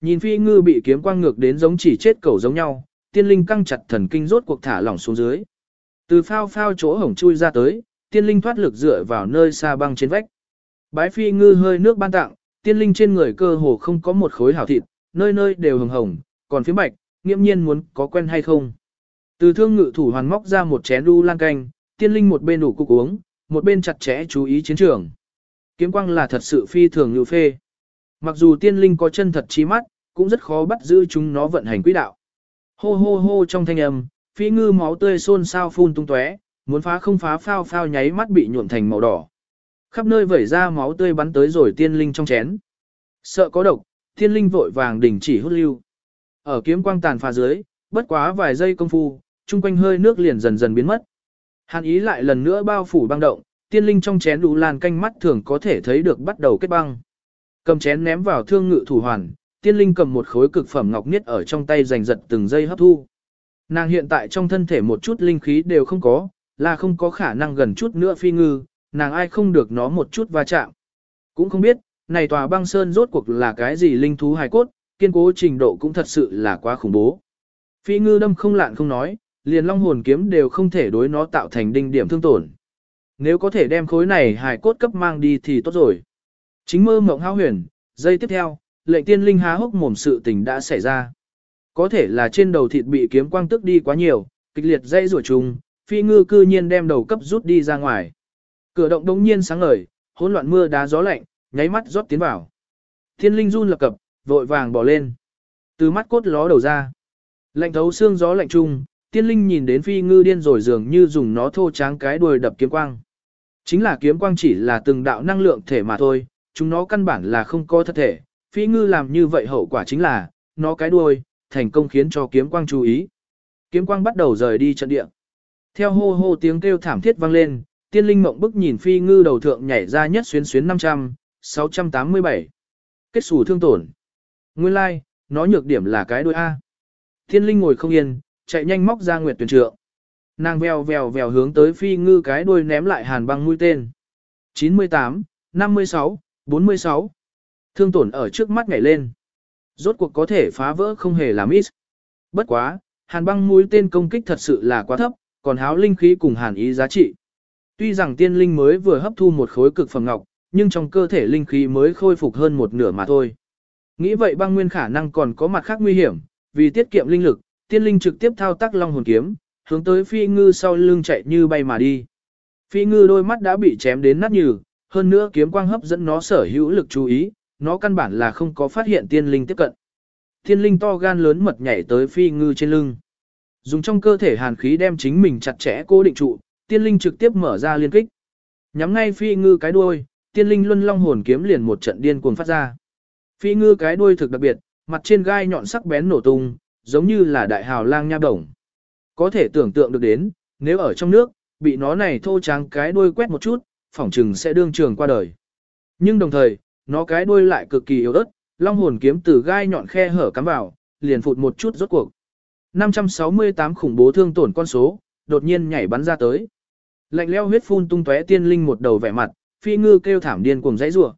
Nhìn phi ngư bị kiếm quang ngược đến giống chỉ chết cẩu giống nhau, tiên linh căng chặt thần kinh rốt cuộc thả lỏng xuống dưới. Từ phao phao chỗ hổng chui ra tới, tiên linh thoát lực dựa vào nơi xa băng trên vách. Bái phi ngư hơi nước ban tặng, tiên linh trên người cơ hồ không có một khối hảo thịt, nơi nơi đều hồng hồng, còn phía bạch, nghiễm nhiên muốn có quen hay không. Từ thương ngự thủ hoàn móc ra một chén đu lan canh, tiên linh một bên đủ cục uống, một bên chặt chẽ chú ý chiến trường. Kiếm quang là thật sự phi thường như phê. Mặc dù tiên linh có chân thật trí mắt, cũng rất khó bắt giữ chúng nó vận hành quỹ đạo. Hô hô hô trong thanh âm, phi ngư máu tươi xôn xao phun tung tóe, muốn phá không phá phao phao nháy mắt bị nhuộm thành màu đỏ. Khắp nơi vẩy ra máu tươi bắn tới rồi tiên linh trong chén. Sợ có độc, tiên linh vội vàng đình chỉ hút lưu. Ở kiếm quang tàn phá dưới, bất quá vài giây công phu, chung quanh hơi nước liền dần dần biến mất. Hàn ý lại lần nữa bao phủ băng động, tiên linh trong chén đủ lan canh mắt thường có thể thấy được bắt đầu kết băng. Cầm chén ném vào thương ngự thủ hoàn, tiên linh cầm một khối cực phẩm ngọc niết ở trong tay giành giật từng giây hấp thu. Nàng hiện tại trong thân thể một chút linh khí đều không có, là không có khả năng gần chút nữa phi ngư, nàng ai không được nó một chút va chạm. Cũng không biết, này tòa băng sơn rốt cuộc là cái gì linh thú hài cốt, kiên cố trình độ cũng thật sự là quá khủng bố. Phi ngư đâm không lạn không nói, liền long hồn kiếm đều không thể đối nó tạo thành đinh điểm thương tổn. Nếu có thể đem khối này hài cốt cấp mang đi thì tốt rồi. Chính mơ mộng hao huyền, giây tiếp theo, lệnh tiên linh há hốc mồm sự tình đã xảy ra. Có thể là trên đầu thịt bị kiếm quang tức đi quá nhiều, kịch liệt dây rủa trùng, phi ngư cư nhiên đem đầu cấp rút đi ra ngoài. Cửa động đống nhiên sáng ngời, hỗn loạn mưa đá gió lạnh, nháy mắt rót tiến vào. Thiên linh run lập cập, vội vàng bỏ lên. Từ mắt cốt ló đầu ra. Lạnh thấu xương gió lạnh trung, tiên linh nhìn đến phi ngư điên rồi dường như dùng nó thô tráng cái đuôi đập kiếm quang. Chính là kiếm quang chỉ là từng đạo năng lượng thể mà thôi, chúng nó căn bản là không có thật thể. Phi ngư làm như vậy hậu quả chính là, nó cái đuôi, thành công khiến cho kiếm quang chú ý. Kiếm quang bắt đầu rời đi trận địa. Theo hô hô tiếng kêu thảm thiết vang lên, tiên linh mộng bức nhìn phi ngư đầu thượng nhảy ra nhất xuyến xuyến 500, 687. Kết xù thương tổn. Nguyên lai, like, nó nhược điểm là cái đuôi A. Tiên linh ngồi không yên, chạy nhanh móc ra nguyệt tuyển trượng. Nàng vèo vèo vèo hướng tới phi ngư cái đuôi ném lại hàn băng mũi tên. 98, 56, 46. Thương tổn ở trước mắt nhảy lên. Rốt cuộc có thể phá vỡ không hề làm ít. Bất quá, hàn băng mũi tên công kích thật sự là quá thấp, còn háo linh khí cùng hàn ý giá trị. Tuy rằng tiên linh mới vừa hấp thu một khối cực phẩm ngọc, nhưng trong cơ thể linh khí mới khôi phục hơn một nửa mà thôi. Nghĩ vậy băng nguyên khả năng còn có mặt khác nguy hiểm, vì tiết kiệm linh lực, tiên linh trực tiếp thao tác long hồn kiếm, hướng tới phi ngư sau lưng chạy như bay mà đi. Phi ngư đôi mắt đã bị chém đến nát nhừ, hơn nữa kiếm quang hấp dẫn nó sở hữu lực chú ý, nó căn bản là không có phát hiện tiên linh tiếp cận. Tiên linh to gan lớn mật nhảy tới phi ngư trên lưng. Dùng trong cơ thể hàn khí đem chính mình chặt chẽ cố định trụ, tiên linh trực tiếp mở ra liên kích. Nhắm ngay phi ngư cái đuôi, tiên linh luân long hồn kiếm liền một trận điên cuồng phát ra. Phi ngư cái đuôi thực đặc biệt, mặt trên gai nhọn sắc bén nổ tung, giống như là đại hào lang nha đồng. Có thể tưởng tượng được đến, nếu ở trong nước, bị nó này thô trắng cái đuôi quét một chút, phỏng chừng sẽ đương trường qua đời. Nhưng đồng thời, nó cái đuôi lại cực kỳ yếu ớt, long hồn kiếm từ gai nhọn khe hở cắm vào, liền phụt một chút rốt cuộc. 568 khủng bố thương tổn con số, đột nhiên nhảy bắn ra tới. Lạnh leo huyết phun tung tóe tiên linh một đầu vẻ mặt, phi ngư kêu thảm điên cuồng dãy rủa.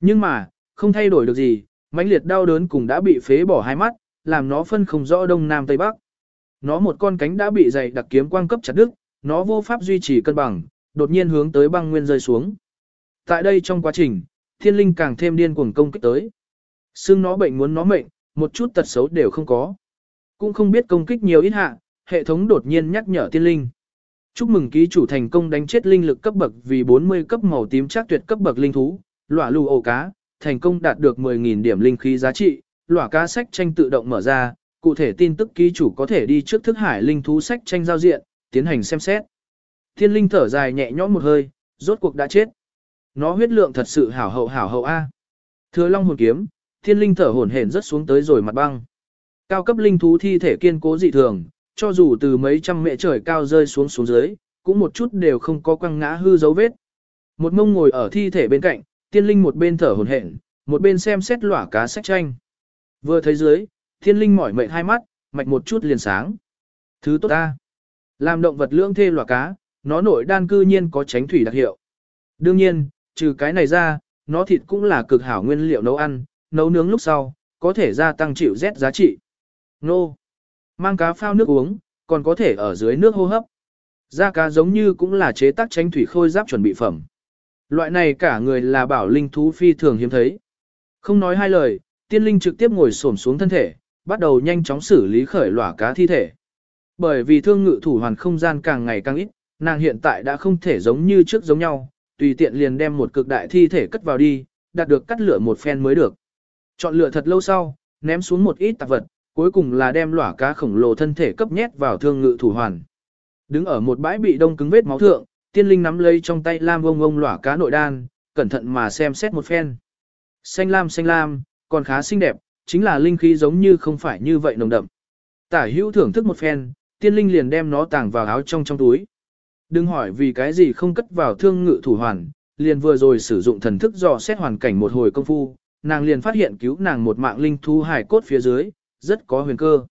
Nhưng mà, không thay đổi được gì, mãnh liệt đau đớn cùng đã bị phế bỏ hai mắt, làm nó phân không rõ đông nam tây bắc. Nó một con cánh đã bị dày đặc kiếm quang cấp chặt đứt, nó vô pháp duy trì cân bằng, đột nhiên hướng tới băng nguyên rơi xuống. Tại đây trong quá trình, thiên linh càng thêm điên cuồng công kích tới. Xương nó bệnh muốn nó mệnh, một chút tật xấu đều không có. Cũng không biết công kích nhiều ít hạ, hệ thống đột nhiên nhắc nhở Thiên linh. Chúc mừng ký chủ thành công đánh chết linh lực cấp bậc vì 40 cấp màu tím chắc tuyệt cấp bậc linh thú, lỏa lù ổ cá, thành công đạt được 10.000 điểm linh khí giá trị, lỏa cá sách tranh tự động mở ra, cụ thể tin tức ký chủ có thể đi trước thức hải linh thú sách tranh giao diện, tiến hành xem xét. Thiên linh thở dài nhẹ nhõm một hơi, rốt cuộc đã chết. Nó huyết lượng thật sự hảo hậu hảo hậu A. Thừa long hồn kiếm, thiên linh thở hổn hển rất xuống tới rồi mặt băng. Cao cấp linh thú thi thể kiên cố dị thường, cho dù từ mấy trăm mẹ trời cao rơi xuống xuống dưới, cũng một chút đều không có quăng ngã hư dấu vết. Một mông ngồi ở thi thể bên cạnh, tiên linh một bên thở hổn hển, một bên xem xét lỏa cá sách tranh. Vừa thấy dưới, Thiên linh mỏi mệt hai mắt, mạch một chút liền sáng. Thứ tốt ta. Làm động vật lưỡng thê lỏa cá, nó nội đan cư nhiên có tránh thủy đặc hiệu. Đương nhiên, trừ cái này ra, nó thịt cũng là cực hảo nguyên liệu nấu ăn, nấu nướng lúc sau, có thể gia tăng chịu rét giá trị. Nô. Mang cá phao nước uống, còn có thể ở dưới nước hô hấp. Da cá giống như cũng là chế tác tránh thủy khôi giáp chuẩn bị phẩm. Loại này cả người là bảo linh thú phi thường hiếm thấy. Không nói hai lời, tiên linh trực tiếp ngồi xổm xuống thân thể, bắt đầu nhanh chóng xử lý khởi lỏa cá thi thể. Bởi vì thương ngự thủ hoàn không gian càng ngày càng ít, nàng hiện tại đã không thể giống như trước giống nhau, tùy tiện liền đem một cực đại thi thể cất vào đi, đạt được cắt lửa một phen mới được. Chọn lựa thật lâu sau, ném xuống một ít tạp vật, cuối cùng là đem lỏa cá khổng lồ thân thể cấp nhét vào thương ngự thủ hoàn. Đứng ở một bãi bị đông cứng vết máu thượng, tiên linh nắm lấy trong tay lam ông ông lỏa cá nội đan, cẩn thận mà xem xét một phen. Xanh lam xanh lam, còn khá xinh đẹp, chính là linh khí giống như không phải như vậy nồng đậm. Tả hữu thưởng thức một phen, tiên linh liền đem nó tàng vào áo trong trong túi. Đừng hỏi vì cái gì không cất vào thương ngự thủ hoàn, liền vừa rồi sử dụng thần thức dò xét hoàn cảnh một hồi công phu, nàng liền phát hiện cứu nàng một mạng linh thú hải cốt phía dưới, rất có huyền cơ.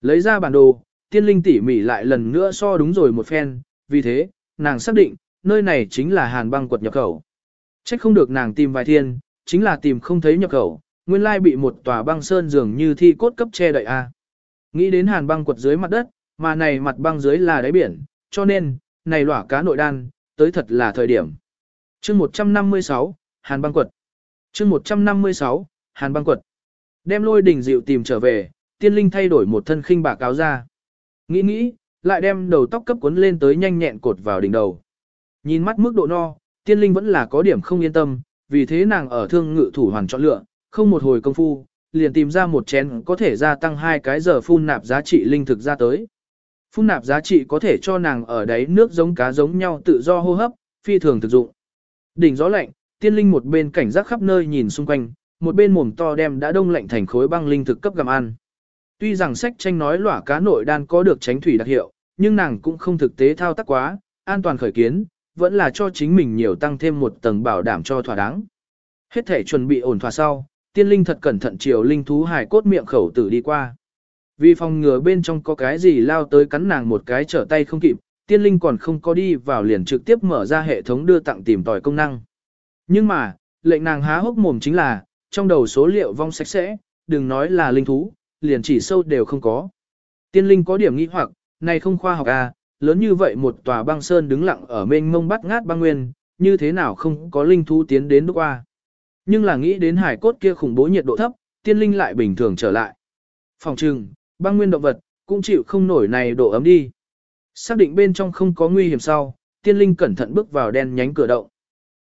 Lấy ra bản đồ, tiên linh tỉ mỉ lại lần nữa so đúng rồi một phen, vì thế, nàng xác định, nơi này chính là hàn băng quật nhập khẩu. Trách không được nàng tìm vài thiên, chính là tìm không thấy nhập khẩu, nguyên lai bị một tòa băng sơn dường như thi cốt cấp che đậy a. Nghĩ đến hàn băng quật dưới mặt đất, mà này mặt băng dưới là đáy biển, cho nên, này lỏa cá nội đan, tới thật là thời điểm. chương 156, Hàn băng quật. chương 156, Hàn băng quật. Đem lôi đỉnh dịu tìm trở về, tiên linh thay đổi một thân khinh bạc áo ra. Nghĩ nghĩ, lại đem đầu tóc cấp cuốn lên tới nhanh nhẹn cột vào đỉnh đầu. Nhìn mắt mức độ no, tiên linh vẫn là có điểm không yên tâm, vì thế nàng ở thương ngự thủ hoàn chọn lựa, không một hồi công phu, liền tìm ra một chén có thể gia tăng hai cái giờ phun nạp giá trị linh thực ra tới. Phun nạp giá trị có thể cho nàng ở đáy nước giống cá giống nhau tự do hô hấp, phi thường thực dụng. Đỉnh gió lạnh, tiên linh một bên cảnh giác khắp nơi nhìn xung quanh, một bên mồm to đem đã đông lạnh thành khối băng linh thực cấp gặm ăn. Tuy rằng sách tranh nói lỏa cá nội đan có được tránh thủy đặc hiệu, nhưng nàng cũng không thực tế thao tác quá, an toàn khởi kiến, vẫn là cho chính mình nhiều tăng thêm một tầng bảo đảm cho thỏa đáng. Hết thể chuẩn bị ổn thỏa sau, tiên linh thật cẩn thận chiều linh thú hải cốt miệng khẩu tử đi qua. Vì phòng ngừa bên trong có cái gì lao tới cắn nàng một cái trở tay không kịp, tiên linh còn không có đi vào liền trực tiếp mở ra hệ thống đưa tặng tìm tòi công năng. Nhưng mà, lệnh nàng há hốc mồm chính là, trong đầu số liệu vong sạch sẽ, đừng nói là linh thú, liền chỉ sâu đều không có. Tiên linh có điểm nghi hoặc, này không khoa học à, lớn như vậy một tòa băng sơn đứng lặng ở mênh mông bắt ngát băng nguyên, như thế nào không có linh thú tiến đến đúc qua. Nhưng là nghĩ đến hải cốt kia khủng bố nhiệt độ thấp, tiên linh lại bình thường trở lại. Phòng trừng, băng nguyên động vật, cũng chịu không nổi này độ ấm đi. Xác định bên trong không có nguy hiểm sau, tiên linh cẩn thận bước vào đen nhánh cửa động.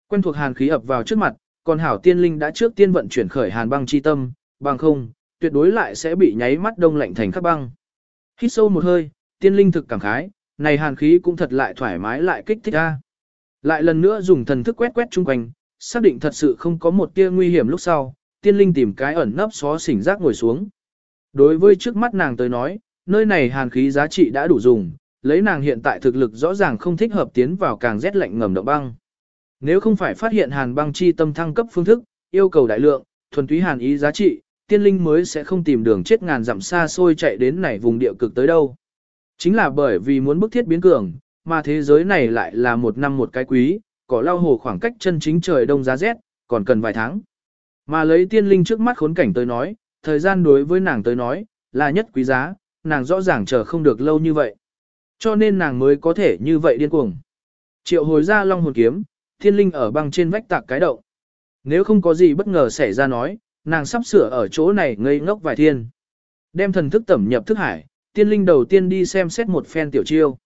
Quen thuộc hàn khí ập vào trước mặt, còn hảo tiên linh đã trước tiên vận chuyển khởi hàn băng chi tâm, bằng không, tuyệt đối lại sẽ bị nháy mắt đông lạnh thành khắc băng. Hít sâu một hơi, tiên linh thực cảm khái, này hàn khí cũng thật lại thoải mái lại kích thích ra. Lại lần nữa dùng thần thức quét quét chung quanh, xác định thật sự không có một tia nguy hiểm lúc sau, tiên linh tìm cái ẩn nấp xó xỉnh rác ngồi xuống. Đối với trước mắt nàng tới nói, nơi này hàn khí giá trị đã đủ dùng, lấy nàng hiện tại thực lực rõ ràng không thích hợp tiến vào càng rét lạnh ngầm động băng. Nếu không phải phát hiện hàn băng chi tâm thăng cấp phương thức, yêu cầu đại lượng, thuần túy hàn ý giá trị, tiên linh mới sẽ không tìm đường chết ngàn dặm xa xôi chạy đến này vùng địa cực tới đâu. Chính là bởi vì muốn bức thiết biến cường, mà thế giới này lại là một năm một cái quý, cỏ lao hồ khoảng cách chân chính trời đông giá rét, còn cần vài tháng. Mà lấy tiên linh trước mắt khốn cảnh tới nói, thời gian đối với nàng tới nói, là nhất quý giá, nàng rõ ràng chờ không được lâu như vậy. Cho nên nàng mới có thể như vậy điên cuồng. Triệu hồi ra long hồn kiếm, thiên linh ở băng trên vách tạc cái động. Nếu không có gì bất ngờ xảy ra nói, nàng sắp sửa ở chỗ này ngây ngốc vài thiên. Đem thần thức tẩm nhập thức hải, tiên linh đầu tiên đi xem xét một phen tiểu chiêu.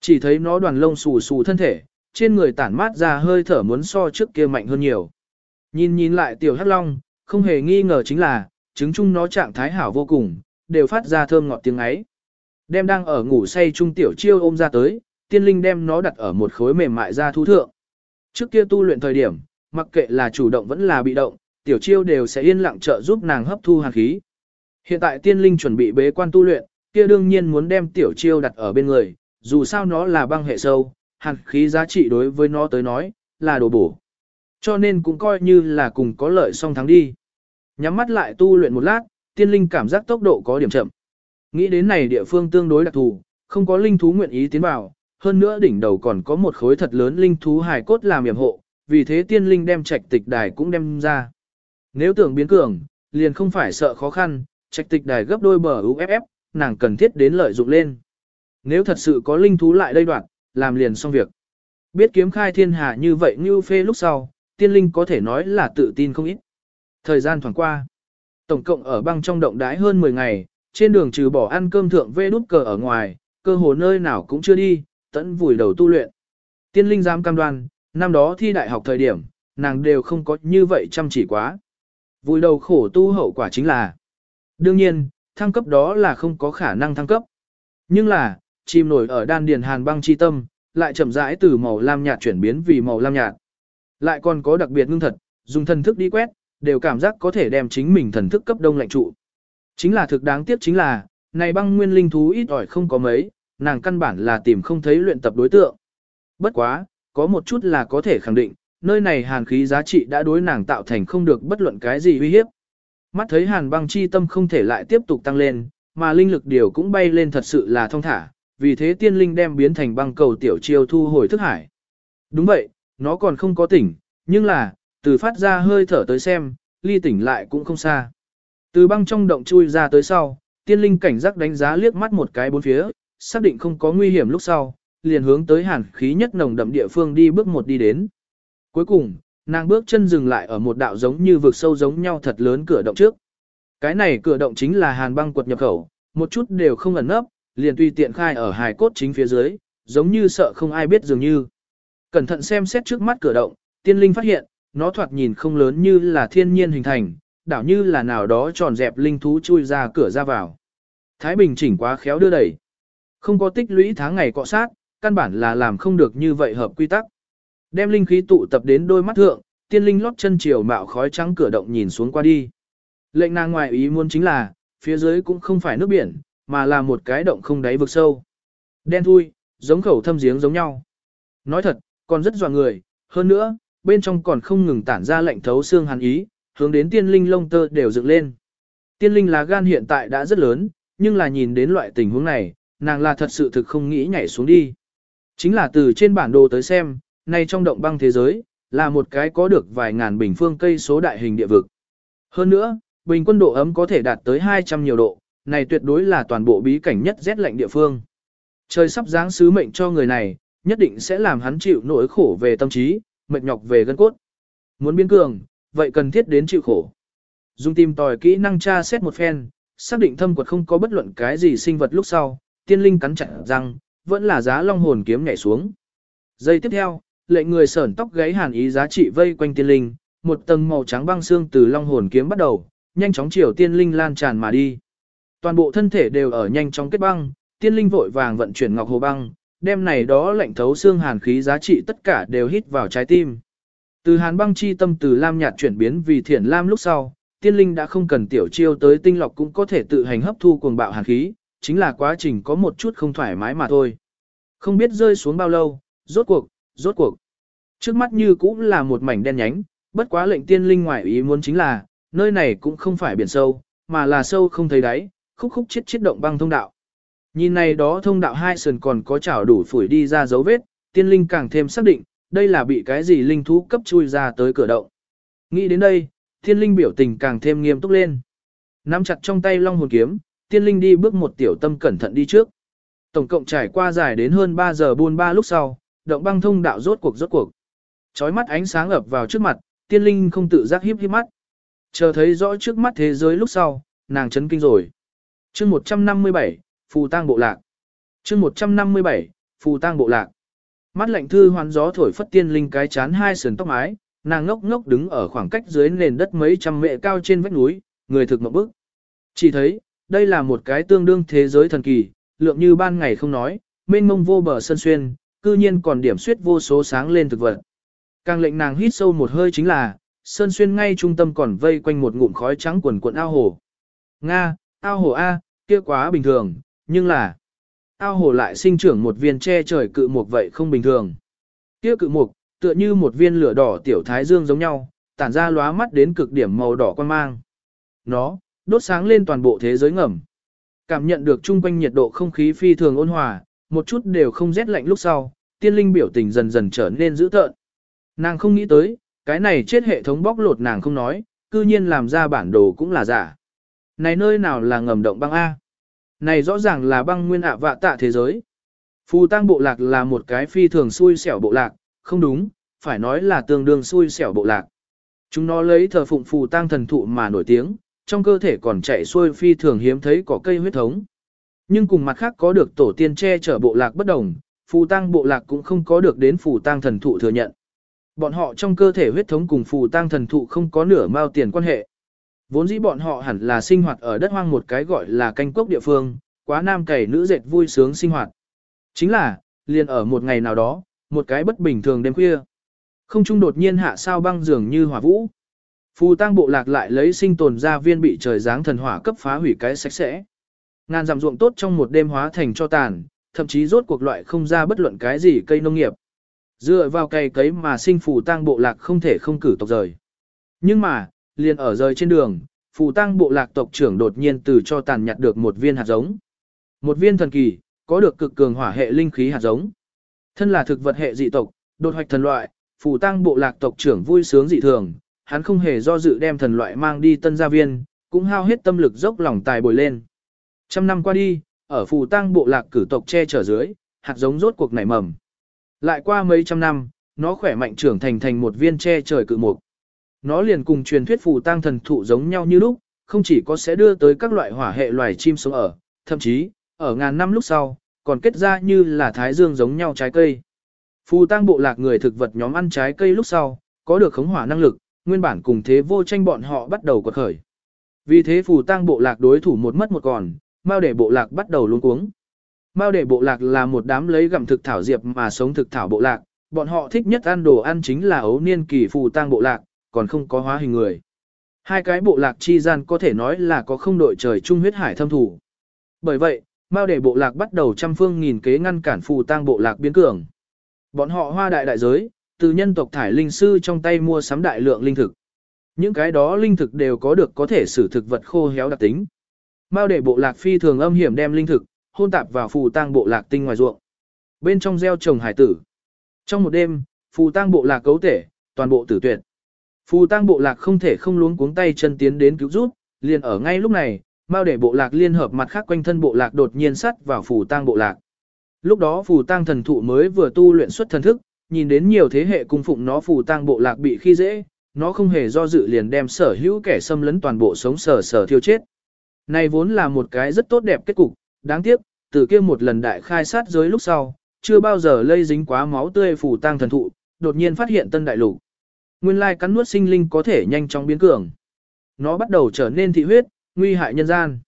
Chỉ thấy nó đoàn lông xù xù thân thể, trên người tản mát ra hơi thở muốn so trước kia mạnh hơn nhiều. Nhìn nhìn lại tiểu hắc long, không hề nghi ngờ chính là, trứng chung nó trạng thái hảo vô cùng, đều phát ra thơm ngọt tiếng ấy. Đem đang ở ngủ say trung tiểu chiêu ôm ra tới, tiên linh đem nó đặt ở một khối mềm mại ra thu thượng. Trước kia tu luyện thời điểm, mặc kệ là chủ động vẫn là bị động, tiểu chiêu đều sẽ yên lặng trợ giúp nàng hấp thu hàn khí. Hiện tại tiên linh chuẩn bị bế quan tu luyện, kia đương nhiên muốn đem tiểu chiêu đặt ở bên người, dù sao nó là băng hệ sâu, hàn khí giá trị đối với nó tới nói, là đồ bổ. Cho nên cũng coi như là cùng có lợi song thắng đi. Nhắm mắt lại tu luyện một lát, tiên linh cảm giác tốc độ có điểm chậm. Nghĩ đến này địa phương tương đối đặc thù, không có linh thú nguyện ý tiến vào, hơn nữa đỉnh đầu còn có một khối thật lớn linh thú hài cốt làm yểm hộ, vì thế tiên linh đem trạch tịch đài cũng đem ra. Nếu tưởng biến cường, liền không phải sợ khó khăn, trạch tịch đài gấp đôi bờ UFF, nàng cần thiết đến lợi dụng lên. Nếu thật sự có linh thú lại đây đoạn, làm liền xong việc. Biết kiếm khai thiên hạ như vậy như phê lúc sau, tiên linh có thể nói là tự tin không ít. Thời gian thoảng qua, tổng cộng ở băng trong động đái hơn 10 ngày, trên đường trừ bỏ ăn cơm thượng vê đút cờ ở ngoài, cơ hồ nơi nào cũng chưa đi, tận vùi đầu tu luyện. Tiên linh dám cam đoan, năm đó thi đại học thời điểm, nàng đều không có như vậy chăm chỉ quá. Vùi đầu khổ tu hậu quả chính là, đương nhiên, thăng cấp đó là không có khả năng thăng cấp. Nhưng là, chìm nổi ở đan điền hàn băng chi tâm, lại chậm rãi từ màu lam nhạt chuyển biến vì màu lam nhạt. Lại còn có đặc biệt ngưng thật, dùng thần thức đi quét, đều cảm giác có thể đem chính mình thần thức cấp đông lạnh trụ. Chính là thực đáng tiếc chính là, này băng nguyên linh thú ít ỏi không có mấy, nàng căn bản là tìm không thấy luyện tập đối tượng. Bất quá, có một chút là có thể khẳng định, nơi này hàn khí giá trị đã đối nàng tạo thành không được bất luận cái gì uy hiếp. Mắt thấy hàn băng chi tâm không thể lại tiếp tục tăng lên, mà linh lực điều cũng bay lên thật sự là thông thả, vì thế tiên linh đem biến thành băng cầu tiểu chiêu thu hồi thức hải. Đúng vậy, nó còn không có tỉnh, nhưng là, từ phát ra hơi thở tới xem, ly tỉnh lại cũng không xa. Từ băng trong động chui ra tới sau, tiên linh cảnh giác đánh giá liếc mắt một cái bốn phía, xác định không có nguy hiểm lúc sau, liền hướng tới hàn khí nhất nồng đậm địa phương đi bước một đi đến. Cuối cùng, nàng bước chân dừng lại ở một đạo giống như vực sâu giống nhau thật lớn cửa động trước. Cái này cửa động chính là hàn băng quật nhập khẩu, một chút đều không ẩn nấp, liền tùy tiện khai ở hài cốt chính phía dưới, giống như sợ không ai biết dường như. Cẩn thận xem xét trước mắt cửa động, tiên linh phát hiện, nó thoạt nhìn không lớn như là thiên nhiên hình thành, đảo như là nào đó tròn dẹp linh thú chui ra cửa ra vào. Thái Bình chỉnh quá khéo đưa đẩy. Không có tích lũy tháng ngày cọ sát, căn bản là làm không được như vậy hợp quy tắc. Đem linh khí tụ tập đến đôi mắt thượng, tiên linh lót chân chiều mạo khói trắng cửa động nhìn xuống qua đi. Lệnh nàng ngoại ý muốn chính là, phía dưới cũng không phải nước biển, mà là một cái động không đáy vực sâu. Đen thui, giống khẩu thâm giếng giống nhau. Nói thật, còn rất dọa người, hơn nữa, bên trong còn không ngừng tản ra lệnh thấu xương hàn ý, hướng đến tiên linh lông tơ đều dựng lên. Tiên linh lá gan hiện tại đã rất lớn, nhưng là nhìn đến loại tình huống này, nàng là thật sự thực không nghĩ nhảy xuống đi. Chính là từ trên bản đồ tới xem, nay trong động băng thế giới, là một cái có được vài ngàn bình phương cây số đại hình địa vực. Hơn nữa, bình quân độ ấm có thể đạt tới 200 nhiều độ, này tuyệt đối là toàn bộ bí cảnh nhất rét lạnh địa phương. Trời sắp giáng sứ mệnh cho người này, nhất định sẽ làm hắn chịu nỗi khổ về tâm trí, mệt nhọc về gân cốt. Muốn biến cường, vậy cần thiết đến chịu khổ. Dung tìm tòi kỹ năng tra xét một phen, xác định thâm quật không có bất luận cái gì sinh vật lúc sau, tiên linh cắn chặt răng, vẫn là giá long hồn kiếm nhảy xuống. Giây tiếp theo, lệnh người sởn tóc gáy hàn ý giá trị vây quanh tiên linh, một tầng màu trắng băng xương từ long hồn kiếm bắt đầu, nhanh chóng chiều tiên linh lan tràn mà đi. Toàn bộ thân thể đều ở nhanh chóng kết băng, tiên linh vội vàng vận chuyển ngọc hồ băng, đem này đó lệnh thấu xương hàn khí giá trị tất cả đều hít vào trái tim. Từ hàn băng chi tâm từ lam nhạt chuyển biến vì thiển lam lúc sau, tiên linh đã không cần tiểu chiêu tới tinh lọc cũng có thể tự hành hấp thu cuồng bạo hàn khí, chính là quá trình có một chút không thoải mái mà thôi. Không biết rơi xuống bao lâu, rốt cuộc, rốt cuộc. Trước mắt như cũng là một mảnh đen nhánh, bất quá lệnh tiên linh ngoại ý muốn chính là, nơi này cũng không phải biển sâu, mà là sâu không thấy đáy, khúc khúc chết chết động băng thông đạo. Nhìn này đó thông đạo hai sườn còn có chảo đủ phủi đi ra dấu vết, tiên linh càng thêm xác định, đây là bị cái gì linh thú cấp chui ra tới cửa động. Nghĩ đến đây, tiên linh biểu tình càng thêm nghiêm túc lên. Nắm chặt trong tay long hồn kiếm, tiên linh đi bước một tiểu tâm cẩn thận đi trước. Tổng cộng trải qua dài đến hơn 3 giờ buôn ba lúc sau, động băng thông đạo rốt cuộc rốt cuộc. Chói mắt ánh sáng ập vào trước mặt, tiên linh không tự giác hiếp hiếp mắt. Chờ thấy rõ trước mắt thế giới lúc sau, nàng chấn kinh rồi. chương 157, Phù tang bộ lạc. chương 157, Phù tang bộ lạc. Mắt lạnh thư hoán gió thổi phất tiên linh cái chán hai sườn tóc mái, nàng ngốc ngốc đứng ở khoảng cách dưới nền đất mấy trăm mệ cao trên vách núi, người thực mộng bức. Chỉ thấy, đây là một cái tương đương thế giới thần kỳ, lượng như ban ngày không nói, mênh mông vô bờ sân xuyên, cư nhiên còn điểm suyết vô số sáng lên thực vật. Càng lệnh nàng hít sâu một hơi chính là, sơn xuyên ngay trung tâm còn vây quanh một ngụm khói trắng quần cuộn ao hồ. Nga, ao hồ A, kia quá bình thường, nhưng là, ao hồ lại sinh trưởng một viên che trời cự mục vậy không bình thường. Kia cự mục, tựa như một viên lửa đỏ tiểu thái dương giống nhau, tản ra lóa mắt đến cực điểm màu đỏ quan mang. Nó, đốt sáng lên toàn bộ thế giới ngầm. Cảm nhận được chung quanh nhiệt độ không khí phi thường ôn hòa, một chút đều không rét lạnh lúc sau, tiên linh biểu tình dần dần trở nên dữ tợn. Nàng không nghĩ tới, cái này chết hệ thống bóc lột nàng không nói, cư nhiên làm ra bản đồ cũng là giả. Này nơi nào là ngầm động băng A? Này rõ ràng là băng nguyên ạ vạ tạ thế giới. Phù tăng bộ lạc là một cái phi thường xui xẻo bộ lạc, không đúng, phải nói là tương đương xui xẻo bộ lạc. Chúng nó lấy thờ phụng phù tăng thần thụ mà nổi tiếng, trong cơ thể còn chạy xuôi phi thường hiếm thấy có cây huyết thống. Nhưng cùng mặt khác có được tổ tiên che chở bộ lạc bất đồng, phù tăng bộ lạc cũng không có được đến phù tăng thần thụ thừa nhận. Bọn họ trong cơ thể huyết thống cùng phù tăng thần thụ không có nửa mao tiền quan hệ. Vốn dĩ bọn họ hẳn là sinh hoạt ở đất hoang một cái gọi là canh cốc địa phương, quá nam cày nữ dệt vui sướng sinh hoạt. Chính là, liền ở một ngày nào đó, một cái bất bình thường đêm khuya. Không trung đột nhiên hạ sao băng dường như hỏa vũ. Phù tang bộ lạc lại lấy sinh tồn ra viên bị trời giáng thần hỏa cấp phá hủy cái sạch sẽ. Ngàn dặm ruộng tốt trong một đêm hóa thành cho tàn, thậm chí rốt cuộc loại không ra bất luận cái gì cây nông nghiệp. Dựa vào cây cấy mà sinh phù tang bộ lạc không thể không cử tộc rời. Nhưng mà, liền ở rời trên đường, phù tăng bộ lạc tộc trưởng đột nhiên từ cho tàn nhặt được một viên hạt giống. Một viên thần kỳ, có được cực cường hỏa hệ linh khí hạt giống. Thân là thực vật hệ dị tộc, đột hoạch thần loại, phù tăng bộ lạc tộc trưởng vui sướng dị thường, hắn không hề do dự đem thần loại mang đi tân gia viên, cũng hao hết tâm lực dốc lòng tài bồi lên. Trăm năm qua đi, ở phù tăng bộ lạc cử tộc che chở dưới, hạt giống rốt cuộc nảy mầm. Lại qua mấy trăm năm, nó khỏe mạnh trưởng thành thành một viên che trời cự mục. Nó liền cùng truyền thuyết phù tang thần thụ giống nhau như lúc, không chỉ có sẽ đưa tới các loại hỏa hệ loài chim sống ở, thậm chí, ở ngàn năm lúc sau, còn kết ra như là thái dương giống nhau trái cây. Phù tang bộ lạc người thực vật nhóm ăn trái cây lúc sau, có được khống hỏa năng lực, nguyên bản cùng thế vô tranh bọn họ bắt đầu quật khởi. Vì thế phù tang bộ lạc đối thủ một mất một còn, Mao để bộ lạc bắt đầu luống cuống. Mao để bộ lạc là một đám lấy gặm thực thảo diệp mà sống thực thảo bộ lạc, bọn họ thích nhất ăn đồ ăn chính là ấu niên kỳ phù tang bộ lạc, còn không có hóa hình người. Hai cái bộ lạc chi gian có thể nói là có không đội trời chung huyết hải thâm thủ. Bởi vậy, Mao để bộ lạc bắt đầu trăm phương nghìn kế ngăn cản phù tang bộ lạc biến cường. Bọn họ hoa đại đại giới, từ nhân tộc thải linh sư trong tay mua sắm đại lượng linh thực. Những cái đó linh thực đều có được có thể sử thực vật khô héo đặc tính. Mao để bộ lạc phi thường âm hiểm đem linh thực, hôn tạp vào phù tang bộ lạc tinh ngoài ruộng. Bên trong gieo trồng hải tử. Trong một đêm, phù tang bộ lạc cấu thể, toàn bộ tử tuyệt. Phù tang bộ lạc không thể không luống cuống tay chân tiến đến cứu giúp, liền ở ngay lúc này, Mao để bộ lạc liên hợp mặt khác quanh thân bộ lạc đột nhiên sắt vào phù tang bộ lạc. Lúc đó phù tang thần thụ mới vừa tu luyện xuất thần thức, nhìn đến nhiều thế hệ cung phụng nó phù tang bộ lạc bị khi dễ, nó không hề do dự liền đem sở hữu kẻ xâm lấn toàn bộ sống sở sở thiêu chết. Này vốn là một cái rất tốt đẹp kết cục, đáng tiếc, từ kia một lần đại khai sát giới lúc sau, chưa bao giờ lây dính quá máu tươi phù tang thần thụ, đột nhiên phát hiện tân đại lục. Nguyên lai cắn nuốt sinh linh có thể nhanh chóng biến cường. Nó bắt đầu trở nên thị huyết, nguy hại nhân gian.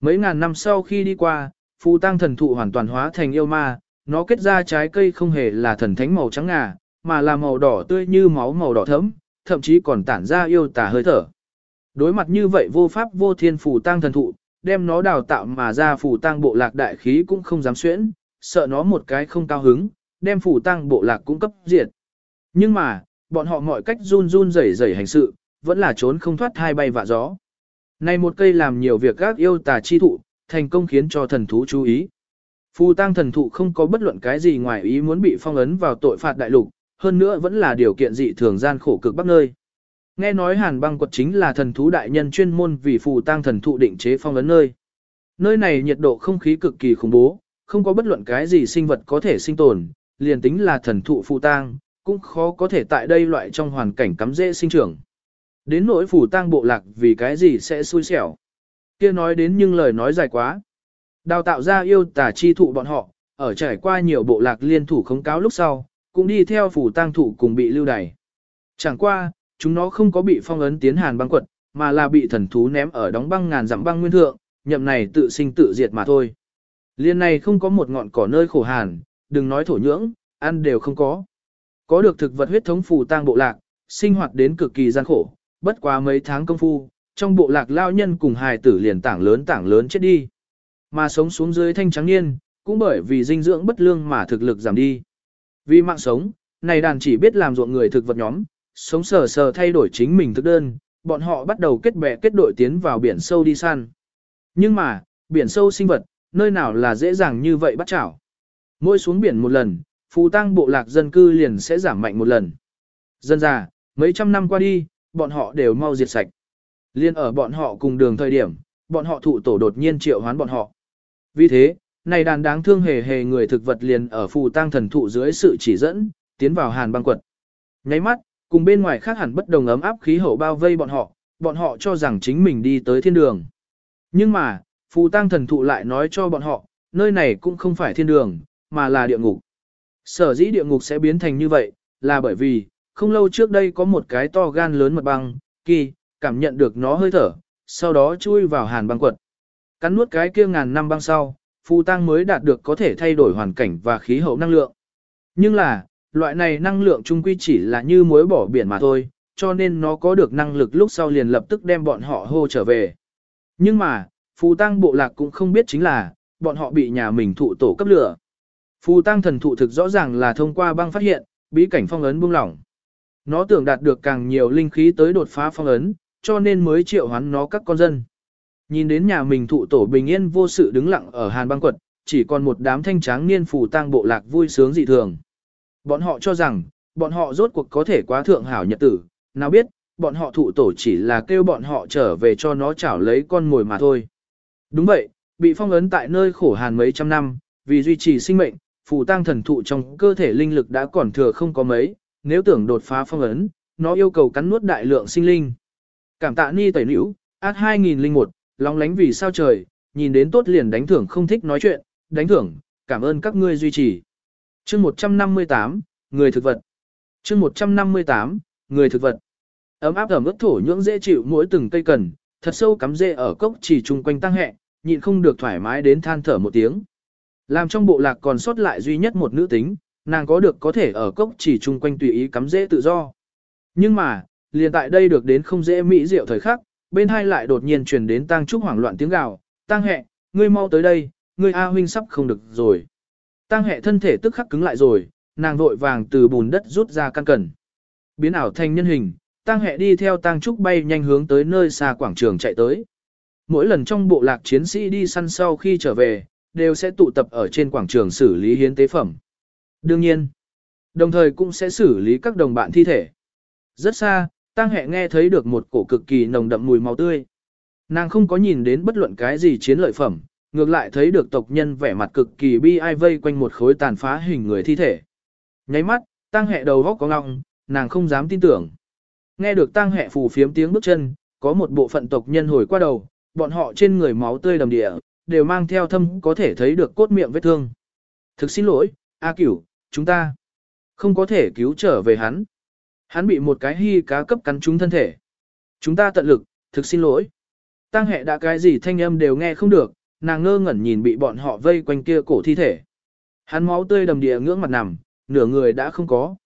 Mấy ngàn năm sau khi đi qua, phù tăng thần thụ hoàn toàn hóa thành yêu ma, nó kết ra trái cây không hề là thần thánh màu trắng ngà, mà là màu đỏ tươi như máu màu đỏ thẫm, thậm chí còn tản ra yêu tà hơi thở. Đối mặt như vậy vô pháp vô thiên phù tăng thần thụ, đem nó đào tạo mà ra phù tăng bộ lạc đại khí cũng không dám xuyễn, sợ nó một cái không cao hứng, đem phù tăng bộ lạc cũng cấp diệt. Nhưng mà, bọn họ mọi cách run run rẩy rẩy hành sự, vẫn là trốn không thoát hai bay vạ gió. Này một cây làm nhiều việc gác yêu tà chi thụ, thành công khiến cho thần thú chú ý. Phù tang thần thụ không có bất luận cái gì ngoài ý muốn bị phong ấn vào tội phạt đại lục, hơn nữa vẫn là điều kiện dị thường gian khổ cực bắc nơi. Nghe nói hàn băng quật chính là thần thú đại nhân chuyên môn vì phù tang thần thụ định chế phong ấn nơi. Nơi này nhiệt độ không khí cực kỳ khủng bố, không có bất luận cái gì sinh vật có thể sinh tồn, liền tính là thần thụ phù tang, cũng khó có thể tại đây loại trong hoàn cảnh cắm dễ sinh trưởng. Đến nỗi phủ tang bộ lạc vì cái gì sẽ xui xẻo. kia nói đến nhưng lời nói dài quá. Đào tạo ra yêu tà chi thụ bọn họ, ở trải qua nhiều bộ lạc liên thủ khống cáo lúc sau, cũng đi theo phủ tang thụ cùng bị lưu đày. Chẳng qua, chúng nó không có bị phong ấn tiến hàn băng quật, mà là bị thần thú ném ở đóng băng ngàn dặm băng nguyên thượng, nhậm này tự sinh tự diệt mà thôi. Liên này không có một ngọn cỏ nơi khổ hàn, đừng nói thổ nhưỡng, ăn đều không có. Có được thực vật huyết thống phù tang bộ lạc, sinh hoạt đến cực kỳ gian khổ, bất quá mấy tháng công phu, trong bộ lạc lao nhân cùng hài tử liền tảng lớn tảng lớn chết đi. Mà sống xuống dưới thanh trắng niên, cũng bởi vì dinh dưỡng bất lương mà thực lực giảm đi. Vì mạng sống, này đàn chỉ biết làm ruộng người thực vật nhóm, sống sờ sờ thay đổi chính mình thức đơn, bọn họ bắt đầu kết bè kết đội tiến vào biển sâu đi săn. Nhưng mà, biển sâu sinh vật, nơi nào là dễ dàng như vậy bắt chảo. Mỗi xuống biển một lần, phù tăng bộ lạc dân cư liền sẽ giảm mạnh một lần. Dân già, mấy trăm năm qua đi, bọn họ đều mau diệt sạch. Liên ở bọn họ cùng đường thời điểm, bọn họ thụ tổ đột nhiên triệu hoán bọn họ. Vì thế, này đàn đáng thương hề hề người thực vật liền ở phù tang thần thụ dưới sự chỉ dẫn, tiến vào hàn băng quật. Nháy mắt, cùng bên ngoài khác hẳn bất đồng ấm áp khí hậu bao vây bọn họ, bọn họ cho rằng chính mình đi tới thiên đường. Nhưng mà, phù tang thần thụ lại nói cho bọn họ, nơi này cũng không phải thiên đường, mà là địa ngục. Sở dĩ địa ngục sẽ biến thành như vậy, là bởi vì, không lâu trước đây có một cái to gan lớn mật băng, kỳ, cảm nhận được nó hơi thở, sau đó chui vào hàn băng quật. Cắn nuốt cái kia ngàn năm băng sau, phù tang mới đạt được có thể thay đổi hoàn cảnh và khí hậu năng lượng. Nhưng là, loại này năng lượng trung quy chỉ là như muối bỏ biển mà thôi, cho nên nó có được năng lực lúc sau liền lập tức đem bọn họ hô trở về. Nhưng mà, phù tang bộ lạc cũng không biết chính là, bọn họ bị nhà mình thụ tổ cấp lửa. Phù tăng thần thụ thực rõ ràng là thông qua băng phát hiện, bí cảnh phong ấn buông lỏng. Nó tưởng đạt được càng nhiều linh khí tới đột phá phong ấn, cho nên mới triệu hoán nó các con dân. Nhìn đến nhà mình thụ tổ bình yên vô sự đứng lặng ở hàn băng quật, chỉ còn một đám thanh tráng niên phù Tăng bộ lạc vui sướng dị thường. Bọn họ cho rằng, bọn họ rốt cuộc có thể quá thượng hảo nhật tử, nào biết, bọn họ thụ tổ chỉ là kêu bọn họ trở về cho nó chảo lấy con mồi mà thôi. Đúng vậy, bị phong ấn tại nơi khổ hàn mấy trăm năm, vì duy trì sinh mệnh, phù tang thần thụ trong cơ thể linh lực đã còn thừa không có mấy, nếu tưởng đột phá phong ấn, nó yêu cầu cắn nuốt đại lượng sinh linh. Cảm tạ ni tẩy nữ, át 2001, lóng lánh vì sao trời, nhìn đến tốt liền đánh thưởng không thích nói chuyện, đánh thưởng, cảm ơn các ngươi duy trì. chương 158, người thực vật. chương 158, người thực vật. Ấm áp ẩm ướt thổ nhưỡng dễ chịu mỗi từng cây cần, thật sâu cắm rễ ở cốc chỉ chung quanh tăng hẹ, nhịn không được thoải mái đến than thở một tiếng. Làm trong bộ lạc còn sót lại duy nhất một nữ tính, nàng có được có thể ở cốc chỉ chung quanh tùy ý cắm rễ tự do. Nhưng mà, liền tại đây được đến không dễ mỹ diệu thời khắc, bên hai lại đột nhiên truyền đến tang trúc hoảng loạn tiếng gào, tang hẹ, ngươi mau tới đây, ngươi A huynh sắp không được rồi. Tang hẹ thân thể tức khắc cứng lại rồi, nàng vội vàng từ bùn đất rút ra căn cẩn. Biến ảo thành nhân hình, tang hẹ đi theo tang trúc bay nhanh hướng tới nơi xa quảng trường chạy tới. Mỗi lần trong bộ lạc chiến sĩ đi săn sau khi trở về, đều sẽ tụ tập ở trên quảng trường xử lý hiến tế phẩm. Đương nhiên, đồng thời cũng sẽ xử lý các đồng bạn thi thể. Rất xa, Tăng Hẹ nghe thấy được một cổ cực kỳ nồng đậm mùi máu tươi. Nàng không có nhìn đến bất luận cái gì chiến lợi phẩm, ngược lại thấy được tộc nhân vẻ mặt cực kỳ bi ai vây quanh một khối tàn phá hình người thi thể. Nháy mắt, Tăng Hẹ đầu góc có ngọng, nàng không dám tin tưởng. Nghe được Tăng Hẹ phù phiếm tiếng bước chân, có một bộ phận tộc nhân hồi qua đầu, bọn họ trên người máu tươi đầm địa, đều mang theo thâm có thể thấy được cốt miệng vết thương. Thực xin lỗi, A Cửu, chúng ta không có thể cứu trở về hắn. Hắn bị một cái hy cá cấp cắn trúng thân thể. Chúng ta tận lực, thực xin lỗi. Tăng hệ đã cái gì thanh âm đều nghe không được, nàng ngơ ngẩn nhìn bị bọn họ vây quanh kia cổ thi thể. Hắn máu tươi đầm địa ngưỡng mặt nằm, nửa người đã không có.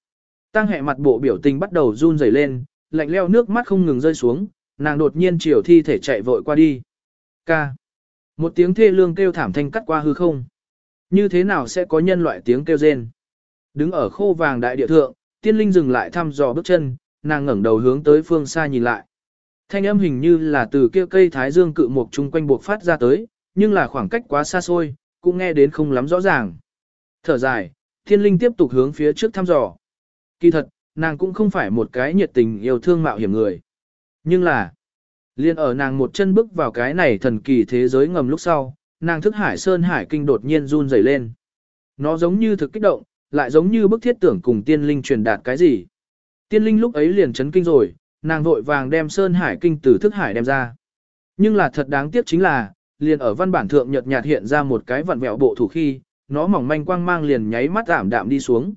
Tăng hệ mặt bộ biểu tình bắt đầu run rẩy lên, lạnh leo nước mắt không ngừng rơi xuống, nàng đột nhiên chiều thi thể chạy vội qua đi. Ca. Một tiếng thê lương kêu thảm thanh cắt qua hư không. Như thế nào sẽ có nhân loại tiếng kêu rên? Đứng ở khô vàng đại địa thượng, tiên linh dừng lại thăm dò bước chân, nàng ngẩng đầu hướng tới phương xa nhìn lại. Thanh âm hình như là từ kia cây thái dương cự mục chung quanh buộc phát ra tới, nhưng là khoảng cách quá xa xôi, cũng nghe đến không lắm rõ ràng. Thở dài, thiên linh tiếp tục hướng phía trước thăm dò. Kỳ thật, nàng cũng không phải một cái nhiệt tình yêu thương mạo hiểm người. Nhưng là, liên ở nàng một chân bước vào cái này thần kỳ thế giới ngầm lúc sau, nàng thức hải sơn hải kinh đột nhiên run rẩy lên. Nó giống như thực kích động, lại giống như bức thiết tưởng cùng tiên linh truyền đạt cái gì. Tiên linh lúc ấy liền chấn kinh rồi, nàng vội vàng đem Sơn Hải kinh từ thức hải đem ra. Nhưng là thật đáng tiếc chính là, liền ở văn bản thượng nhật nhạt hiện ra một cái vặn vẹo bộ thủ khi, nó mỏng manh quang mang liền nháy mắt ảm đạm đi xuống.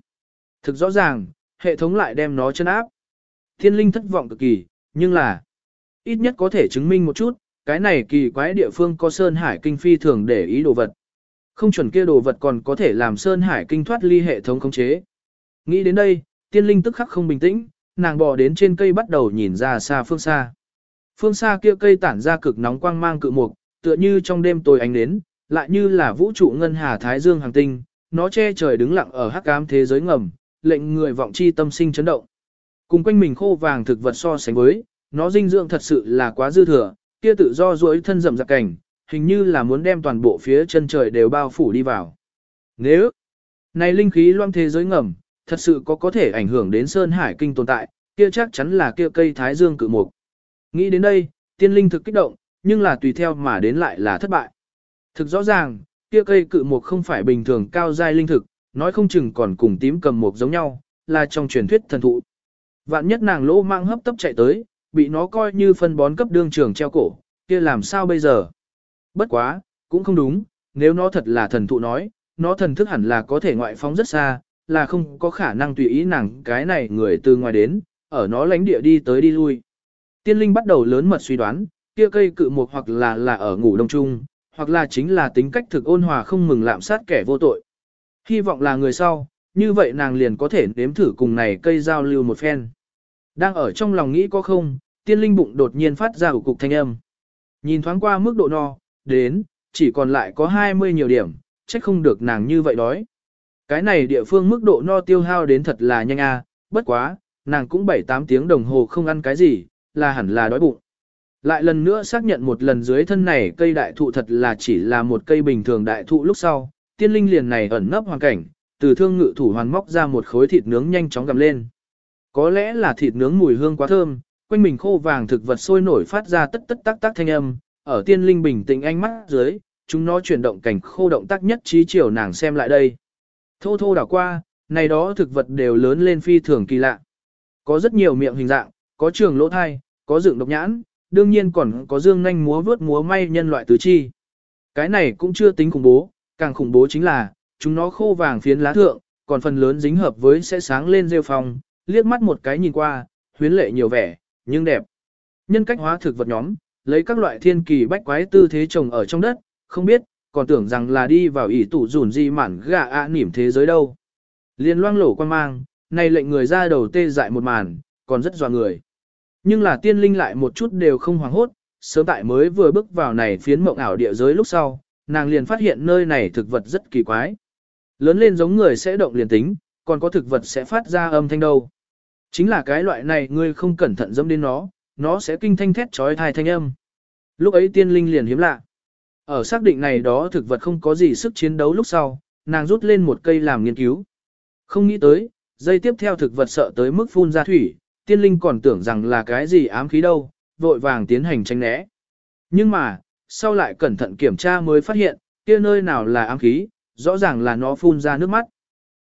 Thực rõ ràng, hệ thống lại đem nó chân áp. Tiên linh thất vọng cực kỳ, nhưng là, ít nhất có thể chứng minh một chút, cái này kỳ quái địa phương có Sơn Hải kinh phi thường để ý đồ vật. Không chuẩn kia đồ vật còn có thể làm Sơn Hải kinh thoát ly hệ thống khống chế. Nghĩ đến đây, tiên linh tức khắc không bình tĩnh, nàng bò đến trên cây bắt đầu nhìn ra xa phương xa. Phương xa kia cây tản ra cực nóng quang mang cự mục, tựa như trong đêm tối ánh đến, lại như là vũ trụ ngân hà thái dương hàng tinh, nó che trời đứng lặng ở hắc ám thế giới ngầm, lệnh người vọng chi tâm sinh chấn động. Cùng quanh mình khô vàng thực vật so sánh với, nó dinh dưỡng thật sự là quá dư thừa, kia tự do duỗi thân rậm rạp cảnh, hình như là muốn đem toàn bộ phía chân trời đều bao phủ đi vào. Nếu này linh khí loang thế giới ngầm, thật sự có có thể ảnh hưởng đến Sơn Hải Kinh tồn tại, kia chắc chắn là kia cây Thái Dương cự mục. Nghĩ đến đây, tiên linh thực kích động, nhưng là tùy theo mà đến lại là thất bại. Thực rõ ràng, kia cây cự mục không phải bình thường cao giai linh thực, nói không chừng còn cùng tím cầm mục giống nhau, là trong truyền thuyết thần thụ. Vạn nhất nàng lỗ mang hấp tấp chạy tới, bị nó coi như phân bón cấp đương trường treo cổ, kia làm sao bây giờ? Bất quá, cũng không đúng, nếu nó thật là thần thụ nói, nó thần thức hẳn là có thể ngoại phóng rất xa, là không có khả năng tùy ý nàng cái này người từ ngoài đến, ở nó lánh địa đi tới đi lui. Tiên linh bắt đầu lớn mật suy đoán, kia cây cự mục hoặc là là ở ngủ đông trung hoặc là chính là tính cách thực ôn hòa không mừng lạm sát kẻ vô tội. Hy vọng là người sau, như vậy nàng liền có thể nếm thử cùng này cây giao lưu một phen. Đang ở trong lòng nghĩ có không, tiên linh bụng đột nhiên phát ra ủ cục thanh âm. Nhìn thoáng qua mức độ no, đến, chỉ còn lại có 20 nhiều điểm, trách không được nàng như vậy đói. Cái này địa phương mức độ no tiêu hao đến thật là nhanh a, bất quá, nàng cũng 7-8 tiếng đồng hồ không ăn cái gì, là hẳn là đói bụng. Lại lần nữa xác nhận một lần dưới thân này cây đại thụ thật là chỉ là một cây bình thường đại thụ lúc sau, tiên linh liền này ẩn nấp hoàn cảnh, từ thương ngự thủ hoàn móc ra một khối thịt nướng nhanh chóng gặm lên. Có lẽ là thịt nướng mùi hương quá thơm, quanh mình khô vàng thực vật sôi nổi phát ra tất tất tác tác thanh âm, ở tiên linh bình tĩnh ánh mắt dưới, chúng nó chuyển động cảnh khô động tác nhất trí chiều nàng xem lại đây. Thô thô đảo qua, này đó thực vật đều lớn lên phi thường kỳ lạ. Có rất nhiều miệng hình dạng, có trường lỗ thai, có dựng độc nhãn, đương nhiên còn có dương nhanh múa vướt múa may nhân loại tứ chi. Cái này cũng chưa tính khủng bố, càng khủng bố chính là, chúng nó khô vàng phiến lá thượng, còn phần lớn dính hợp với sẽ sáng lên rêu phong, liếc mắt một cái nhìn qua, huyến lệ nhiều vẻ, nhưng đẹp. Nhân cách hóa thực vật nhóm, lấy các loại thiên kỳ bách quái tư thế trồng ở trong đất, không biết, còn tưởng rằng là đi vào ỷ tủ rủn di mản gà ạ à nỉm thế giới đâu. Liên loang lổ quan mang, này lệnh người ra đầu tê dại một màn, còn rất dọa người. Nhưng là tiên linh lại một chút đều không hoảng hốt, sớm tại mới vừa bước vào này phiến mộng ảo địa giới lúc sau, nàng liền phát hiện nơi này thực vật rất kỳ quái. Lớn lên giống người sẽ động liền tính, còn có thực vật sẽ phát ra âm thanh đâu. Chính là cái loại này ngươi không cẩn thận dẫm đến nó, nó sẽ kinh thanh thét trói thai thanh âm. Lúc ấy tiên linh liền hiếm lạ. Ở xác định này đó thực vật không có gì sức chiến đấu lúc sau, nàng rút lên một cây làm nghiên cứu. Không nghĩ tới, dây tiếp theo thực vật sợ tới mức phun ra thủy, tiên linh còn tưởng rằng là cái gì ám khí đâu, vội vàng tiến hành tránh né. Nhưng mà, sau lại cẩn thận kiểm tra mới phát hiện, kia nơi nào là ám khí, rõ ràng là nó phun ra nước mắt.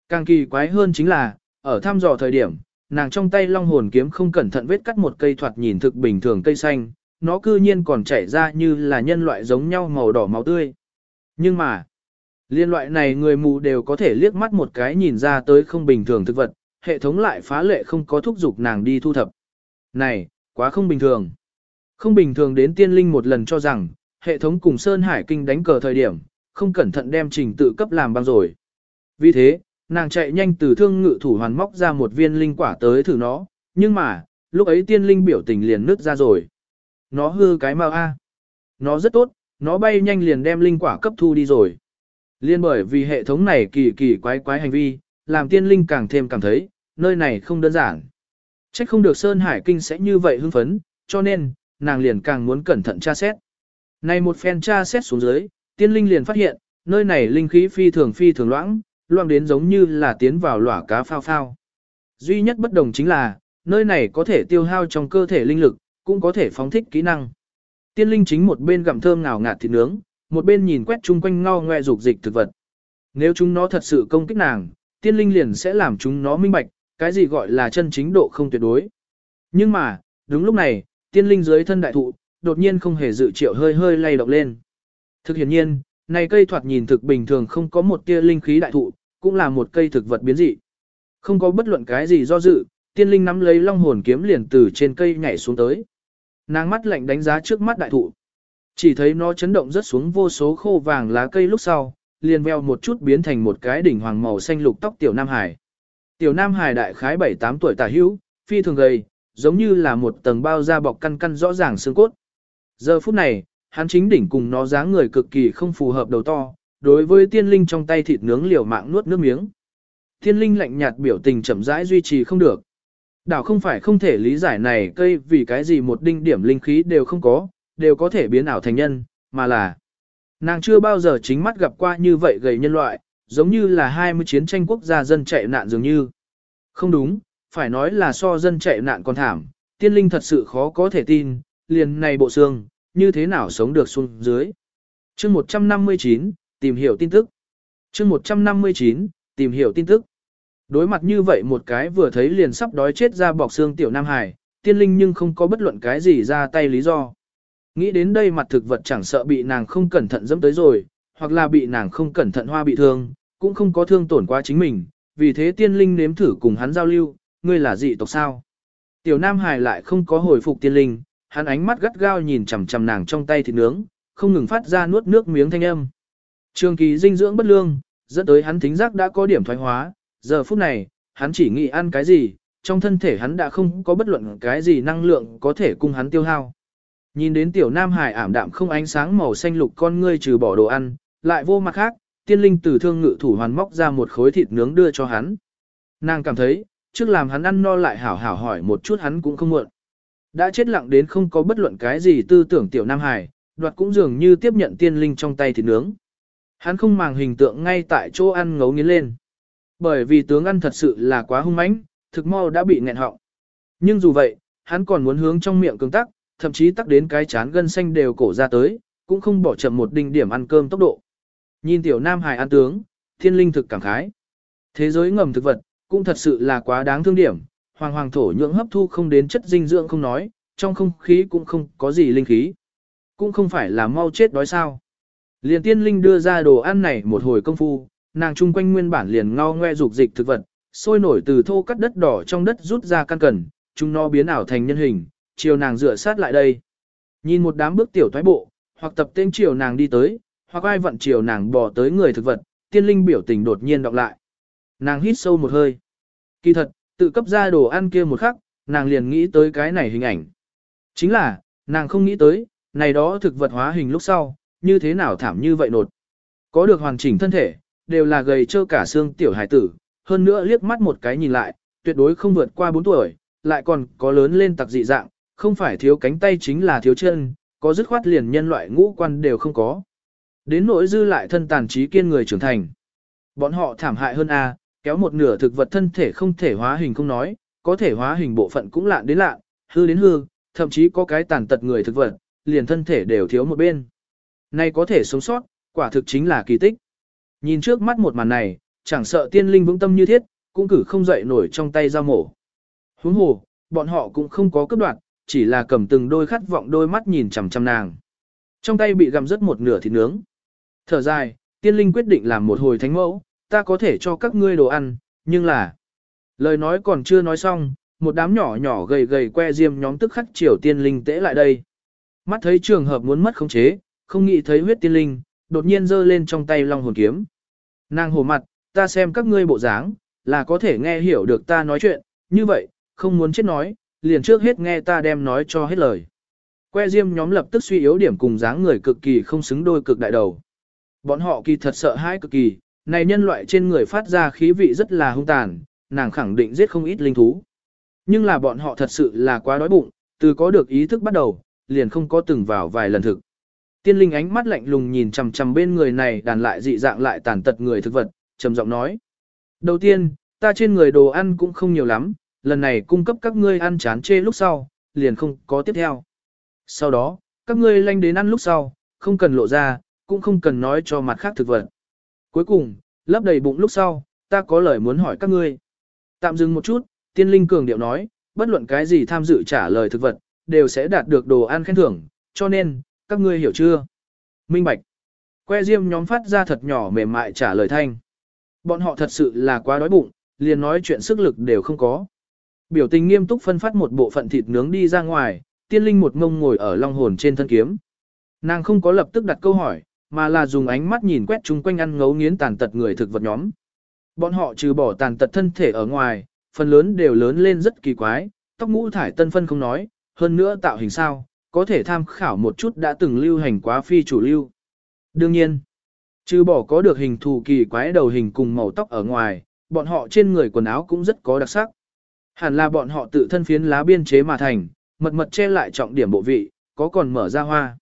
Càng kỳ quái hơn chính là, ở thăm dò thời điểm, nàng trong tay long hồn kiếm không cẩn thận vết cắt một cây thoạt nhìn thực bình thường cây xanh, nó cư nhiên còn chảy ra như là nhân loại giống nhau màu đỏ máu tươi. Nhưng mà, liên loại này người mù đều có thể liếc mắt một cái nhìn ra tới không bình thường thực vật, hệ thống lại phá lệ không có thúc giục nàng đi thu thập. Này, quá không bình thường. Không bình thường đến tiên linh một lần cho rằng, hệ thống cùng Sơn Hải Kinh đánh cờ thời điểm, không cẩn thận đem trình tự cấp làm băng rồi. Vì thế, nàng chạy nhanh từ thương ngự thủ hoàn móc ra một viên linh quả tới thử nó, nhưng mà, lúc ấy tiên linh biểu tình liền nứt ra rồi. Nó hư cái mau a. À. Nó rất tốt, nó bay nhanh liền đem linh quả cấp thu đi rồi. Liên bởi vì hệ thống này kỳ kỳ quái quái hành vi, làm tiên linh càng thêm cảm thấy, nơi này không đơn giản. Trách không được Sơn Hải Kinh sẽ như vậy hưng phấn, cho nên, nàng liền càng muốn cẩn thận tra xét. Này một phen tra xét xuống dưới, tiên linh liền phát hiện, nơi này linh khí phi thường phi thường loãng, loang đến giống như là tiến vào lỏa cá phao phao. Duy nhất bất đồng chính là, nơi này có thể tiêu hao trong cơ thể linh lực, cũng có thể phóng thích kỹ năng. Tiên linh chính một bên gặm thơm ngào ngạt thịt nướng, một bên nhìn quét chung quanh ngao ngoe dục dịch thực vật. Nếu chúng nó thật sự công kích nàng, tiên linh liền sẽ làm chúng nó minh bạch, cái gì gọi là chân chính độ không tuyệt đối. Nhưng mà, đúng lúc này, tiên linh dưới thân đại thụ, đột nhiên không hề dự triệu hơi hơi lay động lên. Thực hiện nhiên, này cây thoạt nhìn thực bình thường không có một tia linh khí đại thụ, cũng là một cây thực vật biến dị. Không có bất luận cái gì do dự, tiên linh nắm lấy long hồn kiếm liền từ trên cây nhảy xuống tới. Nàng mắt lạnh đánh giá trước mắt đại thụ. Chỉ thấy nó chấn động rất xuống vô số khô vàng lá cây lúc sau, liền veo một chút biến thành một cái đỉnh hoàng màu xanh lục tóc tiểu Nam Hải. Tiểu Nam Hải đại khái 7-8 tuổi tả hữu, phi thường gầy, giống như là một tầng bao da bọc căn căn rõ ràng xương cốt. Giờ phút này, hắn chính đỉnh cùng nó dáng người cực kỳ không phù hợp đầu to, đối với tiên linh trong tay thịt nướng liều mạng nuốt nước miếng. Tiên linh lạnh nhạt biểu tình chậm rãi duy trì không được. Đảo không phải không thể lý giải này cây vì cái gì một đinh điểm linh khí đều không có, đều có thể biến ảo thành nhân, mà là nàng chưa bao giờ chính mắt gặp qua như vậy gầy nhân loại, giống như là 20 chiến tranh quốc gia dân chạy nạn dường như. Không đúng, phải nói là so dân chạy nạn còn thảm, tiên linh thật sự khó có thể tin, liền này bộ xương, như thế nào sống được xuống dưới. chương 159, tìm hiểu tin tức. chương 159, tìm hiểu tin tức. Đối mặt như vậy một cái vừa thấy liền sắp đói chết ra bọc xương tiểu Nam Hải, tiên linh nhưng không có bất luận cái gì ra tay lý do. Nghĩ đến đây mặt thực vật chẳng sợ bị nàng không cẩn thận dẫm tới rồi, hoặc là bị nàng không cẩn thận hoa bị thương, cũng không có thương tổn qua chính mình, vì thế tiên linh nếm thử cùng hắn giao lưu, ngươi là dị tộc sao. Tiểu Nam Hải lại không có hồi phục tiên linh, hắn ánh mắt gắt gao nhìn chằm chằm nàng trong tay thịt nướng, không ngừng phát ra nuốt nước miếng thanh âm. Trường kỳ dinh dưỡng bất lương, dẫn tới hắn thính giác đã có điểm thoái hóa, giờ phút này, hắn chỉ nghĩ ăn cái gì, trong thân thể hắn đã không có bất luận cái gì năng lượng có thể cung hắn tiêu hao. Nhìn đến tiểu Nam Hải ảm đạm không ánh sáng màu xanh lục con ngươi trừ bỏ đồ ăn, lại vô mặt khác, tiên linh từ thương ngự thủ hoàn móc ra một khối thịt nướng đưa cho hắn. Nàng cảm thấy, trước làm hắn ăn no lại hảo hảo hỏi một chút hắn cũng không muộn. Đã chết lặng đến không có bất luận cái gì tư tưởng tiểu Nam Hải, đoạt cũng dường như tiếp nhận tiên linh trong tay thịt nướng. Hắn không màng hình tượng ngay tại chỗ ăn ngấu nghiến lên. Bởi vì tướng ăn thật sự là quá hung mãnh, thực mau đã bị nghẹn họng. Nhưng dù vậy, hắn còn muốn hướng trong miệng cứng tắc, thậm chí tắc đến cái chán gân xanh đều cổ ra tới, cũng không bỏ chậm một đinh điểm ăn cơm tốc độ. Nhìn tiểu Nam Hải ăn tướng, thiên linh thực cảm khái. Thế giới ngầm thực vật, cũng thật sự là quá đáng thương điểm, hoàng hoàng thổ nhưỡng hấp thu không đến chất dinh dưỡng không nói, trong không khí cũng không có gì linh khí. Cũng không phải là mau chết đói sao. Liền tiên linh đưa ra đồ ăn này một hồi công phu, nàng chung quanh nguyên bản liền ngao ngoe dục dịch thực vật, sôi nổi từ thô cắt đất đỏ trong đất rút ra căn cẩn, chúng nó biến ảo thành nhân hình, chiều nàng dựa sát lại đây. Nhìn một đám bước tiểu thoái bộ, hoặc tập tên chiều nàng đi tới, hoặc ai vận chiều nàng bò tới người thực vật, tiên linh biểu tình đột nhiên đọc lại. Nàng hít sâu một hơi. Kỳ thật, tự cấp ra đồ ăn kia một khắc, nàng liền nghĩ tới cái này hình ảnh. Chính là, nàng không nghĩ tới, này đó thực vật hóa hình lúc sau, như thế nào thảm như vậy nột. Có được hoàn chỉnh thân thể, đều là gầy trơ cả xương tiểu hải tử, hơn nữa liếc mắt một cái nhìn lại, tuyệt đối không vượt qua 4 tuổi, lại còn có lớn lên tặc dị dạng, không phải thiếu cánh tay chính là thiếu chân, có dứt khoát liền nhân loại ngũ quan đều không có. Đến nỗi dư lại thân tàn trí kiên người trưởng thành. Bọn họ thảm hại hơn A, kéo một nửa thực vật thân thể không thể hóa hình không nói, có thể hóa hình bộ phận cũng lạ đến lạ, hư đến hư, thậm chí có cái tàn tật người thực vật, liền thân thể đều thiếu một bên. Nay có thể sống sót, quả thực chính là kỳ tích. Nhìn trước mắt một màn này, chẳng sợ tiên linh vững tâm như thiết, cũng cử không dậy nổi trong tay dao mổ. Huống hồ, bọn họ cũng không có cấp đoạn, chỉ là cầm từng đôi khát vọng đôi mắt nhìn chằm chằm nàng. Trong tay bị gặm rất một nửa thịt nướng. Thở dài, tiên linh quyết định làm một hồi thánh mẫu, ta có thể cho các ngươi đồ ăn, nhưng là... Lời nói còn chưa nói xong, một đám nhỏ nhỏ gầy gầy que diêm nhóm tức khắc chiều tiên linh tễ lại đây. Mắt thấy trường hợp muốn mất khống chế, không nghĩ thấy huyết tiên linh, đột nhiên giơ lên trong tay long hồn kiếm. Nàng hồ mặt, ta xem các ngươi bộ dáng, là có thể nghe hiểu được ta nói chuyện, như vậy, không muốn chết nói, liền trước hết nghe ta đem nói cho hết lời. Que diêm nhóm lập tức suy yếu điểm cùng dáng người cực kỳ không xứng đôi cực đại đầu. Bọn họ kỳ thật sợ hãi cực kỳ, này nhân loại trên người phát ra khí vị rất là hung tàn, nàng khẳng định giết không ít linh thú. Nhưng là bọn họ thật sự là quá đói bụng, từ có được ý thức bắt đầu, liền không có từng vào vài lần thực. Tiên linh ánh mắt lạnh lùng nhìn chằm chằm bên người này đàn lại dị dạng lại tàn tật người thực vật, trầm giọng nói. Đầu tiên, ta trên người đồ ăn cũng không nhiều lắm, lần này cung cấp các ngươi ăn chán chê lúc sau, liền không có tiếp theo. Sau đó, các ngươi lanh đến ăn lúc sau, không cần lộ ra, cũng không cần nói cho mặt khác thực vật. Cuối cùng, lấp đầy bụng lúc sau, ta có lời muốn hỏi các ngươi. Tạm dừng một chút, tiên linh cường điệu nói, bất luận cái gì tham dự trả lời thực vật, đều sẽ đạt được đồ ăn khen thưởng, cho nên, các ngươi hiểu chưa? Minh Bạch. Que diêm nhóm phát ra thật nhỏ mềm mại trả lời thanh. Bọn họ thật sự là quá đói bụng, liền nói chuyện sức lực đều không có. Biểu tình nghiêm túc phân phát một bộ phận thịt nướng đi ra ngoài, tiên linh một ngông ngồi ở long hồn trên thân kiếm. Nàng không có lập tức đặt câu hỏi, mà là dùng ánh mắt nhìn quét chung quanh ăn ngấu nghiến tàn tật người thực vật nhóm. Bọn họ trừ bỏ tàn tật thân thể ở ngoài, phần lớn đều lớn lên rất kỳ quái, tóc ngũ thải tân phân không nói, hơn nữa tạo hình sao, có thể tham khảo một chút đã từng lưu hành quá phi chủ lưu. Đương nhiên, trừ bỏ có được hình thù kỳ quái đầu hình cùng màu tóc ở ngoài, bọn họ trên người quần áo cũng rất có đặc sắc. Hẳn là bọn họ tự thân phiến lá biên chế mà thành, mật mật che lại trọng điểm bộ vị, có còn mở ra hoa.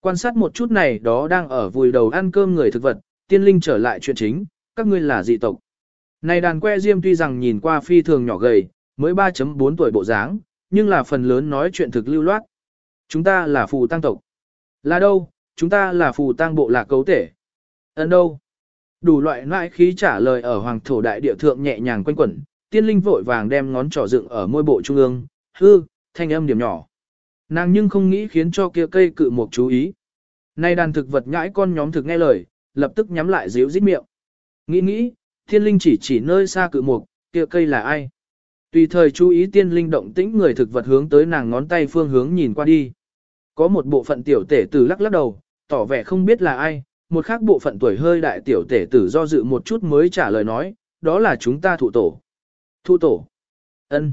Quan sát một chút này đó đang ở vùi đầu ăn cơm người thực vật, tiên linh trở lại chuyện chính, các ngươi là dị tộc. Này đàn que diêm tuy rằng nhìn qua phi thường nhỏ gầy, mới 3.4 tuổi bộ dáng, nhưng là phần lớn nói chuyện thực lưu loát. Chúng ta là phù tăng tộc. Là đâu, chúng ta là phù tăng bộ lạc cấu tể. Ấn đâu? Đủ loại loại khí trả lời ở hoàng thổ đại địa thượng nhẹ nhàng quanh quẩn, tiên linh vội vàng đem ngón trỏ dựng ở môi bộ trung ương, hư, thanh âm điểm nhỏ. Nàng nhưng không nghĩ khiến cho kia cây cự một chú ý. Nay đàn thực vật nhãi con nhóm thực nghe lời, lập tức nhắm lại díu dít miệng. Nghĩ nghĩ, thiên linh chỉ chỉ nơi xa cự mục, kia cây là ai? Tùy thời chú ý tiên linh động tĩnh người thực vật hướng tới nàng ngón tay phương hướng nhìn qua đi. Có một bộ phận tiểu tể tử lắc lắc đầu, tỏ vẻ không biết là ai, một khác bộ phận tuổi hơi đại tiểu tể tử do dự một chút mới trả lời nói, đó là chúng ta thụ tổ. Thụ tổ. ân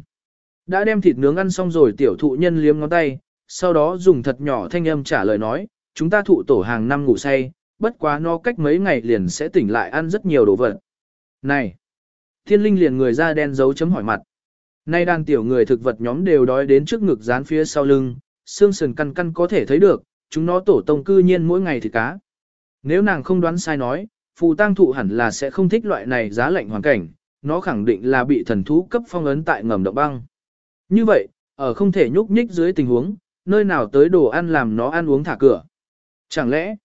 Đã đem thịt nướng ăn xong rồi tiểu thụ nhân liếm ngón tay, sau đó dùng thật nhỏ thanh âm trả lời nói, chúng ta thụ tổ hàng năm ngủ say, bất quá no cách mấy ngày liền sẽ tỉnh lại ăn rất nhiều đồ vật. Này! Thiên linh liền người ra đen dấu chấm hỏi mặt. Nay đàn tiểu người thực vật nhóm đều đói đến trước ngực dán phía sau lưng, xương sườn căn căn có thể thấy được, chúng nó tổ tông cư nhiên mỗi ngày thịt cá. Nếu nàng không đoán sai nói, phù tang thụ hẳn là sẽ không thích loại này giá lạnh hoàn cảnh, nó khẳng định là bị thần thú cấp phong ấn tại ngầm động băng. Như vậy, ở không thể nhúc nhích dưới tình huống, nơi nào tới đồ ăn làm nó ăn uống thả cửa. Chẳng lẽ,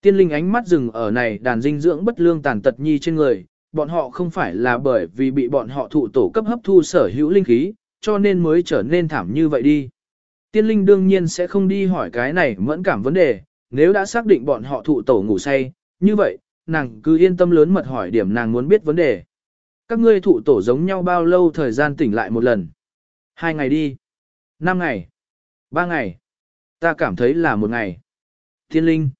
tiên linh ánh mắt dừng ở này đàn dinh dưỡng bất lương tàn tật nhi trên người, bọn họ không phải là bởi vì bị bọn họ thụ tổ cấp hấp thu sở hữu linh khí, cho nên mới trở nên thảm như vậy đi. Tiên linh đương nhiên sẽ không đi hỏi cái này mẫn cảm vấn đề, nếu đã xác định bọn họ thụ tổ ngủ say, như vậy, nàng cứ yên tâm lớn mật hỏi điểm nàng muốn biết vấn đề. Các ngươi thụ tổ giống nhau bao lâu thời gian tỉnh lại một lần? Hai ngày đi. Năm ngày. Ba ngày. Ta cảm thấy là một ngày. Thiên linh.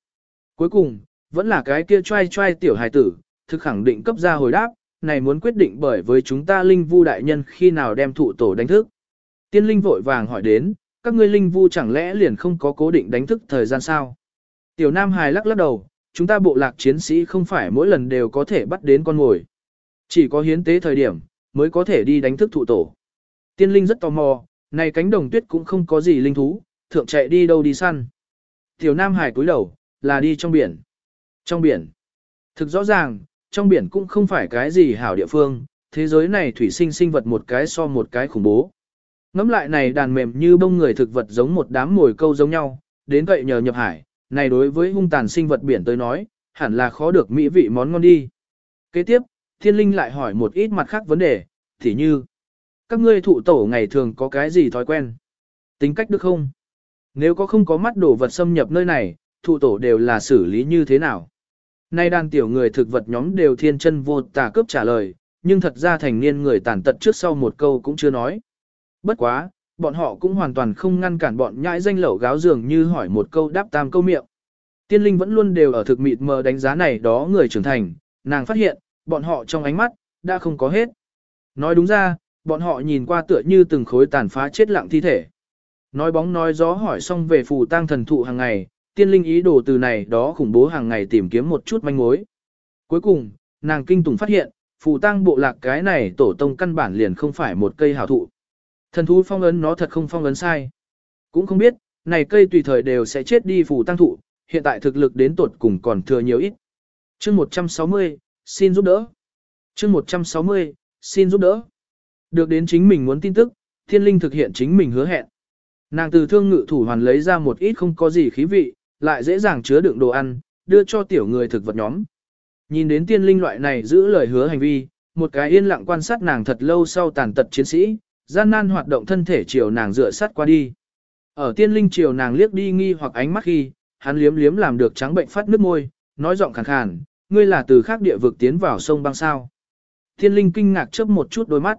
Cuối cùng, vẫn là cái kia trai trai tiểu hài tử, thực khẳng định cấp ra hồi đáp, này muốn quyết định bởi với chúng ta linh vu đại nhân khi nào đem thụ tổ đánh thức. Tiên linh vội vàng hỏi đến, các ngươi linh vu chẳng lẽ liền không có cố định đánh thức thời gian sao? Tiểu Nam Hài lắc lắc đầu, chúng ta bộ lạc chiến sĩ không phải mỗi lần đều có thể bắt đến con mồi. Chỉ có hiến tế thời điểm, mới có thể đi đánh thức thụ tổ. Tiên linh rất tò mò, này cánh đồng tuyết cũng không có gì linh thú, thượng chạy đi đâu đi săn. Tiểu Nam Hải cúi đầu, là đi trong biển. Trong biển. Thực rõ ràng, trong biển cũng không phải cái gì hảo địa phương, thế giới này thủy sinh sinh vật một cái so một cái khủng bố. Ngắm lại này đàn mềm như bông người thực vật giống một đám mồi câu giống nhau, đến vậy nhờ nhập hải, này đối với hung tàn sinh vật biển tới nói, hẳn là khó được mỹ vị món ngon đi. Kế tiếp, thiên linh lại hỏi một ít mặt khác vấn đề, thì như, các ngươi thụ tổ ngày thường có cái gì thói quen? Tính cách được không? Nếu có không có mắt đổ vật xâm nhập nơi này, thụ tổ đều là xử lý như thế nào? Nay đàn tiểu người thực vật nhóm đều thiên chân vô tà cướp trả lời, nhưng thật ra thành niên người tàn tật trước sau một câu cũng chưa nói. Bất quá, bọn họ cũng hoàn toàn không ngăn cản bọn nhãi danh lẩu gáo dường như hỏi một câu đáp tam câu miệng. Tiên linh vẫn luôn đều ở thực mịt mờ đánh giá này đó người trưởng thành, nàng phát hiện, bọn họ trong ánh mắt, đã không có hết. Nói đúng ra, bọn họ nhìn qua tựa như từng khối tàn phá chết lặng thi thể. Nói bóng nói gió hỏi xong về phù tang thần thụ hàng ngày, tiên linh ý đồ từ này đó khủng bố hàng ngày tìm kiếm một chút manh mối. Cuối cùng, nàng kinh tủng phát hiện, phù tang bộ lạc cái này tổ tông căn bản liền không phải một cây hảo thụ. Thần thú phong ấn nó thật không phong ấn sai. Cũng không biết, này cây tùy thời đều sẽ chết đi phù tăng thụ, hiện tại thực lực đến tột cùng còn thừa nhiều ít. chương 160, xin giúp đỡ. chương 160, xin giúp đỡ. Được đến chính mình muốn tin tức, thiên linh thực hiện chính mình hứa hẹn. Nàng từ thương ngự thủ hoàn lấy ra một ít không có gì khí vị, lại dễ dàng chứa đựng đồ ăn, đưa cho tiểu người thực vật nhóm. Nhìn đến tiên linh loại này giữ lời hứa hành vi, một cái yên lặng quan sát nàng thật lâu sau tàn tật chiến sĩ, gian nan hoạt động thân thể chiều nàng dựa sát qua đi. Ở tiên linh chiều nàng liếc đi nghi hoặc ánh mắt khi, hắn liếm liếm làm được trắng bệnh phát nước môi, nói giọng khàn khàn, ngươi là từ khác địa vực tiến vào sông băng sao. Tiên linh kinh ngạc chớp một chút đôi mắt.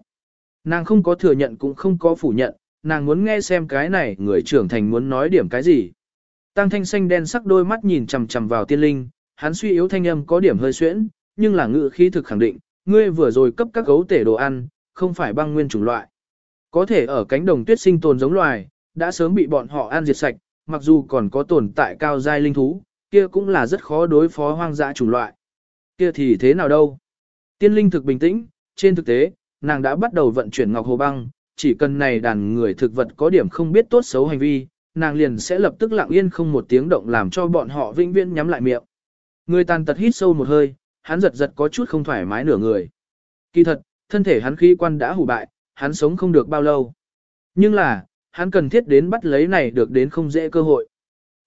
Nàng không có thừa nhận cũng không có phủ nhận, nàng muốn nghe xem cái này người trưởng thành muốn nói điểm cái gì. Tăng thanh xanh đen sắc đôi mắt nhìn chằm chằm vào tiên linh, hắn suy yếu thanh âm có điểm hơi xuyễn, nhưng là ngự khí thực khẳng định, ngươi vừa rồi cấp các gấu tể đồ ăn, không phải băng nguyên chủng loại. Có thể ở cánh đồng tuyết sinh tồn giống loài, đã sớm bị bọn họ ăn diệt sạch, mặc dù còn có tồn tại cao giai linh thú, kia cũng là rất khó đối phó hoang dã chủng loại. Kia thì thế nào đâu? Tiên linh thực bình tĩnh, trên thực tế, nàng đã bắt đầu vận chuyển ngọc hồ băng, chỉ cần này đàn người thực vật có điểm không biết tốt xấu hành vi, nàng liền sẽ lập tức lặng yên không một tiếng động làm cho bọn họ vĩnh viễn nhắm lại miệng. Người tàn tật hít sâu một hơi, hắn giật giật có chút không thoải mái nửa người. Kỳ thật, thân thể hắn khí quan đã hủ bại, hắn sống không được bao lâu. Nhưng là, hắn cần thiết đến bắt lấy này được đến không dễ cơ hội.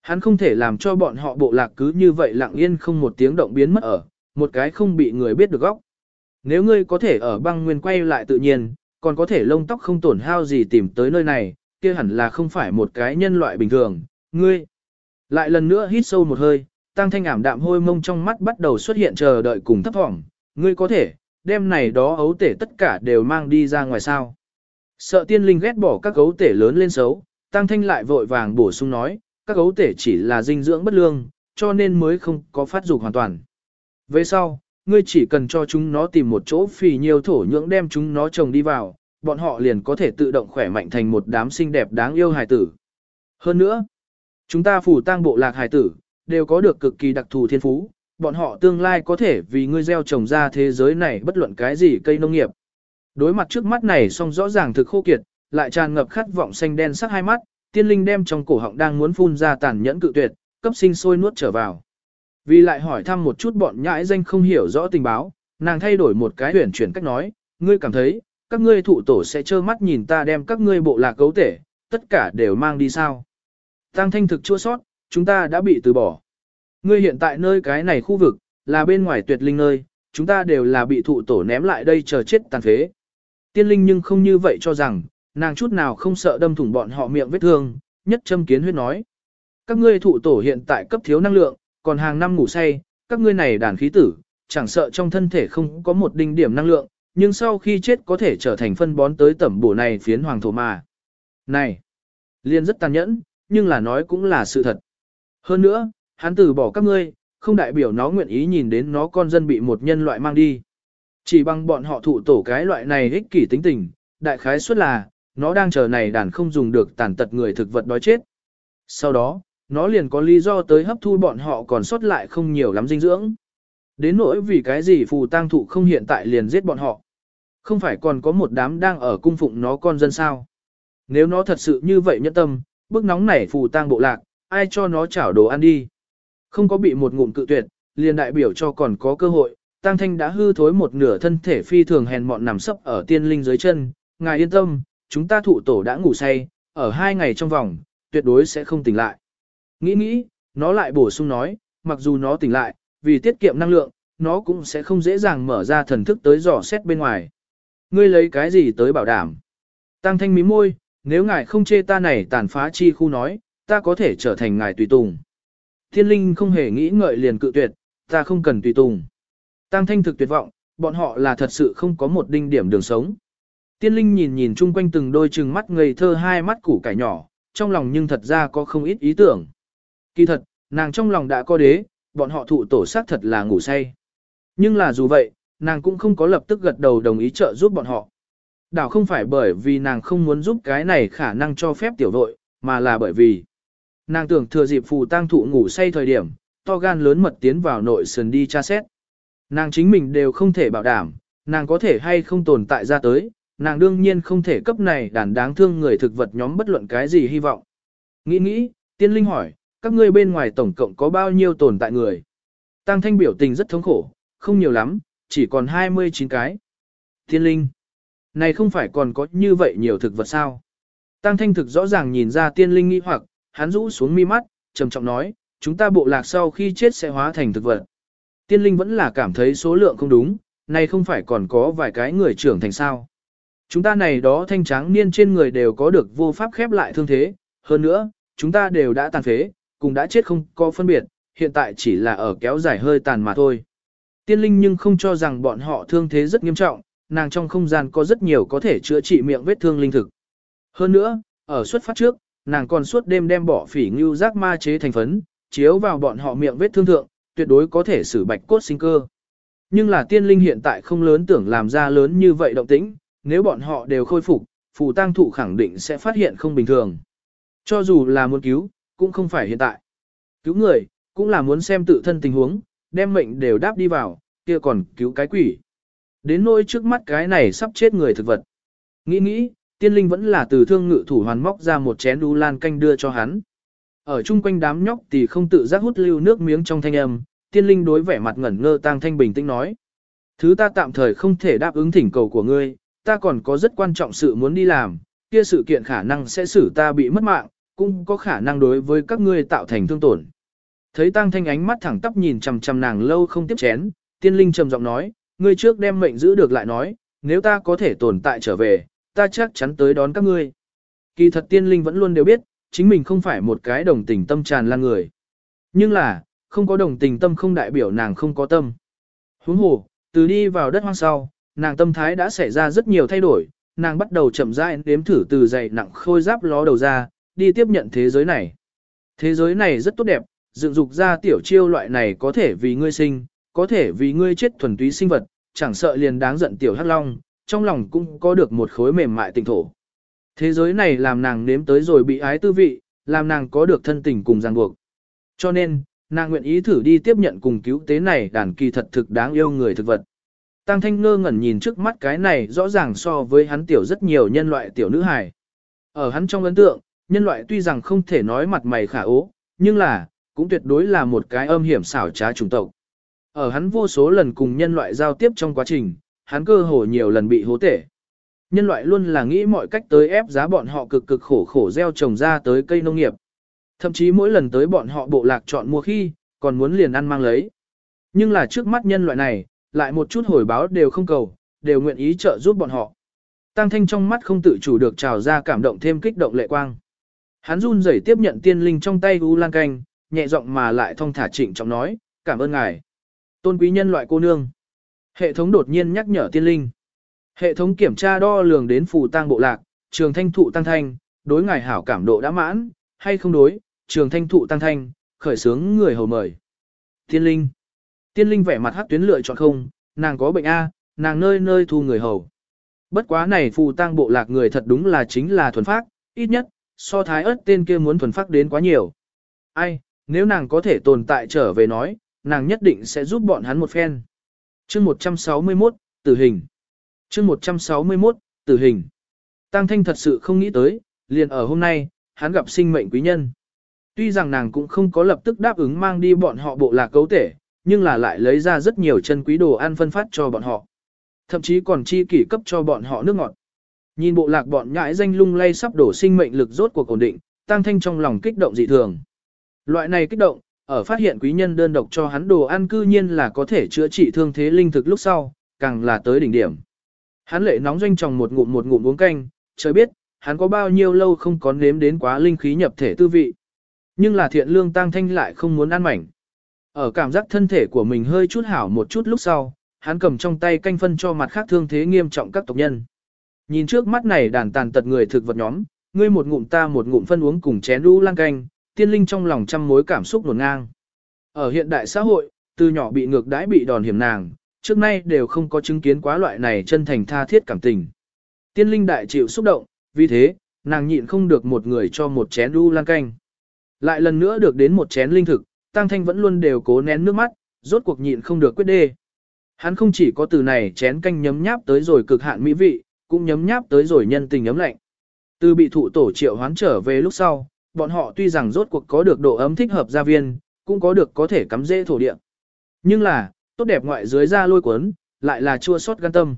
Hắn không thể làm cho bọn họ bộ lạc cứ như vậy lặng yên không một tiếng động biến mất ở, một cái không bị người biết được góc. Nếu ngươi có thể ở băng nguyên quay lại tự nhiên, còn có thể lông tóc không tổn hao gì tìm tới nơi này, kia hẳn là không phải một cái nhân loại bình thường, ngươi. Lại lần nữa hít sâu một hơi, tăng thanh ảm đạm hôi mông trong mắt bắt đầu xuất hiện chờ đợi cùng thấp thỏm, ngươi có thể, đem này đó ấu tể tất cả đều mang đi ra ngoài sao. Sợ tiên linh ghét bỏ các ấu tể lớn lên xấu, tăng thanh lại vội vàng bổ sung nói, các ấu tể chỉ là dinh dưỡng bất lương, cho nên mới không có phát dục hoàn toàn. Về sau, ngươi chỉ cần cho chúng nó tìm một chỗ phì nhiều thổ nhưỡng đem chúng nó trồng đi vào, bọn họ liền có thể tự động khỏe mạnh thành một đám xinh đẹp đáng yêu hài tử. Hơn nữa, chúng ta phủ tang bộ lạc hài tử, đều có được cực kỳ đặc thù thiên phú, bọn họ tương lai có thể vì ngươi gieo trồng ra thế giới này bất luận cái gì cây nông nghiệp. Đối mặt trước mắt này song rõ ràng thực khô kiệt, lại tràn ngập khát vọng xanh đen sắc hai mắt, tiên linh đem trong cổ họng đang muốn phun ra tàn nhẫn cự tuyệt, cấp sinh sôi nuốt trở vào. Vì lại hỏi thăm một chút bọn nhãi danh không hiểu rõ tình báo, nàng thay đổi một cái huyển chuyển cách nói, ngươi cảm thấy, các ngươi thụ tổ sẽ trơ mắt nhìn ta đem các ngươi bộ lạc cấu thể, tất cả đều mang đi sao. Tăng thanh thực chua sót, chúng ta đã bị từ bỏ. Ngươi hiện tại nơi cái này khu vực, là bên ngoài tuyệt linh nơi, chúng ta đều là bị thụ tổ ném lại đây chờ chết tàn phế. Tiên linh nhưng không như vậy cho rằng, nàng chút nào không sợ đâm thủng bọn họ miệng vết thương, nhất châm kiến huyết nói. Các ngươi thụ tổ hiện tại cấp thiếu năng lượng, còn hàng năm ngủ say, các ngươi này đàn khí tử, chẳng sợ trong thân thể không có một đinh điểm năng lượng, nhưng sau khi chết có thể trở thành phân bón tới tẩm bổ này phiến hoàng thổ mà. Này, liên rất tàn nhẫn, nhưng là nói cũng là sự thật. Hơn nữa, hắn từ bỏ các ngươi, không đại biểu nó nguyện ý nhìn đến nó con dân bị một nhân loại mang đi. Chỉ bằng bọn họ thụ tổ cái loại này ích kỷ tính tình, đại khái suất là, nó đang chờ này đàn không dùng được tàn tật người thực vật đói chết. Sau đó, nó liền có lý do tới hấp thu bọn họ còn sót lại không nhiều lắm dinh dưỡng. Đến nỗi vì cái gì phù tang thụ không hiện tại liền giết bọn họ. Không phải còn có một đám đang ở cung phụng nó con dân sao. Nếu nó thật sự như vậy nhẫn tâm, bức nóng nảy phù tang bộ lạc, ai cho nó chảo đồ ăn đi. Không có bị một ngụm cự tuyệt, liền đại biểu cho còn có cơ hội, Tăng Thanh đã hư thối một nửa thân thể phi thường hèn mọn nằm sấp ở tiên linh dưới chân, ngài yên tâm, chúng ta thụ tổ đã ngủ say, ở hai ngày trong vòng, tuyệt đối sẽ không tỉnh lại. Nghĩ nghĩ, nó lại bổ sung nói, mặc dù nó tỉnh lại, vì tiết kiệm năng lượng, nó cũng sẽ không dễ dàng mở ra thần thức tới dò xét bên ngoài. Ngươi lấy cái gì tới bảo đảm? Tăng thanh mí môi, nếu ngài không chê ta này tàn phá chi khu nói, ta có thể trở thành ngài tùy tùng. Thiên linh không hề nghĩ ngợi liền cự tuyệt, ta không cần tùy tùng. Tăng thanh thực tuyệt vọng, bọn họ là thật sự không có một đinh điểm đường sống. Tiên linh nhìn nhìn chung quanh từng đôi trừng mắt ngây thơ hai mắt củ cải nhỏ, trong lòng nhưng thật ra có không ít ý tưởng. Kỳ thật, nàng trong lòng đã có đế, bọn họ thụ tổ xác thật là ngủ say. Nhưng là dù vậy, nàng cũng không có lập tức gật đầu đồng ý trợ giúp bọn họ. Đảo không phải bởi vì nàng không muốn giúp cái này khả năng cho phép tiểu đội, mà là bởi vì nàng tưởng thừa dịp phù tang thụ ngủ say thời điểm, to gan lớn mật tiến vào nội sườn đi tra xét. Nàng chính mình đều không thể bảo đảm, nàng có thể hay không tồn tại ra tới, nàng đương nhiên không thể cấp này đàn đáng thương người thực vật nhóm bất luận cái gì hy vọng. Nghĩ nghĩ, tiên linh hỏi, các ngươi bên ngoài tổng cộng có bao nhiêu tồn tại người? Tăng thanh biểu tình rất thống khổ, không nhiều lắm, chỉ còn 29 cái. Thiên linh, này không phải còn có như vậy nhiều thực vật sao? Tăng thanh thực rõ ràng nhìn ra tiên linh nghi hoặc, hắn rũ xuống mi mắt, trầm trọng nói, chúng ta bộ lạc sau khi chết sẽ hóa thành thực vật. Tiên linh vẫn là cảm thấy số lượng không đúng, này không phải còn có vài cái người trưởng thành sao. Chúng ta này đó thanh tráng niên trên người đều có được vô pháp khép lại thương thế, hơn nữa, chúng ta đều đã tàn phế, cùng đã chết không có phân biệt, hiện tại chỉ là ở kéo dài hơi tàn mà thôi. Tiên linh nhưng không cho rằng bọn họ thương thế rất nghiêm trọng, nàng trong không gian có rất nhiều có thể chữa trị miệng vết thương linh thực. Hơn nữa, ở xuất phát trước, nàng còn suốt đêm đem bỏ phỉ ngưu giác ma chế thành phấn, chiếu vào bọn họ miệng vết thương thượng, tuyệt đối có thể xử bạch cốt sinh cơ. Nhưng là tiên linh hiện tại không lớn tưởng làm ra lớn như vậy động tĩnh, nếu bọn họ đều khôi phục, phù tang thụ khẳng định sẽ phát hiện không bình thường. Cho dù là muốn cứu, cũng không phải hiện tại. Cứu người, cũng là muốn xem tự thân tình huống, đem mệnh đều đáp đi vào, kia còn cứu cái quỷ. Đến nỗi trước mắt cái này sắp chết người thực vật. Nghĩ nghĩ, tiên linh vẫn là từ thương ngự thủ hoàn móc ra một chén đu lan canh đưa cho hắn. Ở chung quanh đám nhóc thì không tự giác hút lưu nước miếng trong thanh âm, tiên linh đối vẻ mặt ngẩn ngơ tang thanh bình tĩnh nói. Thứ ta tạm thời không thể đáp ứng thỉnh cầu của ngươi, ta còn có rất quan trọng sự muốn đi làm, kia kia sự kiện khả năng sẽ xử ta bị mất mạng, cũng có khả năng đối với các ngươi tạo thành thương tổn. Thấy Tăng Thanh ánh mắt thẳng tắp nhìn chằm chằm nàng lâu không tiếp chén, tiên linh trầm giọng nói, ngươi trước đem mệnh giữ được lại nói, nếu ta có thể tồn tại trở về, ta chắc chắn tới đón các ngươi. Kỳ thật tiên linh vẫn luôn đều biết, chính mình không phải một cái đồng tình tâm tràn lan người. Nhưng là, không có đồng tình tâm không đại biểu nàng không có tâm. Huống hồ, từ đi vào đất hoang sau, nàng tâm thái đã xảy ra rất nhiều thay đổi, nàng bắt đầu chậm rãi đếm thử từ dày nặng khôi giáp ló đầu ra, đi tiếp nhận thế giới này. Thế giới này rất tốt đẹp, dựng dục ra tiểu chiêu loại này có thể vì ngươi sinh, có thể vì ngươi chết thuần túy sinh vật, chẳng sợ liền đáng giận tiểu hắc long, trong lòng cũng có được một khối mềm mại tình thổ. Thế giới này làm nàng nếm tới rồi bị ái tư vị, làm nàng có được thân tình cùng ràng buộc. Cho nên, nàng nguyện ý thử đi tiếp nhận cùng cứu tế này đàn kỳ thật thực đáng yêu người thực vật. Tăng Thanh ngơ ngẩn nhìn trước mắt cái này rõ ràng so với hắn tiểu rất nhiều nhân loại tiểu nữ hài. Ở hắn trong ấn tượng, nhân loại tuy rằng không thể nói mặt mày khả ố, nhưng là, cũng tuyệt đối là một cái âm hiểm xảo trá chủng tộc. Ở hắn vô số lần cùng nhân loại giao tiếp trong quá trình, hắn cơ hồ nhiều lần bị hố tể. Nhân loại luôn là nghĩ mọi cách tới ép giá bọn họ cực cực khổ khổ gieo trồng ra tới cây nông nghiệp. Thậm chí mỗi lần tới bọn họ bộ lạc chọn mua khi, còn muốn liền ăn mang lấy. Nhưng là trước mắt nhân loại này, lại một chút hồi báo đều không cầu, đều nguyện ý trợ giúp bọn họ. Tăng thanh trong mắt không tự chủ được trào ra cảm động thêm kích động lệ quang. Hắn run rẩy tiếp nhận tiên linh trong tay U Lan Canh, nhẹ giọng mà lại thong thả trịnh trọng nói, cảm ơn ngài. Tôn quý nhân loại cô nương. Hệ thống đột nhiên nhắc nhở tiên linh. Hệ thống kiểm tra đo lường đến phù tang bộ lạc, trường thanh thụ tăng thanh, đối ngài hảo cảm độ đã mãn, hay không đối, trường thanh thụ tăng thanh, khởi sướng người hầu mời. Tiên linh. Tiên linh vẻ mặt hắc tuyến lựa chọn không, nàng có bệnh A, nàng nơi nơi thu người hầu. Bất quá này phù tang bộ lạc người thật đúng là chính là thuần phác, ít nhất, so thái ớt tên kia muốn thuần phác đến quá nhiều. Ai, nếu nàng có thể tồn tại trở về nói, nàng nhất định sẽ giúp bọn hắn một phen. chương 161, tử hình. chương 161, tử hình. Tăng Thanh thật sự không nghĩ tới, liền ở hôm nay, hắn gặp sinh mệnh quý nhân. Tuy rằng nàng cũng không có lập tức đáp ứng mang đi bọn họ bộ lạc cấu thể, nhưng là lại lấy ra rất nhiều chân quý đồ ăn phân phát cho bọn họ. Thậm chí còn chi kỷ cấp cho bọn họ nước ngọt. Nhìn bộ lạc bọn nhãi danh lung lay sắp đổ sinh mệnh lực rốt cuộc ổn định, Tăng Thanh trong lòng kích động dị thường. Loại này kích động, ở phát hiện quý nhân đơn độc cho hắn đồ ăn cư nhiên là có thể chữa trị thương thế linh thực lúc sau, càng là tới đỉnh điểm. Hắn lệ nóng doanh tròng một ngụm một ngụm uống canh, trời biết, hắn có bao nhiêu lâu không có nếm đến quá linh khí nhập thể tư vị. Nhưng là thiện lương tăng thanh lại không muốn ăn mảnh. Ở cảm giác thân thể của mình hơi chút hảo một chút lúc sau, hắn cầm trong tay canh phân cho mặt khác thương thế nghiêm trọng các tộc nhân. Nhìn trước mắt này đàn tàn tật người thực vật nhóm, ngươi một ngụm ta một ngụm phân uống cùng chén đu lang canh, tiên linh trong lòng trăm mối cảm xúc nổn ngang. Ở hiện đại xã hội, từ nhỏ bị ngược đãi bị đòn hiểm nàng, trước nay đều không có chứng kiến quá loại này chân thành tha thiết cảm tình. Tiên linh đại chịu xúc động, vì thế, nàng nhịn không được một người cho một chén đu lan canh. Lại lần nữa được đến một chén linh thực, Tăng Thanh vẫn luôn đều cố nén nước mắt, rốt cuộc nhịn không được quyết đê. Hắn không chỉ có từ này chén canh nhấm nháp tới rồi cực hạn mỹ vị, cũng nhấm nháp tới rồi nhân tình ấm lạnh. Từ bị thụ tổ triệu hoán trở về lúc sau, bọn họ tuy rằng rốt cuộc có được độ ấm thích hợp gia viên, cũng có được có thể cắm dễ thổ địa. Nhưng là, tốt đẹp ngoại dưới ra lôi cuốn, lại là chua sót gan tâm.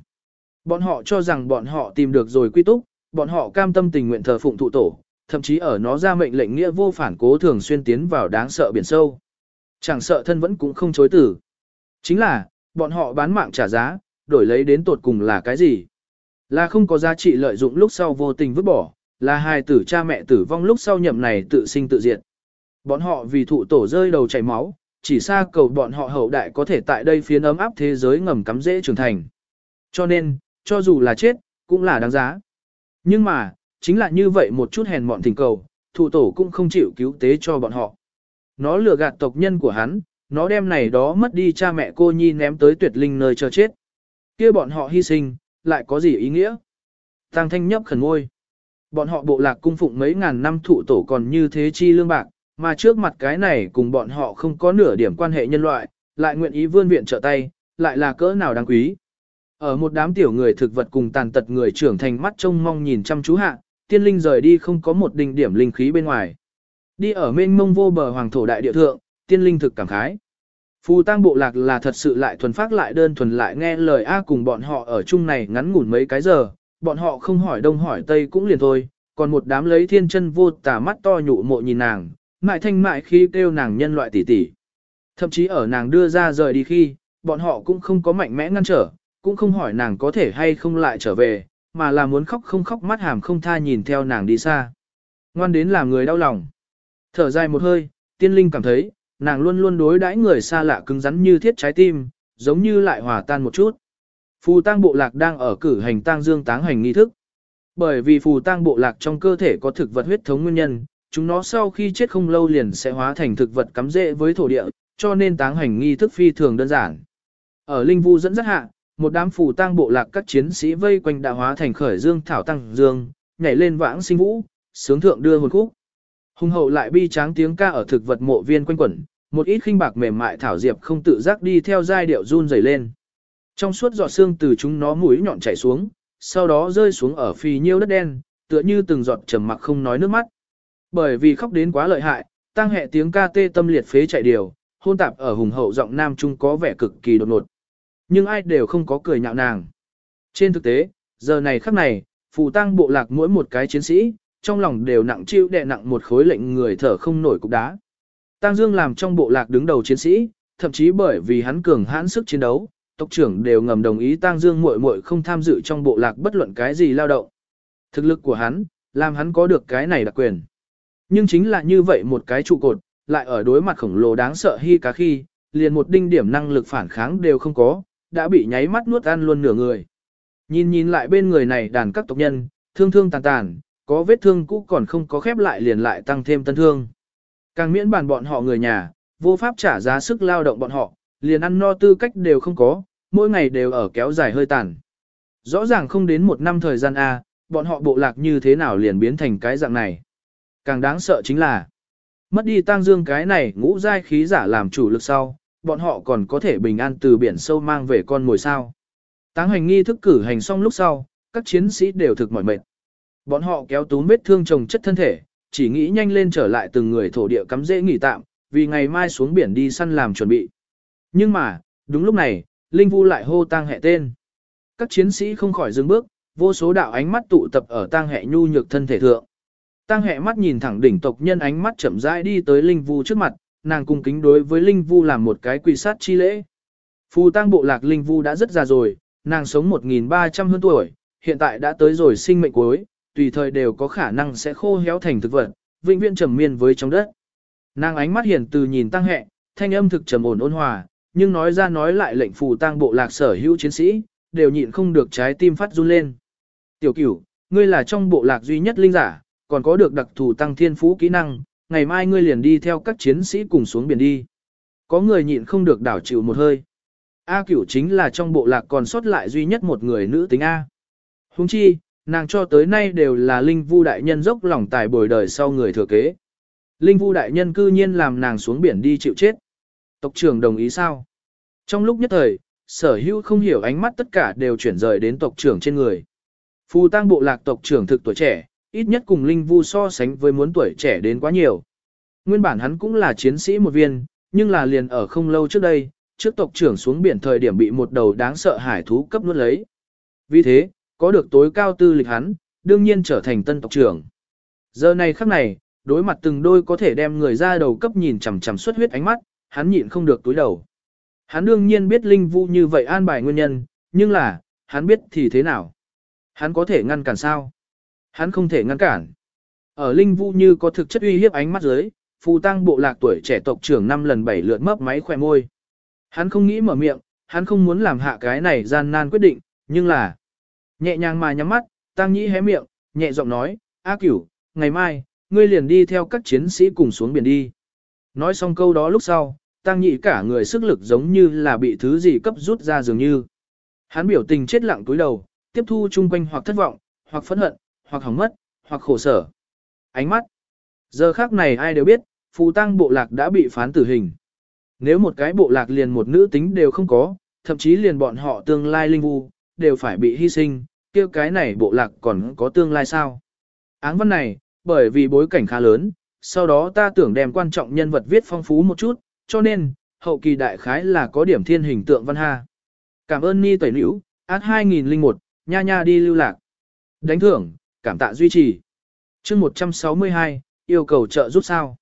Bọn họ cho rằng bọn họ tìm được rồi quy túc, bọn họ cam tâm tình nguyện thờ phụng thụ tổ, thậm chí ở nó ra mệnh lệnh nghĩa vô phản cố thường xuyên tiến vào đáng sợ biển sâu. Chẳng sợ thân vẫn cũng không chối tử. Chính là, bọn họ bán mạng trả giá, đổi lấy đến tột cùng là cái gì? Là không có giá trị lợi dụng lúc sau vô tình vứt bỏ, là hài tử cha mẹ tử vong lúc sau nhậm này tự sinh tự diệt. Bọn họ vì thụ tổ rơi đầu chảy máu, chỉ xa cầu bọn họ hậu đại có thể tại đây phiến ấm áp thế giới ngầm cắm dễ trưởng thành. Cho nên, cho dù là chết, cũng là đáng giá. Nhưng mà, chính là như vậy một chút hèn mọn thỉnh cầu, thụ tổ cũng không chịu cứu tế cho bọn họ. Nó lừa gạt tộc nhân của hắn, nó đem này đó mất đi cha mẹ cô nhi ném tới tuyệt linh nơi chờ chết. kia bọn họ hy sinh, lại có gì ý nghĩa? Tăng thanh nhấp khẩn ngôi. Bọn họ bộ lạc cung phụng mấy ngàn năm thụ tổ còn như thế chi lương bạc, mà trước mặt cái này cùng bọn họ không có nửa điểm quan hệ nhân loại, lại nguyện ý vươn viện trợ tay, lại là cỡ nào đáng quý. Ở một đám tiểu người thực vật cùng tàn tật người trưởng thành mắt trông mong nhìn chăm chú hạ, tiên linh rời đi không có một đỉnh điểm linh khí bên ngoài. Đi ở mênh mông vô bờ hoàng thổ đại địa thượng, tiên linh thực cảm khái. Phù tang bộ lạc là thật sự lại thuần phát lại đơn thuần lại nghe lời A cùng bọn họ ở chung này ngắn ngủn mấy cái giờ, bọn họ không hỏi đông hỏi tây cũng liền thôi, còn một đám lấy thiên chân vô tà mắt to nhụ mộ nhìn nàng, mại thanh mại khi kêu nàng nhân loại tỷ tỷ. Thậm chí ở nàng đưa ra rời đi khi, bọn họ cũng không có mạnh mẽ ngăn trở, cũng không hỏi nàng có thể hay không lại trở về, mà là muốn khóc không khóc mắt hàm không tha nhìn theo nàng đi xa. Ngoan đến làm người đau lòng. Thở dài một hơi, tiên linh cảm thấy, nàng luôn luôn đối đãi người xa lạ cứng rắn như thiết trái tim, giống như lại hòa tan một chút. Phù tang bộ lạc đang ở cử hành tang dương táng hành nghi thức. Bởi vì phù tang bộ lạc trong cơ thể có thực vật huyết thống nguyên nhân, chúng nó sau khi chết không lâu liền sẽ hóa thành thực vật cắm rễ với thổ địa, cho nên táng hành nghi thức phi thường đơn giản. Ở linh vu dẫn dắt hạ, một đám phù tang bộ lạc các chiến sĩ vây quanh đã hóa thành khởi dương thảo tăng dương, nhảy lên vãng sinh vũ, sướng thượng đưa hồn khúc. Hùng hậu lại bi tráng tiếng ca ở thực vật mộ viên quanh quẩn, một ít khinh bạc mềm mại thảo diệp không tự giác đi theo giai điệu run rẩy lên. Trong suốt giọt xương từ chúng nó mũi nhọn chảy xuống, sau đó rơi xuống ở phì nhiêu đất đen, tựa như từng giọt trầm mặc không nói nước mắt. Bởi vì khóc đến quá lợi hại, tăng hệ tiếng ca tê tâm liệt phế chạy điều, hôn tạp ở hùng hậu giọng nam trung có vẻ cực kỳ đột ngột. Nhưng ai đều không có cười nhạo nàng. Trên thực tế, giờ này khắc này, phù tăng bộ lạc mỗi một cái chiến sĩ, trong lòng đều nặng chịu đè nặng một khối lệnh người thở không nổi cục đá. Tăng Dương làm trong bộ lạc đứng đầu chiến sĩ, thậm chí bởi vì hắn cường hãn sức chiến đấu, tộc trưởng đều ngầm đồng ý Tăng Dương muội muội không tham dự trong bộ lạc bất luận cái gì lao động. Thực lực của hắn, làm hắn có được cái này đặc quyền. Nhưng chính là như vậy một cái trụ cột, lại ở đối mặt khổng lồ đáng sợ hy cá khi, liền một đinh điểm năng lực phản kháng đều không có, đã bị nháy mắt nuốt ăn luôn nửa người. Nhìn nhìn lại bên người này đàn các tộc nhân, thương thương tàn tàn, có vết thương cũ còn không có khép lại liền lại tăng thêm tân thương. Càng miễn bàn bọn họ người nhà, vô pháp trả giá sức lao động bọn họ, liền ăn no tư cách đều không có, mỗi ngày đều ở kéo dài hơi tàn. Rõ ràng không đến một năm thời gian A, bọn họ bộ lạc như thế nào liền biến thành cái dạng này. Càng đáng sợ chính là, mất đi tang dương cái này ngũ giai khí giả làm chủ lực sau, bọn họ còn có thể bình an từ biển sâu mang về con mồi sao. Táng hành nghi thức cử hành xong lúc sau, các chiến sĩ đều thực mỏi mệt. Bọn họ kéo túm vết thương trồng chất thân thể, chỉ nghĩ nhanh lên trở lại từng người thổ địa cắm dễ nghỉ tạm, vì ngày mai xuống biển đi săn làm chuẩn bị. Nhưng mà, đúng lúc này, Linh Vu lại hô tang hệ tên. Các chiến sĩ không khỏi dừng bước, vô số đạo ánh mắt tụ tập ở tang hệ nhu nhược thân thể thượng. Tang hệ mắt nhìn thẳng đỉnh tộc nhân ánh mắt chậm rãi đi tới Linh Vu trước mặt, nàng cung kính đối với Linh Vu làm một cái quỳ sát chi lễ. Phù tang bộ lạc Linh Vu đã rất già rồi, nàng sống 1.300 hơn tuổi, hiện tại đã tới rồi sinh mệnh cuối, tùy thời đều có khả năng sẽ khô héo thành thực vật, vĩnh viễn trầm miên với trong đất. Nàng ánh mắt hiền từ nhìn tăng hệ, thanh âm thực trầm ổn ôn hòa, nhưng nói ra nói lại lệnh phù tăng bộ lạc sở hữu chiến sĩ, đều nhịn không được trái tim phát run lên. Tiểu cửu, ngươi là trong bộ lạc duy nhất linh giả, còn có được đặc thù tăng thiên phú kỹ năng, ngày mai ngươi liền đi theo các chiến sĩ cùng xuống biển đi. Có người nhịn không được đảo chịu một hơi. A cửu chính là trong bộ lạc còn sót lại duy nhất một người nữ tính A. Huống chi, nàng cho tới nay đều là linh vu đại nhân dốc lòng tài bồi đời sau người thừa kế. Linh vu đại nhân cư nhiên làm nàng xuống biển đi chịu chết. Tộc trưởng đồng ý sao? Trong lúc nhất thời, sở hữu không hiểu ánh mắt tất cả đều chuyển rời đến tộc trưởng trên người. Phù tăng bộ lạc tộc trưởng thực tuổi trẻ, ít nhất cùng Linh Vu so sánh với muốn tuổi trẻ đến quá nhiều. Nguyên bản hắn cũng là chiến sĩ một viên, nhưng là liền ở không lâu trước đây, trước tộc trưởng xuống biển thời điểm bị một đầu đáng sợ hải thú cấp nuốt lấy. Vì thế, có được tối cao tư lịch hắn, đương nhiên trở thành tân tộc trưởng. Giờ này khắc này, đối mặt từng đôi có thể đem người ra đầu cấp nhìn chằm chằm xuất huyết ánh mắt, hắn nhịn không được túi đầu. Hắn đương nhiên biết Linh Vũ như vậy an bài nguyên nhân, nhưng là, hắn biết thì thế nào? Hắn có thể ngăn cản sao? Hắn không thể ngăn cản. Ở Linh Vũ như có thực chất uy hiếp ánh mắt dưới, phù tăng bộ lạc tuổi trẻ tộc trưởng năm lần bảy lượt mấp máy khỏe môi. Hắn không nghĩ mở miệng, hắn không muốn làm hạ cái này gian nan quyết định, nhưng là nhẹ nhàng mà nhắm mắt, tăng nhĩ hé miệng, nhẹ giọng nói, A cửu, ngày mai, ngươi liền đi theo các chiến sĩ cùng xuống biển đi. Nói xong câu đó lúc sau, tăng nhị cả người sức lực giống như là bị thứ gì cấp rút ra dường như. Hắn biểu tình chết lặng túi đầu, tiếp thu chung quanh hoặc thất vọng, hoặc phẫn hận, hoặc hỏng mất, hoặc khổ sở. Ánh mắt. Giờ khác này ai đều biết, phù tăng bộ lạc đã bị phán tử hình. Nếu một cái bộ lạc liền một nữ tính đều không có, thậm chí liền bọn họ tương lai linh vu, đều phải bị hy sinh, kêu cái này bộ lạc còn có tương lai sao. Áng văn này, bởi vì bối cảnh khá lớn, sau đó ta tưởng đem quan trọng nhân vật viết phong phú một chút, cho nên, hậu kỳ đại khái là có điểm thiên hình tượng văn ha. Cảm ơn Ni Tẩy Nữ, át 2001, nha nha đi lưu lạc. Đánh thưởng, cảm tạ duy trì. chương 162, yêu cầu trợ giúp sao.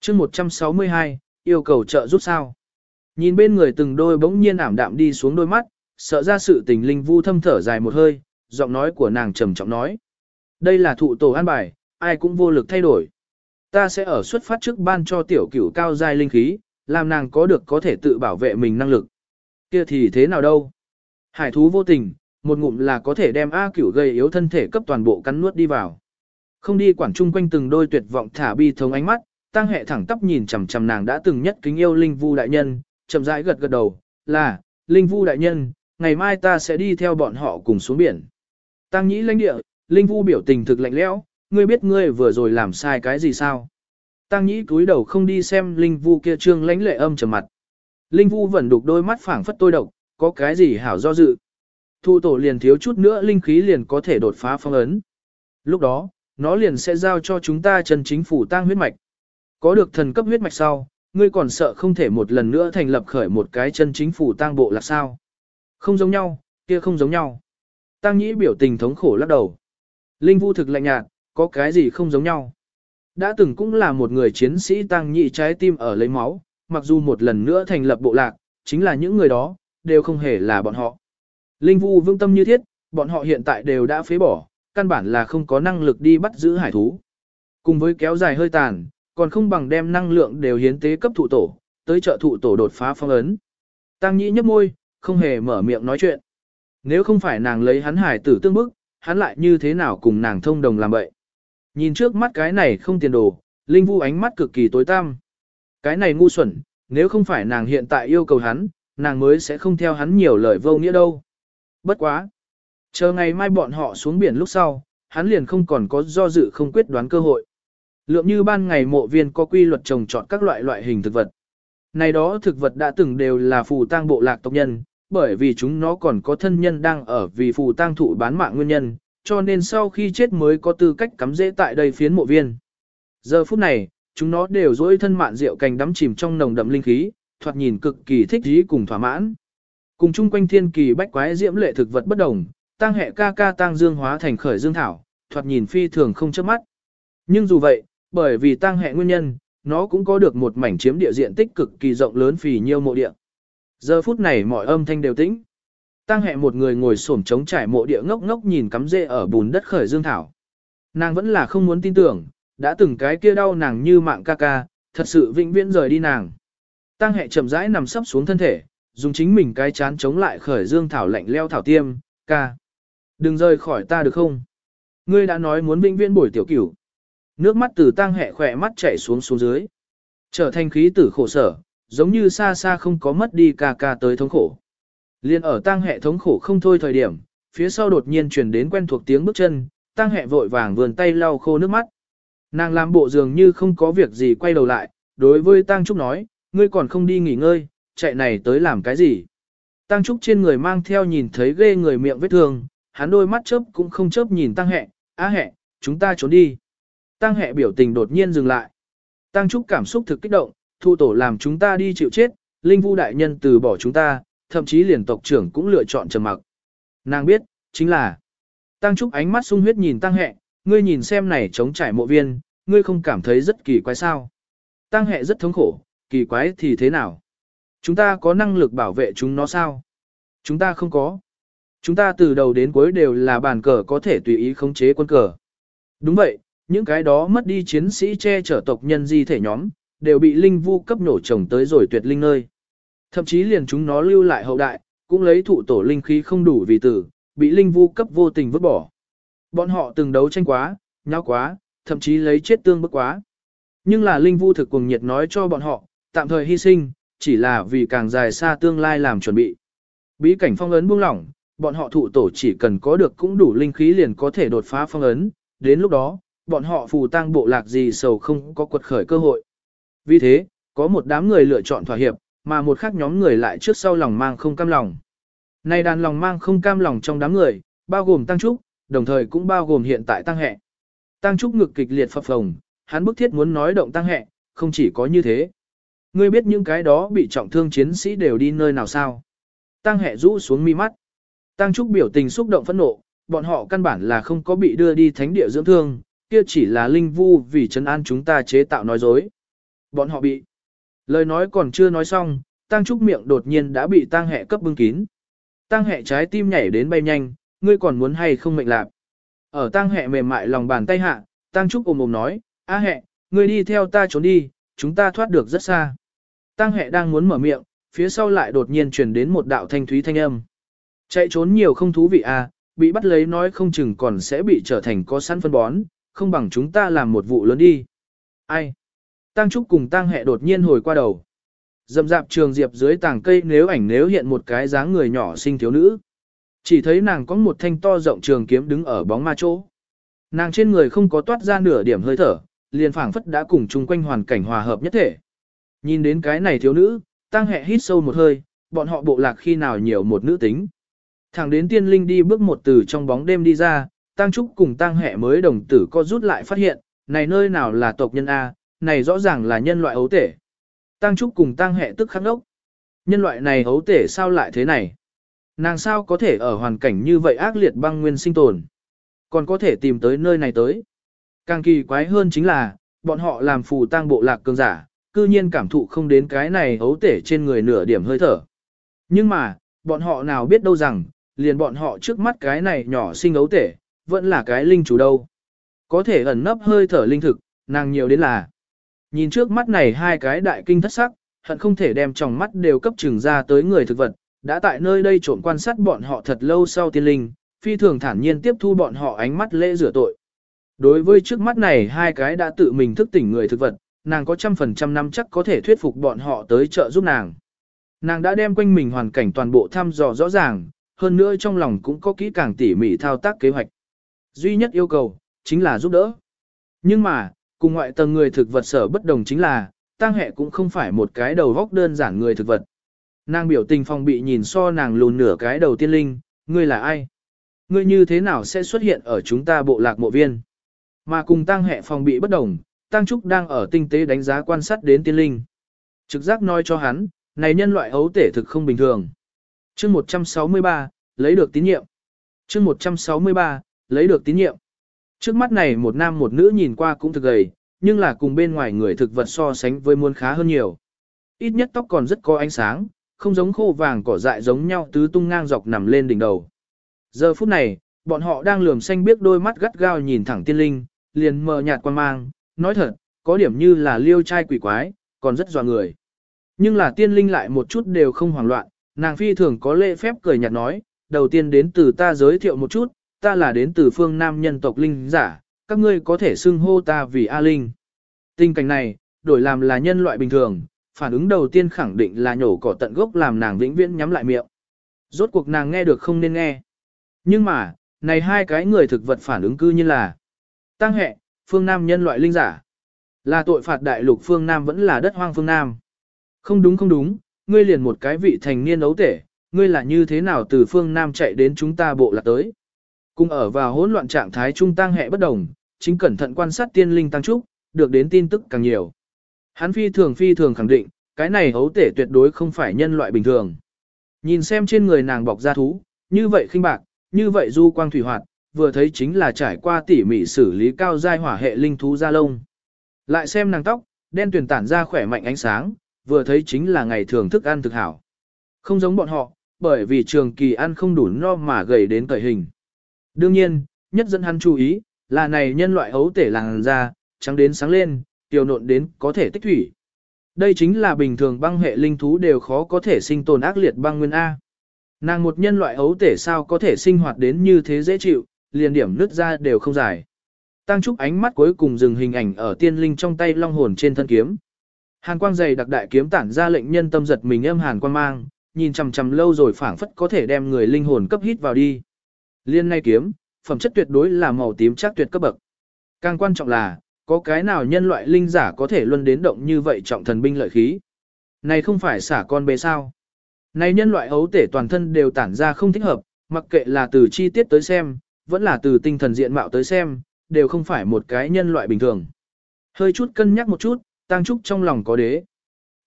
chương 162, yêu cầu trợ giúp sao. Nhìn bên người từng đôi bỗng nhiên ảm đạm đi xuống đôi mắt, sợ ra sự tình linh vu thâm thở dài một hơi, giọng nói của nàng trầm trọng nói. Đây là thụ tổ an bài, ai cũng vô lực thay đổi. Ta sẽ ở xuất phát trước ban cho tiểu cửu cao giai linh khí, làm nàng có được có thể tự bảo vệ mình năng lực. Kia thì thế nào đâu? Hải thú vô tình, một ngụm là có thể đem A cửu gây yếu thân thể cấp toàn bộ cắn nuốt đi vào. Không đi quản chung quanh từng đôi tuyệt vọng thả bi thống ánh mắt, tăng hệ thẳng tắp nhìn chằm chằm nàng đã từng nhất kính yêu linh vu đại nhân, chậm rãi gật gật đầu, là, linh vu đại nhân, ngày mai ta sẽ đi theo bọn họ cùng xuống biển. Tăng nhĩ lãnh địa, linh vu biểu tình thực lạnh lẽo, ngươi biết ngươi vừa rồi làm sai cái gì sao? Tăng nhĩ cúi đầu không đi xem linh vu kia trương lãnh lệ âm trầm mặt. Linh vu vẫn đục đôi mắt phảng phất tôi độc, có cái gì hảo do dự. Thu tổ liền thiếu chút nữa linh khí liền có thể đột phá phong ấn. Lúc đó, nó liền sẽ giao cho chúng ta chân chính phủ tăng huyết mạch. Có được thần cấp huyết mạch sau, ngươi còn sợ không thể một lần nữa thành lập khởi một cái chân chính phủ tăng bộ là sao? Không giống nhau, kia không giống nhau. Tăng nhĩ biểu tình thống khổ lắc đầu. Linh vu thực lạnh nhạt, có cái gì không giống nhau. Đã từng cũng là một người chiến sĩ tăng nhị trái tim ở lấy máu, mặc dù một lần nữa thành lập bộ lạc, chính là những người đó, đều không hề là bọn họ. Linh vu vương tâm như thiết, bọn họ hiện tại đều đã phế bỏ, căn bản là không có năng lực đi bắt giữ hải thú. Cùng với kéo dài hơi tàn, còn không bằng đem năng lượng đều hiến tế cấp thụ tổ, tới trợ thụ tổ đột phá phong ấn. Tăng nhĩ nhấp môi, không hề mở miệng nói chuyện. Nếu không phải nàng lấy hắn hải tử tương bức, hắn lại như thế nào cùng nàng thông đồng làm vậy. Nhìn trước mắt cái này không tiền đồ, Linh Vu ánh mắt cực kỳ tối tăm. Cái này ngu xuẩn, nếu không phải nàng hiện tại yêu cầu hắn, nàng mới sẽ không theo hắn nhiều lời vô nghĩa đâu. Bất quá. Chờ ngày mai bọn họ xuống biển lúc sau, hắn liền không còn có do dự không quyết đoán cơ hội. Lượng như ban ngày mộ viên có quy luật trồng trọt các loại loại hình thực vật. Này đó thực vật đã từng đều là phù tang bộ lạc tộc nhân, bởi vì chúng nó còn có thân nhân đang ở vì phù tang thụ bán mạng nguyên nhân, cho nên sau khi chết mới có tư cách cắm rễ tại đây phiến mộ viên. Giờ phút này, chúng nó đều dỗi thân mạn rượu cành đắm chìm trong nồng đậm linh khí, thoạt nhìn cực kỳ thích ý cùng thỏa mãn. Cùng chung quanh thiên kỳ bách quái diễm lệ thực vật bất đồng, tăng hệ ca ca tăng dương hóa thành khởi dương thảo, thoạt nhìn phi thường không chớp mắt. Nhưng dù vậy, bởi vì tăng hệ nguyên nhân, nó cũng có được một mảnh chiếm địa diện tích cực kỳ rộng lớn phì nhiêu mộ địa. Giờ phút này mọi âm thanh đều tĩnh. Tăng hệ một người ngồi xổm trống trải mộ địa ngốc ngốc nhìn cắm rễ ở bùn đất khởi dương thảo. Nàng vẫn là không muốn tin tưởng, đã từng cái kia đau nàng như mạng ca ca, thật sự vĩnh viễn rời đi nàng. Tăng hệ chậm rãi nằm sấp xuống thân thể, dùng chính mình cái chán chống lại khởi dương thảo lạnh leo thảo tiêm, ca. Đừng rời khỏi ta được không? Ngươi đã nói muốn vĩnh viễn bồi tiểu cửu. Nước mắt từ tăng hệ khỏe mắt chảy xuống xuống dưới. Trở thành khí tử khổ sở, giống như xa xa không có mất đi ca ca tới thống khổ. Liên ở tang hệ thống khổ không thôi thời điểm, phía sau đột nhiên truyền đến quen thuộc tiếng bước chân, tang hệ vội vàng vườn tay lau khô nước mắt. Nàng làm bộ dường như không có việc gì quay đầu lại, đối với tang trúc nói, ngươi còn không đi nghỉ ngơi, chạy này tới làm cái gì. tang trúc trên người mang theo nhìn thấy ghê người miệng vết thương, hắn đôi mắt chớp cũng không chớp nhìn tang hệ, á hệ, chúng ta trốn đi. tang hệ biểu tình đột nhiên dừng lại. tang trúc cảm xúc thực kích động, thu tổ làm chúng ta đi chịu chết, linh vu đại nhân từ bỏ chúng ta, thậm chí liền tộc trưởng cũng lựa chọn trầm mặc. Nàng biết, chính là Tăng Trúc ánh mắt sung huyết nhìn Tăng Hẹ, ngươi nhìn xem này chống trải mộ viên, ngươi không cảm thấy rất kỳ quái sao. Tăng Hẹ rất thống khổ, kỳ quái thì thế nào? Chúng ta có năng lực bảo vệ chúng nó sao? Chúng ta không có. Chúng ta từ đầu đến cuối đều là bàn cờ có thể tùy ý khống chế quân cờ. Đúng vậy, những cái đó mất đi chiến sĩ che chở tộc nhân di thể nhóm, đều bị linh vu cấp nổ trồng tới rồi tuyệt linh nơi. Thậm chí liền chúng nó lưu lại hậu đại, cũng lấy thụ tổ linh khí không đủ vì tử, bị linh vu cấp vô tình vứt bỏ. Bọn họ từng đấu tranh quá, nhau quá, thậm chí lấy chết tương bức quá. Nhưng là linh vu thực cùng nhiệt nói cho bọn họ, tạm thời hy sinh, chỉ là vì càng dài xa tương lai làm chuẩn bị. Bí cảnh phong ấn buông lỏng, bọn họ thụ tổ chỉ cần có được cũng đủ linh khí liền có thể đột phá phong ấn, đến lúc đó, bọn họ phù tang bộ lạc gì sầu không có quật khởi cơ hội. Vì thế, có một đám người lựa chọn thỏa hiệp, mà một khác nhóm người lại trước sau lòng mang không cam lòng. Này đàn lòng mang không cam lòng trong đám người, bao gồm Tăng Trúc, đồng thời cũng bao gồm hiện tại Tăng Hẹ. Tăng Trúc ngực kịch liệt phập phồng, hắn bức thiết muốn nói động Tăng Hẹ, không chỉ có như thế. Ngươi biết những cái đó bị trọng thương chiến sĩ đều đi nơi nào sao? Tăng Hẹ rũ xuống mi mắt. Tăng Trúc biểu tình xúc động phẫn nộ, bọn họ căn bản là không có bị đưa đi thánh địa dưỡng thương, kia chỉ là linh vu vì trấn an chúng ta chế tạo nói dối. Bọn họ bị. Lời nói còn chưa nói xong, Tăng Trúc miệng đột nhiên đã bị Tăng Hẹ cấp bưng kín. Tăng Hẹ trái tim nhảy đến bay nhanh, ngươi còn muốn hay không mệnh lạc. Ở Tăng Hẹ mềm mại lòng bàn tay hạ, Tăng Trúc ôm ôm nói, A Hẹ, ngươi đi theo ta trốn đi, chúng ta thoát được rất xa. Tăng Hẹ đang muốn mở miệng, phía sau lại đột nhiên truyền đến một đạo thanh thúy thanh âm. Chạy trốn nhiều không thú vị à, bị bắt lấy nói không chừng còn sẽ bị trở thành có sẵn phân bón, không bằng chúng ta làm một vụ lớn đi. Ai? Tăng Trúc cùng Tăng Hẹ đột nhiên hồi qua đầu. Dầm dạp trường diệp dưới tàng cây nếu ảnh nếu hiện một cái dáng người nhỏ xinh thiếu nữ. Chỉ thấy nàng có một thanh to rộng trường kiếm đứng ở bóng ma chỗ. Nàng trên người không có toát ra nửa điểm hơi thở, liền phảng phất đã cùng chung quanh hoàn cảnh hòa hợp nhất thể. Nhìn đến cái này thiếu nữ, Tăng Hẹ hít sâu một hơi, bọn họ bộ lạc khi nào nhiều một nữ tính. Thẳng đến tiên linh đi bước một từ trong bóng đêm đi ra, Tăng Trúc cùng Tăng Hẹ mới đồng tử co rút lại phát hiện, này nơi nào là tộc nhân A, này rõ ràng là nhân loại ấu tể. Tăng Trúc cùng Tăng Hẹ tức khắc đốc. Nhân loại này ấu tể sao lại thế này? Nàng sao có thể ở hoàn cảnh như vậy ác liệt băng nguyên sinh tồn? Còn có thể tìm tới nơi này tới? Càng kỳ quái hơn chính là, bọn họ làm phù tang bộ lạc cường giả, cư nhiên cảm thụ không đến cái này ấu tể trên người nửa điểm hơi thở. Nhưng mà, bọn họ nào biết đâu rằng, liền bọn họ trước mắt cái này nhỏ sinh ấu tể, vẫn là cái linh chủ đâu. Có thể ẩn nấp hơi thở linh thực, nàng nhiều đến là. Nhìn trước mắt này hai cái đại kinh thất sắc, hận không thể đem tròng mắt đều cấp trừng ra tới người thực vật, đã tại nơi đây trộn quan sát bọn họ thật lâu sau tiên linh, phi thường thản nhiên tiếp thu bọn họ ánh mắt lễ rửa tội. Đối với trước mắt này hai cái đã tự mình thức tỉnh người thực vật, nàng có trăm phần trăm năm chắc có thể thuyết phục bọn họ tới trợ giúp nàng. Nàng đã đem quanh mình hoàn cảnh toàn bộ thăm dò rõ ràng, hơn nữa trong lòng cũng có kỹ càng tỉ mỉ thao tác kế hoạch. Duy nhất yêu cầu, chính là giúp đỡ. Nhưng mà, cùng ngoại tầng người thực vật sở bất đồng chính là, tăng hệ cũng không phải một cái đầu góc đơn giản người thực vật. Nàng biểu tình phong bị nhìn so nàng lùn nửa cái đầu tiên linh, ngươi là ai? Ngươi như thế nào sẽ xuất hiện ở chúng ta bộ lạc mộ viên? Mà cùng tăng hệ phong bị bất đồng, tăng trúc đang ở tinh tế đánh giá quan sát đến tiên linh. Trực giác nói cho hắn, này nhân loại ấu tể thực không bình thường. chương 163, lấy được tín nhiệm. chương 163, lấy được tín nhiệm. Trước mắt này một nam một nữ nhìn qua cũng thực gầy, nhưng là cùng bên ngoài người thực vật so sánh với muôn khá hơn nhiều. Ít nhất tóc còn rất có ánh sáng, không giống khô vàng cỏ dại giống nhau tứ tung ngang dọc nằm lên đỉnh đầu. Giờ phút này, bọn họ đang lườm xanh biết đôi mắt gắt gao nhìn thẳng tiên linh, liền mờ nhạt quan mang, nói thật, có điểm như là liêu trai quỷ quái, còn rất dọa người. Nhưng là tiên linh lại một chút đều không hoảng loạn, nàng phi thường có lễ phép cười nhạt nói, đầu tiên đến từ ta giới thiệu một chút, ta là đến từ phương Nam nhân tộc linh giả, các ngươi có thể xưng hô ta vì A Linh. Tình cảnh này, đổi làm là nhân loại bình thường, phản ứng đầu tiên khẳng định là nhổ cỏ tận gốc làm nàng vĩnh viễn nhắm lại miệng. Rốt cuộc nàng nghe được không nên nghe. Nhưng mà, này hai cái người thực vật phản ứng cư như là Tăng hệ, phương Nam nhân loại linh giả. Là tội phạt đại lục phương Nam vẫn là đất hoang phương Nam. Không đúng không đúng, ngươi liền một cái vị thành niên ấu tể, ngươi là như thế nào từ phương Nam chạy đến chúng ta bộ lạc tới. Cùng ở vào hỗn loạn trạng thái trung tăng hệ bất đồng, chính cẩn thận quan sát tiên linh tăng trúc, được đến tin tức càng nhiều. Hắn phi thường phi thường khẳng định, cái này hấu tể tuyệt đối không phải nhân loại bình thường. Nhìn xem trên người nàng bọc da thú, như vậy khinh bạc, như vậy du quang thủy hoạt, vừa thấy chính là trải qua tỉ mỉ xử lý cao giai hỏa hệ linh thú da lông. Lại xem nàng tóc, đen tuyển tản ra khỏe mạnh ánh sáng, vừa thấy chính là ngày thường thức ăn thực hảo. Không giống bọn họ, bởi vì trường kỳ ăn không đủ no mà gầy đến tẩy hình. Đương nhiên, nhất dẫn hắn chú ý, là này nhân loại ấu tể làng ra trắng đến sáng lên, tiểu nộn đến có thể tích thủy. Đây chính là bình thường băng hệ linh thú đều khó có thể sinh tồn ác liệt băng nguyên A. Nàng một nhân loại ấu tể sao có thể sinh hoạt đến như thế dễ chịu, liền điểm nứt ra đều không dài. Tăng Trúc ánh mắt cuối cùng dừng hình ảnh ở tiên linh trong tay long hồn trên thân kiếm. Hàn quang dày đặc đại kiếm tản ra lệnh nhân tâm giật mình âm hàn quang mang, nhìn chằm chằm lâu rồi phảng phất có thể đem người linh hồn cấp hít vào đi. Liên nay kiếm, phẩm chất tuyệt đối là màu tím chắc tuyệt cấp bậc. Càng quan trọng là, có cái nào nhân loại linh giả có thể luân đến động như vậy trọng thần binh lợi khí. Này không phải xả con bê sao. Này nhân loại ấu tể toàn thân đều tản ra không thích hợp, mặc kệ là từ chi tiết tới xem, vẫn là từ tinh thần diện mạo tới xem, đều không phải một cái nhân loại bình thường. Hơi chút cân nhắc một chút, Tăng Trúc trong lòng có đế.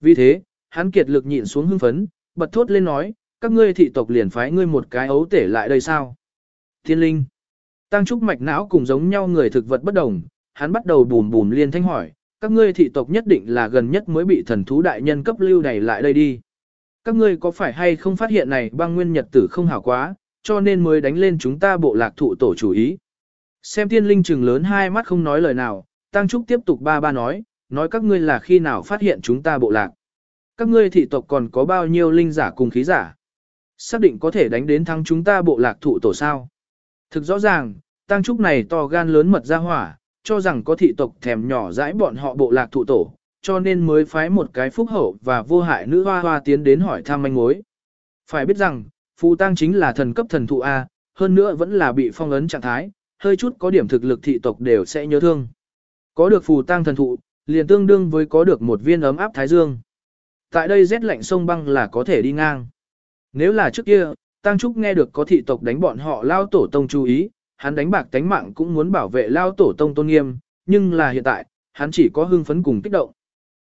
Vì thế, hắn kiệt lực nhịn xuống hưng phấn, bật thốt lên nói, các ngươi thị tộc liền phái ngươi một cái ấu tể lại đây sao? Thiên linh. Tăng trúc mạch não cùng giống nhau người thực vật bất đồng, hắn bắt đầu bùm bùm liên thanh hỏi, các ngươi thị tộc nhất định là gần nhất mới bị thần thú đại nhân cấp lưu này lại đây đi. Các ngươi có phải hay không phát hiện này băng nguyên nhật tử không hảo quá, cho nên mới đánh lên chúng ta bộ lạc thụ tổ chủ ý. Xem tiên linh trừng lớn hai mắt không nói lời nào, Tăng Trúc tiếp tục ba ba nói, nói các ngươi là khi nào phát hiện chúng ta bộ lạc. Các ngươi thị tộc còn có bao nhiêu linh giả cùng khí giả. Xác định có thể đánh đến thắng chúng ta bộ lạc thụ tổ sao. Thực rõ ràng, Tăng Trúc này to gan lớn mật ra hỏa, cho rằng có thị tộc thèm nhỏ dãi bọn họ bộ lạc thụ tổ, cho nên mới phái một cái phúc hậu và vô hại nữ hoa hoa tiến đến hỏi thăm manh mối. Phải biết rằng, Phù Tăng chính là thần cấp thần thụ A, hơn nữa vẫn là bị phong ấn trạng thái, hơi chút có điểm thực lực thị tộc đều sẽ nhớ thương. Có được Phù Tăng thần thụ, liền tương đương với có được một viên ấm áp thái dương. Tại đây rét lạnh sông băng là có thể đi ngang. Nếu là trước kia, Tăng Trúc nghe được có thị tộc đánh bọn họ lao tổ tông chú ý, hắn đánh bạc tánh mạng cũng muốn bảo vệ lao tổ tông tôn nghiêm, nhưng là hiện tại, hắn chỉ có hưng phấn cùng kích động.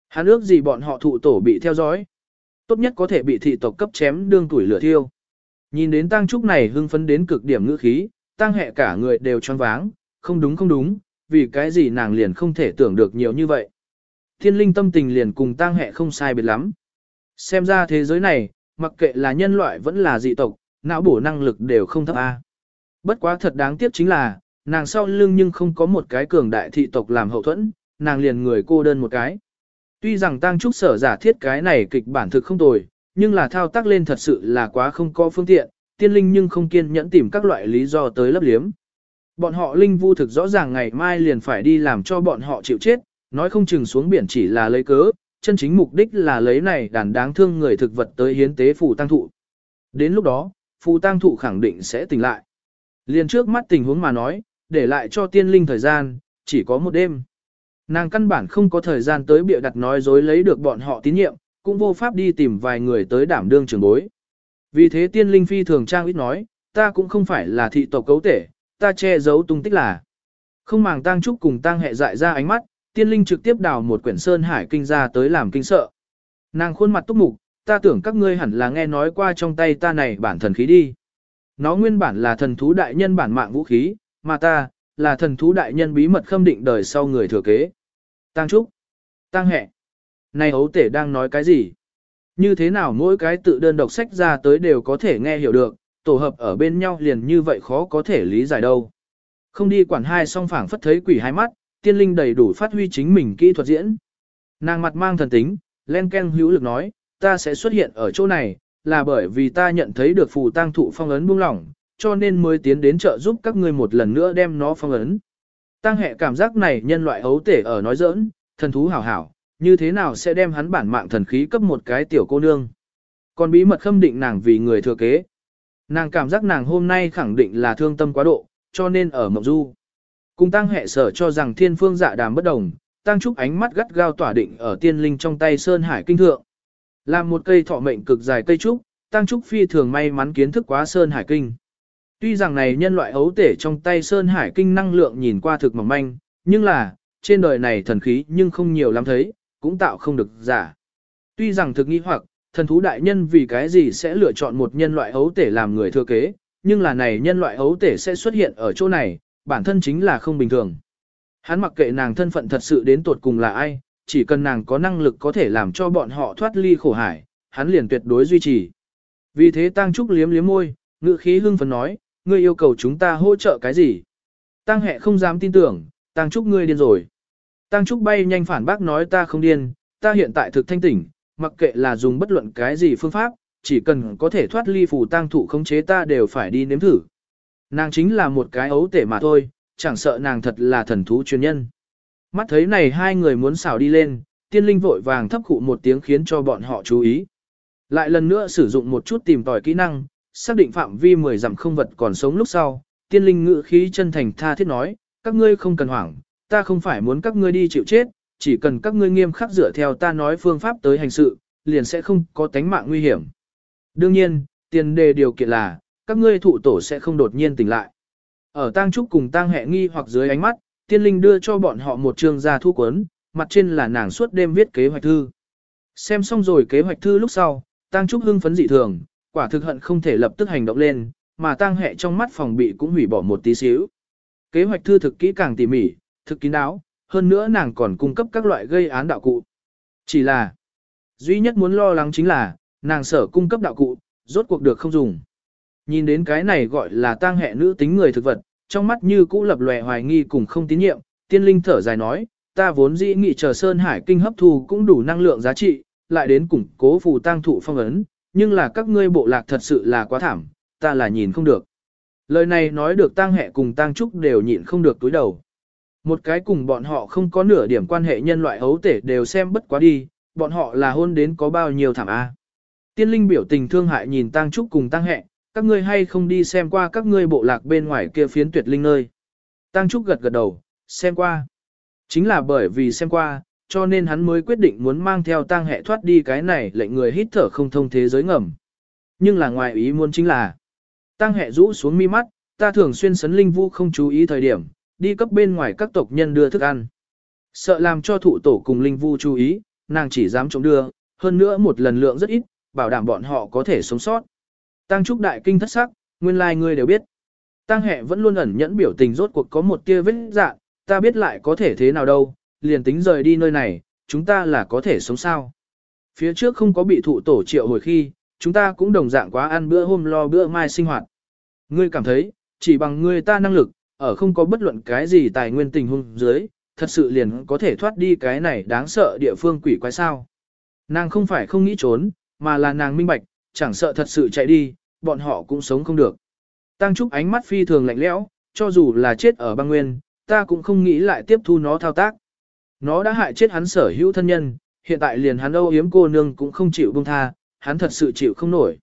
Hắn ước gì bọn họ thụ tổ bị theo dõi. Tốt nhất có thể bị thị tộc cấp chém đương tuổi lửa thiêu. Nhìn đến Tăng Trúc này hưng phấn đến cực điểm ngữ khí, Tăng hệ cả người đều choáng váng, không đúng không đúng, vì cái gì nàng liền không thể tưởng được nhiều như vậy. Thiên linh tâm tình liền cùng Tăng hệ không sai biệt lắm. Xem ra thế giới này, mặc kệ là nhân loại vẫn là dị tộc, não bổ năng lực đều không thấp A. Bất quá thật đáng tiếc chính là, nàng sau lưng nhưng không có một cái cường đại thị tộc làm hậu thuẫn, nàng liền người cô đơn một cái. Tuy rằng tăng trúc sở giả thiết cái này kịch bản thực không tồi, nhưng là thao tác lên thật sự là quá không có phương tiện, tiên linh nhưng không kiên nhẫn tìm các loại lý do tới lấp liếm. Bọn họ linh vu thực rõ ràng ngày mai liền phải đi làm cho bọn họ chịu chết, nói không chừng xuống biển chỉ là lấy cớ, chân chính mục đích là lấy này đàn đáng thương người thực vật tới hiến tế phủ tăng thụ. Đến lúc đó, phù tang thụ khẳng định sẽ tỉnh lại. Liền trước mắt tình huống mà nói, để lại cho tiên linh thời gian, chỉ có một đêm. Nàng căn bản không có thời gian tới bịa đặt nói dối lấy được bọn họ tín nhiệm, cũng vô pháp đi tìm vài người tới đảm đương trưởng bối. Vì thế tiên linh phi thường trang ít nói, ta cũng không phải là thị tộc cấu tể, ta che giấu tung tích là. Không màng tang trúc cùng tang hệ dại ra ánh mắt, tiên linh trực tiếp đào một quyển sơn hải kinh ra tới làm kinh sợ. Nàng khuôn mặt túc mục, ta tưởng các ngươi hẳn là nghe nói qua trong tay ta này bản thần khí đi. Nó nguyên bản là thần thú đại nhân bản mạng vũ khí, mà ta, là thần thú đại nhân bí mật khâm định đời sau người thừa kế. Tăng Trúc, Tăng Hẹ, này ấu tể đang nói cái gì? Như thế nào mỗi cái tự đơn độc sách ra tới đều có thể nghe hiểu được, tổ hợp ở bên nhau liền như vậy khó có thể lý giải đâu. Không đi quản hai song phảng phất thấy quỷ hai mắt, tiên linh đầy đủ phát huy chính mình kỹ thuật diễn. Nàng mặt mang thần tính, len ken hữu lực nói, ta sẽ xuất hiện ở chỗ này, là bởi vì ta nhận thấy được phù tang thụ phong ấn buông lỏng, cho nên mới tiến đến trợ giúp các ngươi một lần nữa đem nó phong ấn. Tăng hệ cảm giác này nhân loại ấu tể ở nói giỡn, thần thú hảo hảo, như thế nào sẽ đem hắn bản mạng thần khí cấp một cái tiểu cô nương. Còn bí mật khâm định nàng vì người thừa kế. Nàng cảm giác nàng hôm nay khẳng định là thương tâm quá độ, cho nên ở mộng du. Cùng tăng hệ sở cho rằng thiên phương dạ đàm bất đồng, tăng trúc ánh mắt gắt gao tỏa định ở tiên linh trong tay Sơn Hải Kinh Thượng. Làm một cây thọ mệnh cực dài cây trúc, tăng trúc phi thường may mắn kiến thức quá Sơn Hải Kinh. Tuy rằng này nhân loại ấu tể trong tay Sơn Hải Kinh năng lượng nhìn qua thực mỏng manh, nhưng là, trên đời này thần khí nhưng không nhiều lắm thấy, cũng tạo không được giả. Tuy rằng thực nghi hoặc, thần thú đại nhân vì cái gì sẽ lựa chọn một nhân loại ấu tể làm người thừa kế, nhưng là này nhân loại ấu tể sẽ xuất hiện ở chỗ này, bản thân chính là không bình thường. Hắn mặc kệ nàng thân phận thật sự đến tuột cùng là ai, chỉ cần nàng có năng lực có thể làm cho bọn họ thoát ly khổ hải, hắn liền tuyệt đối duy trì. Vì thế Tăng Trúc liếm liếm môi, ngữ khí hưng phấn nói, ngươi yêu cầu chúng ta hỗ trợ cái gì? Tăng Hẹ không dám tin tưởng, Tăng Trúc ngươi điên rồi. Tăng Trúc bay nhanh phản bác nói ta không điên, ta hiện tại thực thanh tỉnh, mặc kệ là dùng bất luận cái gì phương pháp, chỉ cần có thể thoát ly phù tăng thụ khống chế ta đều phải đi nếm thử. Nàng chính là một cái ấu tể mà thôi, chẳng sợ nàng thật là thần thú chuyên nhân. Mắt thấy này hai người muốn xảo đi lên, tiên linh vội vàng thấp cụ một tiếng khiến cho bọn họ chú ý. Lại lần nữa sử dụng một chút tìm tòi kỹ năng, xác định phạm vi 10 dặm không vật còn sống lúc sau, tiên linh ngự khí chân thành tha thiết nói, các ngươi không cần hoảng, ta không phải muốn các ngươi đi chịu chết, chỉ cần các ngươi nghiêm khắc dựa theo ta nói phương pháp tới hành sự, liền sẽ không có tánh mạng nguy hiểm. Đương nhiên, tiền đề điều kiện là, các ngươi thụ tổ sẽ không đột nhiên tỉnh lại. Ở tang trúc cùng tang hệ nghi hoặc dưới ánh mắt, tiên linh đưa cho bọn họ một trường gia thu cuốn, mặt trên là nàng suốt đêm viết kế hoạch thư. Xem xong rồi kế hoạch thư lúc sau, tăng trúc hưng phấn dị thường, quả thực hận không thể lập tức hành động lên, mà tăng hệ trong mắt phòng bị cũng hủy bỏ một tí xíu. kế hoạch thư thực kỹ càng tỉ mỉ, thực kín đáo, hơn nữa nàng còn cung cấp các loại gây án đạo cụ. Chỉ là, duy nhất muốn lo lắng chính là, nàng sở cung cấp đạo cụ, rốt cuộc được không dùng. Nhìn đến cái này gọi là tang hệ nữ tính người thực vật, trong mắt như cũ lập lòe hoài nghi cùng không tín nhiệm, tiên linh thở dài nói, ta vốn dĩ nghị chờ Sơn Hải kinh hấp thu cũng đủ năng lượng giá trị, lại đến củng cố phù tăng thụ phong ấn, nhưng là các ngươi bộ lạc thật sự là quá thảm, ta là nhìn không được. Lời này nói được tang hệ cùng tang trúc đều nhịn không được túi đầu. Một cái cùng bọn họ không có nửa điểm quan hệ nhân loại hấu tể đều xem bất quá đi, bọn họ là hôn đến có bao nhiêu thảm a. Tiên linh biểu tình thương hại nhìn tang trúc cùng tang hệ, các ngươi hay không đi xem qua các ngươi bộ lạc bên ngoài kia phiến tuyệt linh nơi. tăng trúc gật gật đầu, xem qua. Chính là bởi vì xem qua, cho nên hắn mới quyết định muốn mang theo tang hệ thoát đi cái này lệnh người hít thở không thông thế giới ngầm. Nhưng là ngoài ý muốn chính là, tang hệ rũ xuống mi mắt, ta thường xuyên sấn linh vu không chú ý thời điểm, đi cấp bên ngoài các tộc nhân đưa thức ăn. Sợ làm cho thụ tổ cùng linh vu chú ý, nàng chỉ dám chống đưa, hơn nữa một lần lượng rất ít, bảo đảm bọn họ có thể sống sót. Tăng trúc đại kinh thất sắc, nguyên lai like ngươi đều biết. Tăng hệ vẫn luôn ẩn nhẫn biểu tình rốt cuộc có một tia vết dạ, ta biết lại có thể thế nào đâu, liền tính rời đi nơi này, chúng ta là có thể sống sao. Phía trước không có bị thụ tổ triệu hồi khi, chúng ta cũng đồng dạng quá ăn bữa hôm lo bữa mai sinh hoạt. Ngươi cảm thấy, chỉ bằng ngươi ta năng lực, ở không có bất luận cái gì tài nguyên tình huống dưới, thật sự liền có thể thoát đi cái này đáng sợ địa phương quỷ quái sao. Nàng không phải không nghĩ trốn, mà là nàng minh bạch, chẳng sợ thật sự chạy đi, bọn họ cũng sống không được. Tăng Trúc ánh mắt phi thường lạnh lẽo, cho dù là chết ở băng nguyên, ta cũng không nghĩ lại tiếp thu nó thao tác. Nó đã hại chết hắn sở hữu thân nhân, hiện tại liền hắn âu yếm cô nương cũng không chịu buông tha, hắn thật sự chịu không nổi.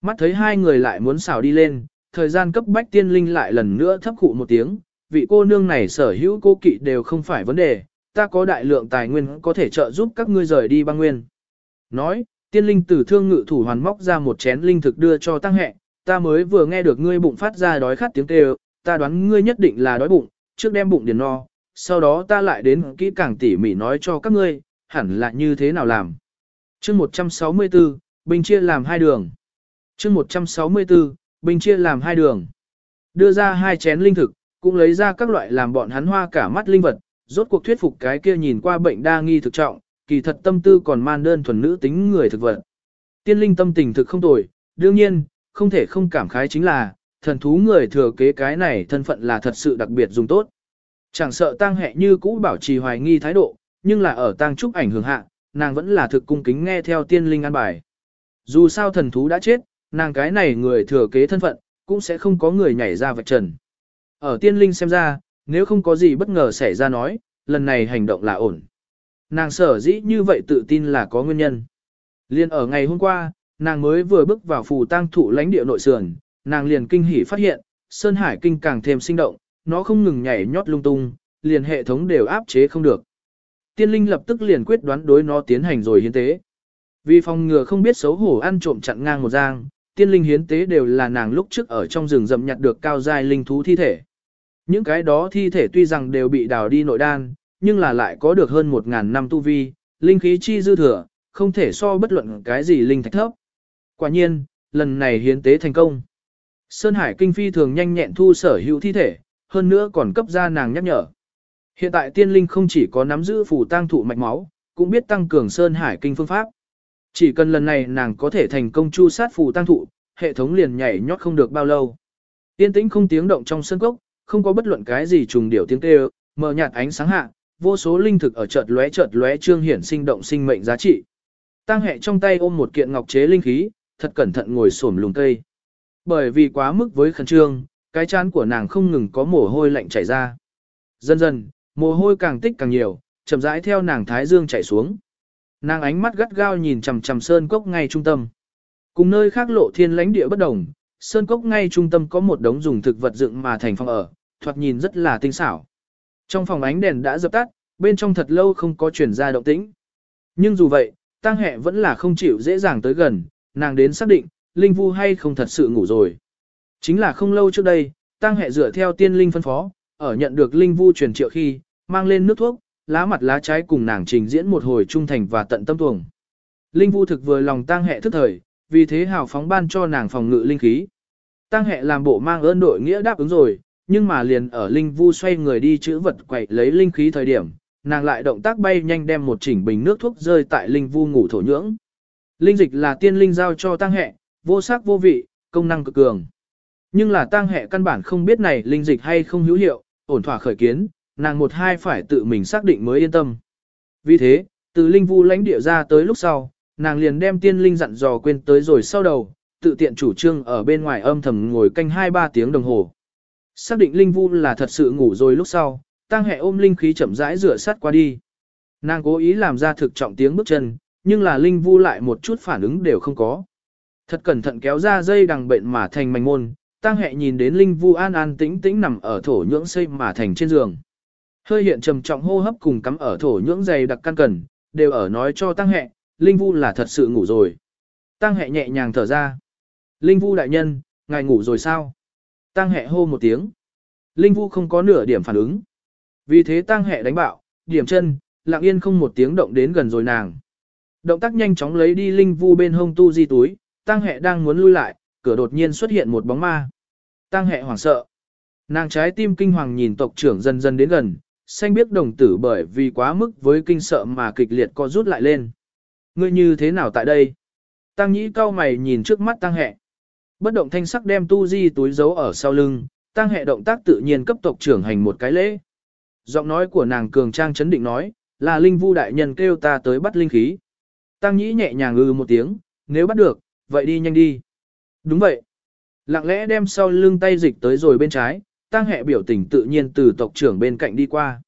Mắt thấy hai người lại muốn xảo đi lên, thời gian cấp bách tiên linh lại lần nữa thấp khụ một tiếng, vị cô nương này sở hữu cô kỵ đều không phải vấn đề, ta có đại lượng tài nguyên có thể trợ giúp các ngươi rời đi băng nguyên. Nói, tiên linh tử thương ngự thủ hoàn móc ra một chén linh thực đưa cho tăng hẹ, ta mới vừa nghe được ngươi bụng phát ra đói khát tiếng kêu, ta đoán ngươi nhất định là đói bụng, trước đem bụng điền no, sau đó ta lại đến kỹ càng tỉ mỉ nói cho các ngươi, hẳn là như thế nào làm. chương 164, binh chia làm hai đường. chương 164, binh chia làm hai đường. Đưa ra hai chén linh thực, cũng lấy ra các loại làm bọn hắn hoa cả mắt linh vật, rốt cuộc thuyết phục cái kia nhìn qua bệnh đa nghi thực trọng, kỳ thật tâm tư còn man đơn thuần nữ tính người thực vật. Tiên linh tâm tình thực không tồi, đương nhiên, không thể không cảm khái chính là, thần thú người thừa kế cái này thân phận là thật sự đặc biệt dùng tốt. Chẳng sợ tang hệ như cũ bảo trì hoài nghi thái độ, nhưng là ở tang trúc ảnh hưởng hạ, nàng vẫn là thực cung kính nghe theo tiên linh an bài. Dù sao thần thú đã chết, nàng cái này người thừa kế thân phận, cũng sẽ không có người nhảy ra vạch trần. Ở tiên linh xem ra, nếu không có gì bất ngờ xảy ra nói, lần này hành động là ổn. Nàng sở dĩ như vậy tự tin là có nguyên nhân. Liên ở ngày hôm qua, nàng mới vừa bước vào phù tang thụ lãnh địa nội sườn, nàng liền kinh hỉ phát hiện, Sơn Hải kinh càng thêm sinh động, nó không ngừng nhảy nhót lung tung, liền hệ thống đều áp chế không được. Tiên linh lập tức liền quyết đoán đối nó tiến hành rồi hiến tế. Vì phòng ngừa không biết xấu hổ ăn trộm chặn ngang một giang, tiên linh hiến tế đều là nàng lúc trước ở trong rừng rậm nhặt được cao dài linh thú thi thể. Những cái đó thi thể tuy rằng đều bị đào đi nội đan, nhưng là lại có được hơn 1.000 năm tu vi, linh khí chi dư thừa, không thể so bất luận cái gì linh thạch thấp. Quả nhiên, lần này hiến tế thành công. Sơn Hải Kinh Phi thường nhanh nhẹn thu sở hữu thi thể, hơn nữa còn cấp ra nàng nhắc nhở. Hiện tại tiên linh không chỉ có nắm giữ phù tang thụ mạch máu, cũng biết tăng cường Sơn Hải Kinh phương pháp. Chỉ cần lần này nàng có thể thành công chu sát phù tang thụ, hệ thống liền nhảy nhót không được bao lâu. Tiên tĩnh không tiếng động trong sân cốc, không có bất luận cái gì trùng điệu tiếng kêu, mờ nhạt ánh sáng hạ, vô số linh thực ở chợt lóe chợt lóe trương hiển sinh động sinh mệnh giá trị. Tang hệ trong tay ôm một kiện ngọc chế linh khí, thật cẩn thận ngồi xổm lùng cây. Bởi vì quá mức với khẩn trương, cái chán của nàng không ngừng có mồ hôi lạnh chảy ra. Dần dần, mồ hôi càng tích càng nhiều, chậm rãi theo nàng thái dương chảy xuống. Nàng ánh mắt gắt gao nhìn chằm chằm sơn cốc ngay trung tâm. Cùng nơi khác lộ thiên lãnh địa bất đồng, sơn cốc ngay trung tâm có một đống dùng thực vật dựng mà thành phòng ở, thoạt nhìn rất là tinh xảo. Trong phòng ánh đèn đã dập tắt, bên trong thật lâu không có chuyển ra động tĩnh. Nhưng dù vậy, Tăng Hẹ vẫn là không chịu dễ dàng tới gần, nàng đến xác định, Linh Vu hay không thật sự ngủ rồi. Chính là không lâu trước đây, Tăng Hẹ dựa theo tiên linh phân phó, ở nhận được Linh Vu truyền triệu khi, mang lên nước thuốc, lá mặt lá trái cùng nàng trình diễn một hồi trung thành và tận tâm tuồng. Linh Vu thực vừa lòng Tăng Hẹ thức thời, vì thế hào phóng ban cho nàng phòng ngự linh khí. Tăng Hẹ làm bộ mang ơn đội nghĩa đáp ứng rồi, nhưng mà liền ở Linh Vu xoay người đi chữ vật quậy lấy linh khí thời điểm, nàng lại động tác bay nhanh đem một chỉnh bình nước thuốc rơi tại Linh Vu ngủ thổ nhưỡng. Linh dịch là tiên linh giao cho tăng hệ, vô sắc vô vị, công năng cực cường. Nhưng là tăng hệ căn bản không biết này linh dịch hay không hữu hiệu, ổn thỏa khởi kiến, nàng một hai phải tự mình xác định mới yên tâm. Vì thế, từ linh vu lãnh địa ra tới lúc sau, nàng liền đem tiên linh dặn dò quên tới rồi sau đầu, tự tiện chủ trương ở bên ngoài âm thầm ngồi canh 2-3 tiếng đồng hồ. Xác định linh vu là thật sự ngủ rồi lúc sau, tăng hệ ôm linh khí chậm rãi rửa sát qua đi. Nàng cố ý làm ra thực trọng tiếng bước chân, nhưng là linh vu lại một chút phản ứng đều không có. Thật cẩn thận kéo ra dây đằng bệnh mà thành mảnh môn, tăng hệ nhìn đến linh vu an an tĩnh tĩnh nằm ở thổ nhưỡng xây mà thành trên giường. Hơi hiện trầm trọng hô hấp cùng cắm ở thổ nhưỡng dày đặc căn cần, đều ở nói cho tăng hệ, linh vu là thật sự ngủ rồi. Tăng hệ nhẹ nhàng thở ra. Linh vu đại nhân, ngài ngủ rồi sao? Tăng hệ hô một tiếng. Linh vu không có nửa điểm phản ứng. Vì thế tăng hệ đánh bạo, điểm chân, lặng yên không một tiếng động đến gần rồi nàng. Động tác nhanh chóng lấy đi linh vu bên hông tu di túi, tăng hệ đang muốn lui lại, cửa đột nhiên xuất hiện một bóng ma. Tăng hệ hoảng sợ. Nàng trái tim kinh hoàng nhìn tộc trưởng dần dần đến gần, xanh biết đồng tử bởi vì quá mức với kinh sợ mà kịch liệt co rút lại lên. Ngươi như thế nào tại đây? Tăng nhĩ cao mày nhìn trước mắt tăng Hẹ. Bất động thanh sắc đem tu di túi giấu ở sau lưng, tăng hệ động tác tự nhiên cấp tộc trưởng hành một cái lễ. Giọng nói của nàng cường trang chấn định nói, là linh vu đại nhân kêu ta tới bắt linh khí. Tăng nhĩ nhẹ nhàng ngư một tiếng, nếu bắt được, vậy đi nhanh đi. Đúng vậy. Lặng lẽ đem sau lưng tay dịch tới rồi bên trái, tăng hệ biểu tình tự nhiên từ tộc trưởng bên cạnh đi qua.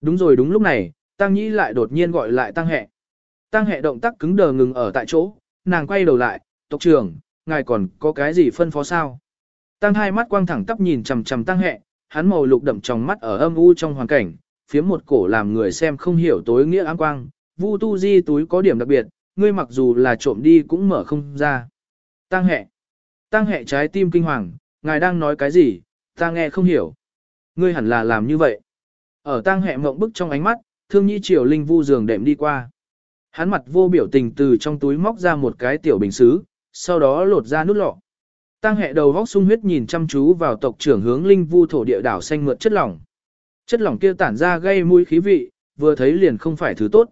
Đúng rồi đúng lúc này, tăng nhĩ lại đột nhiên gọi lại tăng hệ. Tăng hệ động tác cứng đờ ngừng ở tại chỗ, nàng quay đầu lại, tộc trưởng, ngài còn có cái gì phân phó sao? Tăng hai mắt quang thẳng tắp nhìn chằm chằm tăng Hẹ, hắn màu lục đậm trong mắt ở âm u trong hoàn cảnh, phía một cổ làm người xem không hiểu tối nghĩa ám quang, vu tu di túi có điểm đặc biệt, ngươi mặc dù là trộm đi cũng mở không ra. Tăng Hẹ, Tăng Hẹ trái tim kinh hoàng, ngài đang nói cái gì, ta nghe không hiểu. Ngươi hẳn là làm như vậy. Ở tăng Hẹ mộng bức trong ánh mắt, thương nhi triều linh vu giường đệm đi qua. Hắn mặt vô biểu tình từ trong túi móc ra một cái tiểu bình xứ, sau đó lột ra nút lọ. Tăng hệ đầu vóc sung huyết nhìn chăm chú vào tộc trưởng hướng linh vu thổ địa đảo xanh mượt chất lỏng. Chất lỏng kia tản ra gây mũi khí vị, vừa thấy liền không phải thứ tốt.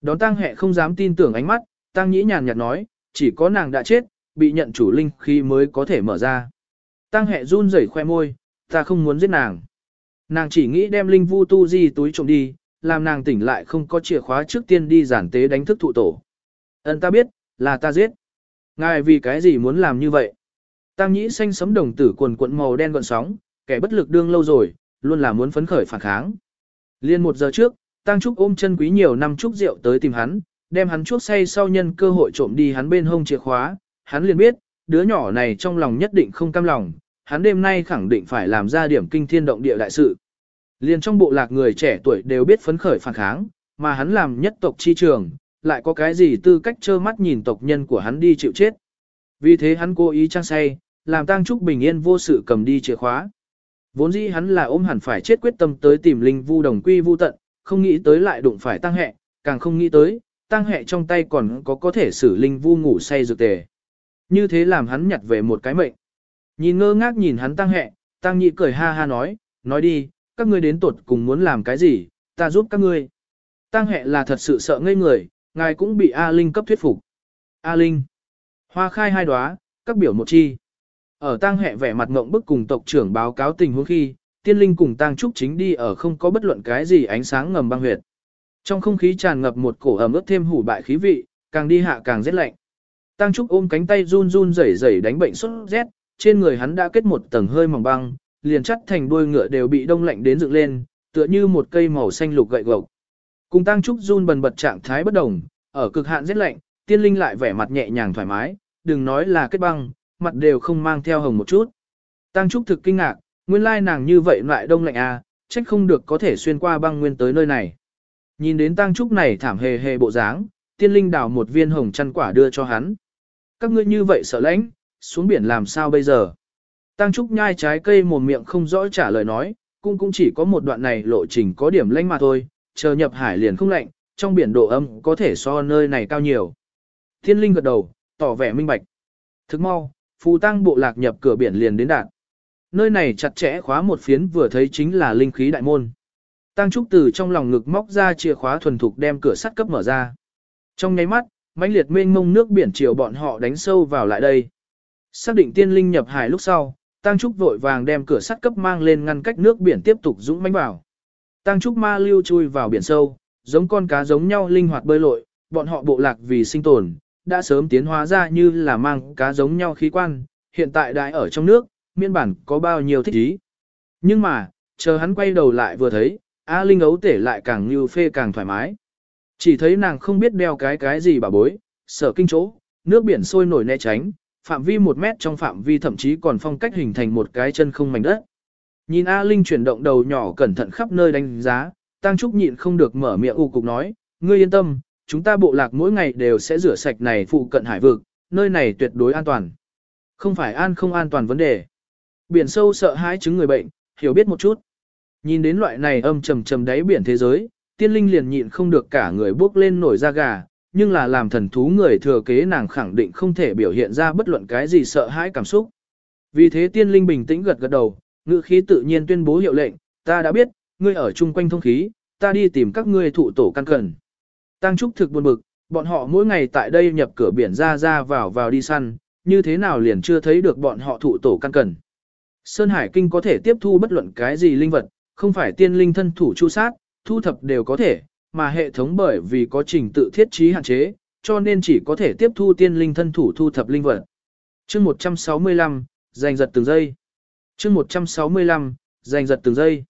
Đón tăng hệ không dám tin tưởng ánh mắt, tăng nhĩ nhàn nhạt nói, chỉ có nàng đã chết, bị nhận chủ linh khi mới có thể mở ra. Tăng hệ run rẩy khoe môi, ta không muốn giết nàng. Nàng chỉ nghĩ đem linh vu tu di túi trộm đi, làm nàng tỉnh lại không có chìa khóa trước tiên đi giản tế đánh thức thụ tổ. Ân ta biết, là ta giết. Ngài vì cái gì muốn làm như vậy? Tăng nhĩ xanh sấm đồng tử quần cuộn màu đen gọn sóng, kẻ bất lực đương lâu rồi, luôn là muốn phấn khởi phản kháng. Liên một giờ trước, Tăng Trúc ôm chân quý nhiều năm trúc rượu tới tìm hắn, đem hắn chuốc say sau nhân cơ hội trộm đi hắn bên hông chìa khóa, hắn liền biết, đứa nhỏ này trong lòng nhất định không cam lòng, hắn đêm nay khẳng định phải làm ra điểm kinh thiên động địa đại sự. Liên trong bộ lạc người trẻ tuổi đều biết phấn khởi phản kháng, mà hắn làm nhất tộc chi trường, lại có cái gì tư cách trơ mắt nhìn tộc nhân của hắn đi chịu chết. Vì thế hắn cố ý trang say, làm Tăng Trúc bình yên vô sự cầm đi chìa khóa. Vốn dĩ hắn là ôm hẳn phải chết quyết tâm tới tìm linh vu đồng quy vu tận, không nghĩ tới lại đụng phải tăng hệ, càng không nghĩ tới, tăng hệ trong tay còn có có thể xử linh vu ngủ say dược tề. Như thế làm hắn nhặt về một cái mệnh. Nhìn ngơ ngác nhìn hắn tăng hệ, tăng nhị cười ha ha nói, nói đi, các ngươi đến tuột cùng muốn làm cái gì, ta giúp các ngươi. Tăng hệ là thật sự sợ ngây người, ngài cũng bị A Linh cấp thuyết phục. A Linh. Hoa khai hai đóa, các biểu một chi. Ở tang hệ vẻ mặt ngộng bức cùng tộc trưởng báo cáo tình huống khi, tiên linh cùng tang trúc chính đi ở không có bất luận cái gì ánh sáng ngầm băng huyệt. Trong không khí tràn ngập một cổ ẩm ướt thêm hủ bại khí vị, càng đi hạ càng rét lạnh. Tang trúc ôm cánh tay run run rẩy rẩy đánh bệnh sốt rét, trên người hắn đã kết một tầng hơi mỏng băng, liền chắt thành đuôi ngựa đều bị đông lạnh đến dựng lên, tựa như một cây màu xanh lục gậy gộc. Cùng tăng Trúc run bần bật trạng thái bất đồng, ở cực hạn rét lạnh, tiên linh lại vẻ mặt nhẹ nhàng thoải mái, đừng nói là kết băng, mặt đều không mang theo hồng một chút. Tăng Trúc thực kinh ngạc, nguyên lai nàng như vậy lại đông lạnh à, trách không được có thể xuyên qua băng nguyên tới nơi này. Nhìn đến Tăng Trúc này thảm hề hề bộ dáng, tiên linh đào một viên hồng chăn quả đưa cho hắn. Các ngươi như vậy sợ lãnh, xuống biển làm sao bây giờ? Tăng Trúc nhai trái cây mồm miệng không rõ trả lời nói, cũng cũng chỉ có một đoạn này lộ trình có điểm lãnh mà thôi, chờ nhập hải liền không lạnh, trong biển độ âm có thể so nơi này cao nhiều. Thiên linh gật đầu, tỏ vẻ minh bạch. Thức mau, phù tăng bộ lạc nhập cửa biển liền đến đạt. Nơi này chặt chẽ khóa một phiến vừa thấy chính là linh khí đại môn. Tăng Trúc từ trong lòng ngực móc ra chìa khóa thuần thục đem cửa sắt cấp mở ra. Trong nháy mắt, mãnh liệt mênh mông nước biển chiều bọn họ đánh sâu vào lại đây. Xác định tiên linh nhập hải lúc sau, Tăng Trúc vội vàng đem cửa sắt cấp mang lên ngăn cách nước biển tiếp tục dũng mãnh vào. Tăng Trúc ma lưu chui vào biển sâu, giống con cá giống nhau linh hoạt bơi lội, bọn họ bộ lạc vì sinh tồn, đã sớm tiến hóa ra như là mang cá giống nhau khí quan, hiện tại đại ở trong nước, miên bản có bao nhiêu thích ý. Nhưng mà, chờ hắn quay đầu lại vừa thấy, A Linh ấu tể lại càng như phê càng thoải mái. Chỉ thấy nàng không biết đeo cái cái gì bà bối, sở kinh chỗ, nước biển sôi nổi né tránh, phạm vi một mét trong phạm vi thậm chí còn phong cách hình thành một cái chân không mảnh đất. Nhìn A Linh chuyển động đầu nhỏ cẩn thận khắp nơi đánh giá, Tăng Trúc nhịn không được mở miệng u cục nói, ngươi yên tâm, chúng ta bộ lạc mỗi ngày đều sẽ rửa sạch này phụ cận hải vực, nơi này tuyệt đối an toàn. Không phải an không an toàn vấn đề. Biển sâu sợ hãi chứng người bệnh, hiểu biết một chút. Nhìn đến loại này âm trầm trầm đáy biển thế giới, tiên linh liền nhịn không được cả người bước lên nổi da gà, nhưng là làm thần thú người thừa kế nàng khẳng định không thể biểu hiện ra bất luận cái gì sợ hãi cảm xúc. Vì thế tiên linh bình tĩnh gật gật đầu, ngữ khí tự nhiên tuyên bố hiệu lệnh, ta đã biết, ngươi ở chung quanh thông khí, ta đi tìm các ngươi thụ tổ căn cần. Tăng Trúc thực buồn bực, bọn họ mỗi ngày tại đây nhập cửa biển ra ra vào vào đi săn, như thế nào liền chưa thấy được bọn họ thụ tổ căn cần. Sơn Hải Kinh có thể tiếp thu bất luận cái gì linh vật, không phải tiên linh thân thủ chu sát, thu thập đều có thể, mà hệ thống bởi vì có trình tự thiết trí hạn chế, cho nên chỉ có thể tiếp thu tiên linh thân thủ thu thập linh vật. Chương 165, giành giật từng giây. Chương 165, giành giật từng giây.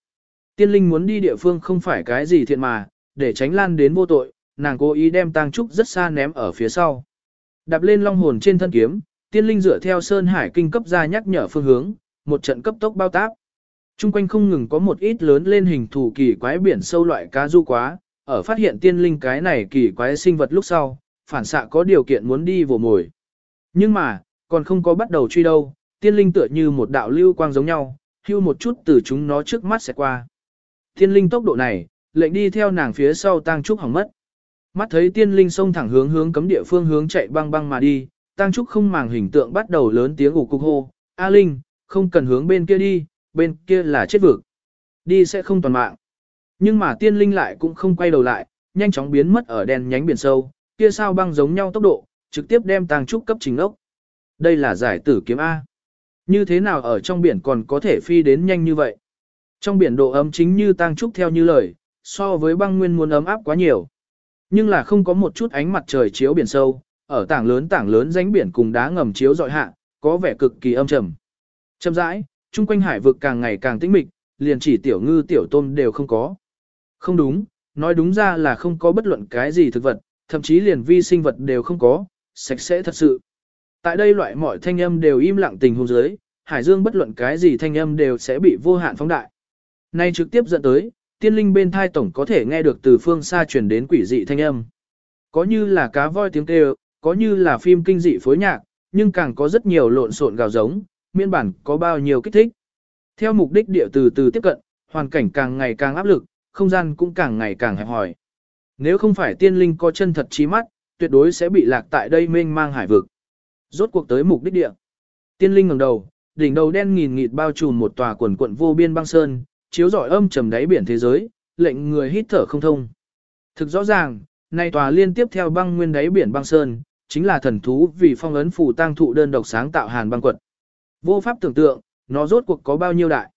Tiên linh muốn đi địa phương không phải cái gì thiện mà, để tránh lan đến vô tội, nàng cố ý đem tang trúc rất xa ném ở phía sau. Đạp lên long hồn trên thân kiếm, tiên linh dựa theo sơn hải kinh cấp ra nhắc nhở phương hướng, một trận cấp tốc bao tác. Trung quanh không ngừng có một ít lớn lên hình thù kỳ quái biển sâu loại cá du quá, ở phát hiện tiên linh cái này kỳ quái sinh vật lúc sau, phản xạ có điều kiện muốn đi vồ mồi. Nhưng mà, còn không có bắt đầu truy đâu, tiên linh tựa như một đạo lưu quang giống nhau, hưu một chút từ chúng nó trước mắt sẽ qua. Tiên linh tốc độ này, lệnh đi theo nàng phía sau tang trúc hỏng mất. Mắt thấy tiên linh xông thẳng hướng hướng cấm địa phương hướng chạy băng băng mà đi, tang trúc không màng hình tượng bắt đầu lớn tiếng ủ cục hô, A Linh, không cần hướng bên kia đi, bên kia là chết vực. Đi sẽ không toàn mạng. Nhưng mà tiên linh lại cũng không quay đầu lại, nhanh chóng biến mất ở đèn nhánh biển sâu, kia sao băng giống nhau tốc độ, trực tiếp đem Tang trúc cấp trình ốc. Đây là giải tử kiếm A. Như thế nào ở trong biển còn có thể phi đến nhanh như vậy? Trong biển độ ấm chính như tang trúc theo như lời, so với băng nguyên muốn ấm áp quá nhiều. Nhưng là không có một chút ánh mặt trời chiếu biển sâu, ở tảng lớn tảng lớn ránh biển cùng đá ngầm chiếu dọi hạ, có vẻ cực kỳ âm trầm. Chậm rãi, chung quanh hải vực càng ngày càng tĩnh mịch, liền chỉ tiểu ngư tiểu tôm đều không có. Không đúng, nói đúng ra là không có bất luận cái gì thực vật, thậm chí liền vi sinh vật đều không có, sạch sẽ thật sự. Tại đây loại mọi thanh âm đều im lặng tình huống dưới, hải dương bất luận cái gì thanh âm đều sẽ bị vô hạn phóng đại. Nay trực tiếp dẫn tới, tiên linh bên thai tổng có thể nghe được từ phương xa truyền đến quỷ dị thanh âm. Có như là cá voi tiếng kêu, có như là phim kinh dị phối nhạc, nhưng càng có rất nhiều lộn xộn gào giống, miên bản có bao nhiêu kích thích. Theo mục đích địa từ từ tiếp cận, hoàn cảnh càng ngày càng áp lực, không gian cũng càng ngày càng hẹp hòi. Nếu không phải tiên linh có chân thật trí mắt, tuyệt đối sẽ bị lạc tại đây mênh mang hải vực. Rốt cuộc tới mục đích địa. Tiên linh ngẩng đầu, đỉnh đầu đen nghìn nghịt bao trùm một tòa quần quận vô biên băng sơn, chiếu rọi âm trầm đáy biển thế giới, lệnh người hít thở không thông. Thực rõ ràng, nay tòa liên tiếp theo băng nguyên đáy biển băng sơn, chính là thần thú vì phong ấn phù tang thụ đơn độc sáng tạo hàn băng quật. Vô pháp tưởng tượng, nó rốt cuộc có bao nhiêu đại.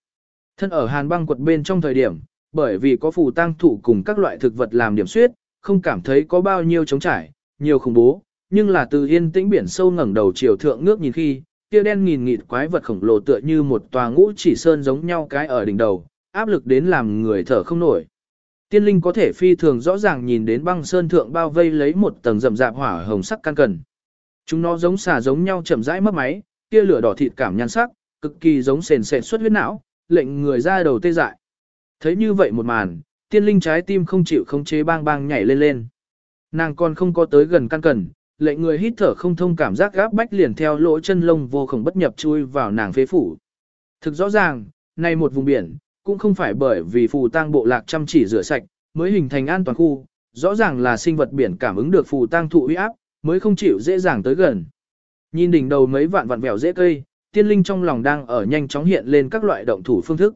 Thân ở hàn băng quật bên trong thời điểm, bởi vì có phù tang thụ cùng các loại thực vật làm điểm suyết, không cảm thấy có bao nhiêu trống trải, nhiều khủng bố, nhưng là từ yên tĩnh biển sâu ngẩng đầu chiều thượng ngước nhìn khi, kia đen nghìn nghịt quái vật khổng lồ tựa như một tòa ngũ chỉ sơn giống nhau cái ở đỉnh đầu, áp lực đến làm người thở không nổi. Tiên linh có thể phi thường rõ ràng nhìn đến băng sơn thượng bao vây lấy một tầng rậm rạp hỏa hồng sắc căn cần. Chúng nó giống xà giống nhau chậm rãi mất máy, kia lửa đỏ thịt cảm nhan sắc, cực kỳ giống sền sệt xuất huyết não, lệnh người ra đầu tê dại. Thấy như vậy một màn, tiên linh trái tim không chịu không chế bang bang nhảy lên lên. Nàng còn không có tới gần căn cần, lệnh người hít thở không thông cảm giác gáp bách liền theo lỗ chân lông vô khổng bất nhập chui vào nàng phế phủ. Thực rõ ràng, này một vùng biển, cũng không phải bởi vì phù tang bộ lạc chăm chỉ rửa sạch, mới hình thành an toàn khu, rõ ràng là sinh vật biển cảm ứng được phù tang thụ uy áp, mới không chịu dễ dàng tới gần. Nhìn đỉnh đầu mấy vạn vạn vẹo dễ cây, tiên linh trong lòng đang ở nhanh chóng hiện lên các loại động thủ phương thức.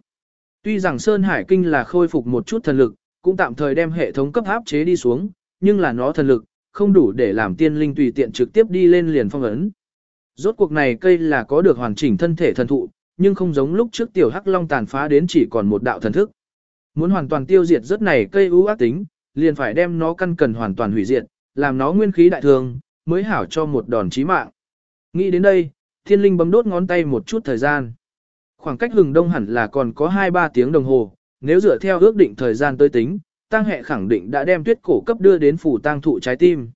Tuy rằng Sơn Hải Kinh là khôi phục một chút thần lực, cũng tạm thời đem hệ thống cấp áp chế đi xuống, nhưng là nó thần lực, không đủ để làm tiên linh tùy tiện trực tiếp đi lên liền phong ấn. Rốt cuộc này cây là có được hoàn chỉnh thân thể thần thụ, nhưng không giống lúc trước tiểu hắc long tàn phá đến chỉ còn một đạo thần thức. Muốn hoàn toàn tiêu diệt rất này cây ưu ác tính, liền phải đem nó căn cần hoàn toàn hủy diệt, làm nó nguyên khí đại thường, mới hảo cho một đòn chí mạng. Nghĩ đến đây, thiên linh bấm đốt ngón tay một chút thời gian. Khoảng cách hừng đông hẳn là còn có 2-3 tiếng đồng hồ, nếu dựa theo ước định thời gian tới tính, Tang hệ khẳng định đã đem tuyết cổ cấp đưa đến phủ tang thụ trái tim.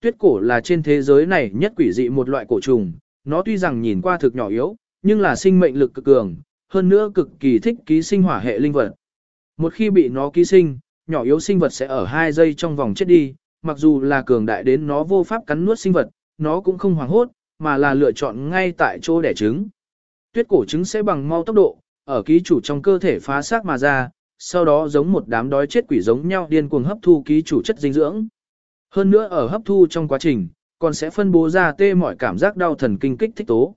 Tuyết cổ là trên thế giới này nhất quỷ dị một loại cổ trùng, nó tuy rằng nhìn qua thực nhỏ yếu, nhưng là sinh mệnh lực cực cường, hơn nữa cực kỳ thích ký sinh hỏa hệ linh vật. Một khi bị nó ký sinh, nhỏ yếu sinh vật sẽ ở 2 giây trong vòng chết đi, mặc dù là cường đại đến nó vô pháp cắn nuốt sinh vật, nó cũng không hoảng hốt, mà là lựa chọn ngay tại chỗ đẻ trứng. Tuyết cổ trứng sẽ bằng mau tốc độ, ở ký chủ trong cơ thể phá xác mà ra, sau đó giống một đám đói chết quỷ giống nhau điên cuồng hấp thu ký chủ chất dinh dưỡng. Hơn nữa ở hấp thu trong quá trình, còn sẽ phân bố ra tê mọi cảm giác đau thần kinh kích thích tố.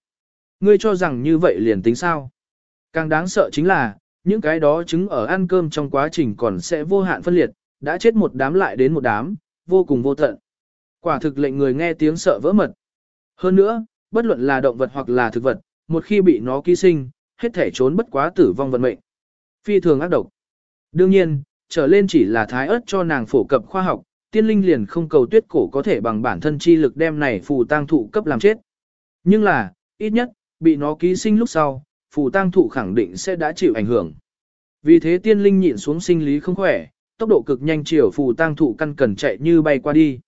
Ngươi cho rằng như vậy liền tính sao? Càng đáng sợ chính là, những cái đó trứng ở ăn cơm trong quá trình còn sẽ vô hạn phân liệt, đã chết một đám lại đến một đám, vô cùng vô tận. Quả thực lệnh người nghe tiếng sợ vỡ mật. Hơn nữa, bất luận là động vật hoặc là thực vật, một khi bị nó ký sinh, hết thể trốn bất quá tử vong vận mệnh. Phi thường ác độc. Đương nhiên, trở lên chỉ là thái ớt cho nàng phổ cập khoa học, tiên linh liền không cầu tuyết cổ có thể bằng bản thân chi lực đem này phù tang thụ cấp làm chết. Nhưng là, ít nhất, bị nó ký sinh lúc sau, phù tang thụ khẳng định sẽ đã chịu ảnh hưởng. Vì thế tiên linh nhịn xuống sinh lý không khỏe, tốc độ cực nhanh chiều phù tang thụ căn cần chạy như bay qua đi.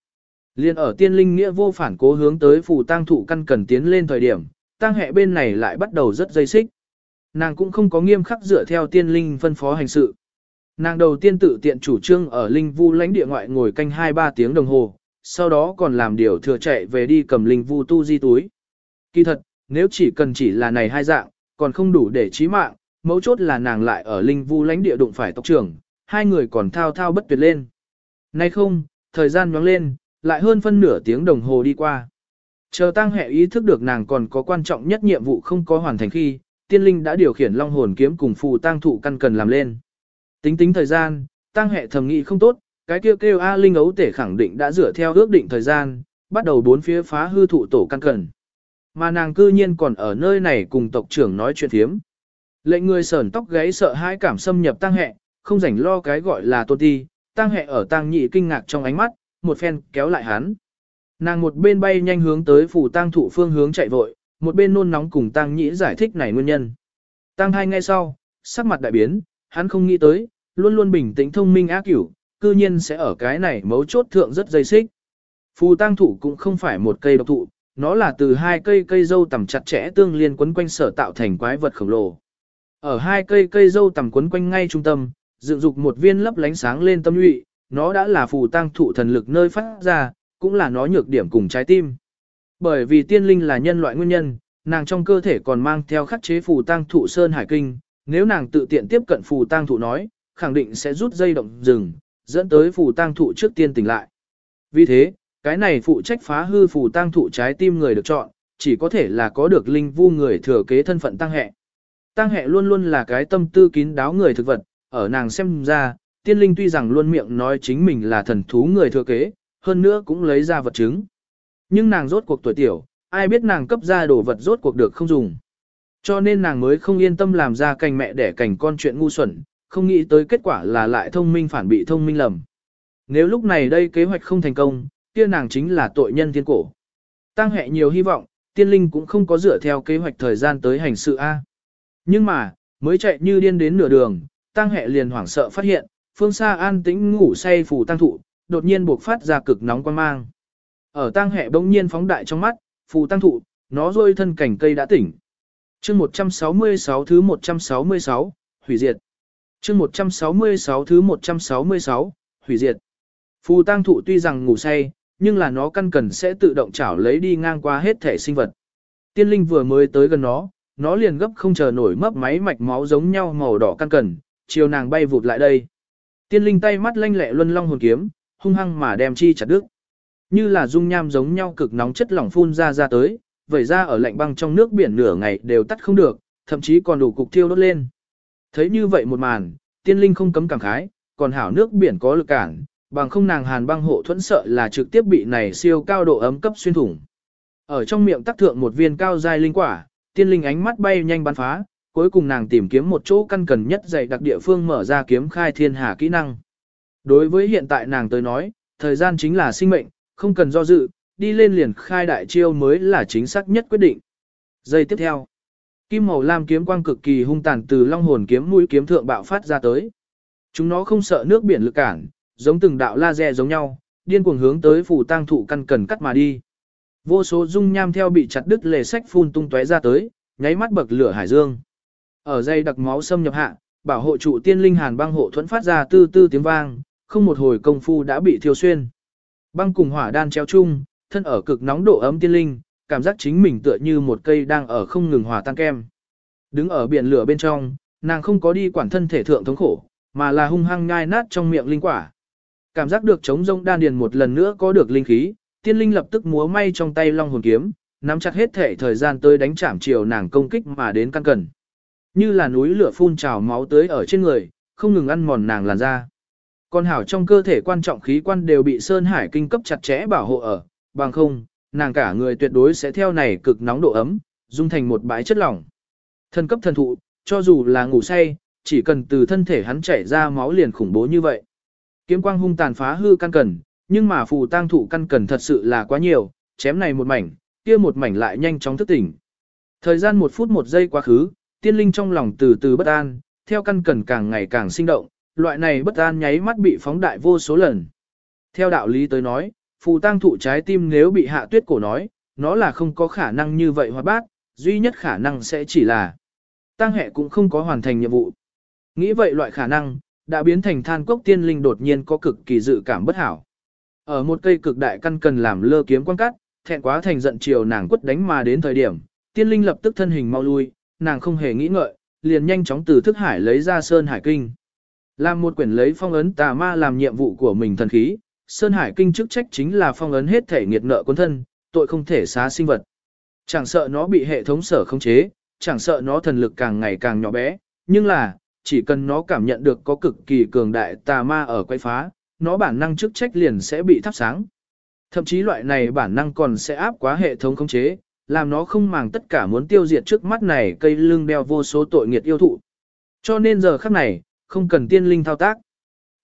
Liên ở tiên linh nghĩa vô phản cố hướng tới phù tang thụ căn cần tiến lên thời điểm, tang hệ bên này lại bắt đầu rất dây xích. Nàng cũng không có nghiêm khắc dựa theo tiên linh phân phó hành sự. Nàng đầu tiên tự tiện chủ trương ở linh vu lãnh địa ngoại ngồi canh 2-3 tiếng đồng hồ, sau đó còn làm điều thừa chạy về đi cầm linh vu tu di túi. Kỳ thật, nếu chỉ cần chỉ là này hai dạng, còn không đủ để chí mạng, mấu chốt là nàng lại ở linh vu lãnh địa đụng phải tộc trưởng, hai người còn thao thao bất tuyệt lên. Nay không, thời gian nhoáng lên, lại hơn phân nửa tiếng đồng hồ đi qua. Chờ tăng hệ ý thức được nàng còn có quan trọng nhất nhiệm vụ không có hoàn thành khi, tiên linh đã điều khiển long hồn kiếm cùng phù tăng thụ căn cần làm lên. Tính tính thời gian, tăng hệ thầm nghĩ không tốt, cái kêu kêu A Linh ấu tể khẳng định đã dựa theo ước định thời gian, bắt đầu bốn phía phá hư thụ tổ căn cần. Mà nàng cư nhiên còn ở nơi này cùng tộc trưởng nói chuyện thiếm. Lệnh người sờn tóc gáy sợ hãi cảm xâm nhập tăng hệ, không rảnh lo cái gọi là tôn ti, tăng hệ ở tăng nhị kinh ngạc trong ánh mắt, một phen kéo lại hắn. Nàng một bên bay nhanh hướng tới phủ tăng thụ phương hướng chạy vội, một bên nôn nóng cùng tăng nhị giải thích này nguyên nhân. Tăng hai ngay sau, sắc mặt đại biến, hắn không nghĩ tới, luôn luôn bình tĩnh thông minh ác cửu, cư nhiên sẽ ở cái này mấu chốt thượng rất dây xích. Phù tăng thụ cũng không phải một cây độc thụ, nó là từ hai cây cây dâu tầm chặt chẽ tương liên quấn quanh sở tạo thành quái vật khổng lồ. Ở hai cây cây dâu tầm quấn quanh ngay trung tâm, dựng dục một viên lấp lánh sáng lên tâm nhụy, nó đã là phù tăng thụ thần lực nơi phát ra, cũng là nó nhược điểm cùng trái tim. Bởi vì tiên linh là nhân loại nguyên nhân, nàng trong cơ thể còn mang theo khắc chế phù tăng thụ sơn hải kinh, nếu nàng tự tiện tiếp cận phù tăng thụ nói, khẳng định sẽ rút dây động rừng, dẫn tới phù tang thụ trước tiên tỉnh lại. Vì thế, cái này phụ trách phá hư phù tang thụ trái tim người được chọn, chỉ có thể là có được linh vu người thừa kế thân phận tăng hệ. Tăng hệ luôn luôn là cái tâm tư kín đáo người thực vật, ở nàng xem ra, tiên linh tuy rằng luôn miệng nói chính mình là thần thú người thừa kế, hơn nữa cũng lấy ra vật chứng. Nhưng nàng rốt cuộc tuổi tiểu, ai biết nàng cấp ra đồ vật rốt cuộc được không dùng. Cho nên nàng mới không yên tâm làm ra cành mẹ để cành con chuyện ngu xuẩn, không nghĩ tới kết quả là lại thông minh phản bị thông minh lầm. Nếu lúc này đây kế hoạch không thành công, kia nàng chính là tội nhân thiên cổ. Tăng hệ nhiều hy vọng, tiên linh cũng không có dựa theo kế hoạch thời gian tới hành sự A. Nhưng mà, mới chạy như điên đến nửa đường, tăng hệ liền hoảng sợ phát hiện, phương xa an tĩnh ngủ say phù tăng thụ, đột nhiên buộc phát ra cực nóng quan mang. Ở tăng hệ bỗng nhiên phóng đại trong mắt, phù tăng thụ, nó rôi thân cảnh cây đã tỉnh. chương 166 thứ 166, hủy diệt chương 166 thứ 166, hủy diệt. Phù tăng thụ tuy rằng ngủ say, nhưng là nó căn cần sẽ tự động chảo lấy đi ngang qua hết thể sinh vật. Tiên linh vừa mới tới gần nó, nó liền gấp không chờ nổi mấp máy mạch máu giống nhau màu đỏ căn cần, chiều nàng bay vụt lại đây. Tiên linh tay mắt lanh lẹ luân long hồn kiếm, hung hăng mà đem chi chặt đứt. Như là dung nham giống nhau cực nóng chất lỏng phun ra ra tới, vẩy ra ở lạnh băng trong nước biển nửa ngày đều tắt không được, thậm chí còn đủ cục thiêu đốt lên. Thấy như vậy một màn, tiên linh không cấm cảm khái, còn hảo nước biển có lực cản, bằng không nàng hàn băng hộ thuẫn sợ là trực tiếp bị này siêu cao độ ấm cấp xuyên thủng. Ở trong miệng tắc thượng một viên cao dài linh quả, tiên linh ánh mắt bay nhanh bắn phá, cuối cùng nàng tìm kiếm một chỗ căn cần nhất dày đặc địa phương mở ra kiếm khai thiên hà kỹ năng. Đối với hiện tại nàng tới nói, thời gian chính là sinh mệnh, không cần do dự, đi lên liền khai đại chiêu mới là chính xác nhất quyết định. Giây tiếp theo, kim màu lam kiếm quang cực kỳ hung tàn từ long hồn kiếm mũi kiếm thượng bạo phát ra tới. Chúng nó không sợ nước biển lực cản, giống từng đạo laser giống nhau, điên cuồng hướng tới phủ tang thụ căn cần cắt mà đi. Vô số dung nham theo bị chặt đứt lề sách phun tung tóe ra tới, nháy mắt bậc lửa hải dương. Ở dây đặc máu xâm nhập hạ, bảo hộ trụ tiên linh hàn băng hộ thuẫn phát ra tư tư tiếng vang, không một hồi công phu đã bị thiêu xuyên. Băng cùng hỏa đan treo chung, thân ở cực nóng độ ấm tiên linh, cảm giác chính mình tựa như một cây đang ở không ngừng hòa tan kem. Đứng ở biển lửa bên trong, nàng không có đi quản thân thể thượng thống khổ, mà là hung hăng nhai nát trong miệng linh quả. Cảm giác được chống rông đan điền một lần nữa có được linh khí, tiên linh lập tức múa may trong tay long hồn kiếm, nắm chặt hết thể thời gian tới đánh chạm chiều nàng công kích mà đến căn cần. Như là núi lửa phun trào máu tới ở trên người, không ngừng ăn mòn nàng làn da. Con hảo trong cơ thể quan trọng khí quan đều bị Sơn Hải kinh cấp chặt chẽ bảo hộ ở, bằng không, nàng cả người tuyệt đối sẽ theo này cực nóng độ ấm, dung thành một bãi chất lỏng. Thân cấp thần thụ, cho dù là ngủ say, chỉ cần từ thân thể hắn chảy ra máu liền khủng bố như vậy. Kiếm quang hung tàn phá hư căn cần, nhưng mà phù tang thụ căn cần thật sự là quá nhiều, chém này một mảnh, kia một mảnh lại nhanh chóng thức tỉnh. Thời gian một phút một giây quá khứ, tiên linh trong lòng từ từ bất an, theo căn cần càng ngày càng sinh động, loại này bất an nháy mắt bị phóng đại vô số lần. Theo đạo lý tới nói, phù tang thụ trái tim nếu bị hạ tuyết cổ nói, nó là không có khả năng như vậy hoạt bát, duy nhất khả năng sẽ chỉ là tăng hệ cũng không có hoàn thành nhiệm vụ. Nghĩ vậy loại khả năng, đã biến thành than cốc tiên linh đột nhiên có cực kỳ dự cảm bất hảo. Ở một cây cực đại căn cần làm lơ kiếm quan cắt, thẹn quá thành giận chiều nàng quất đánh mà đến thời điểm, tiên linh lập tức thân hình mau lui, nàng không hề nghĩ ngợi, liền nhanh chóng từ thức hải lấy ra Sơn Hải Kinh. Làm một quyển lấy phong ấn tà ma làm nhiệm vụ của mình thần khí, Sơn Hải Kinh chức trách chính là phong ấn hết thể nghiệt nợ quân thân, tội không thể xá sinh vật. Chẳng sợ nó bị hệ thống sở khống chế, chẳng sợ nó thần lực càng ngày càng nhỏ bé, nhưng là, chỉ cần nó cảm nhận được có cực kỳ cường đại tà ma ở quay phá, nó bản năng chức trách liền sẽ bị thắp sáng. Thậm chí loại này bản năng còn sẽ áp quá hệ thống khống chế, làm nó không màng tất cả muốn tiêu diệt trước mắt này cây lưng đeo vô số tội nghiệt yêu thụ. Cho nên giờ khắc này, không cần tiên linh thao tác.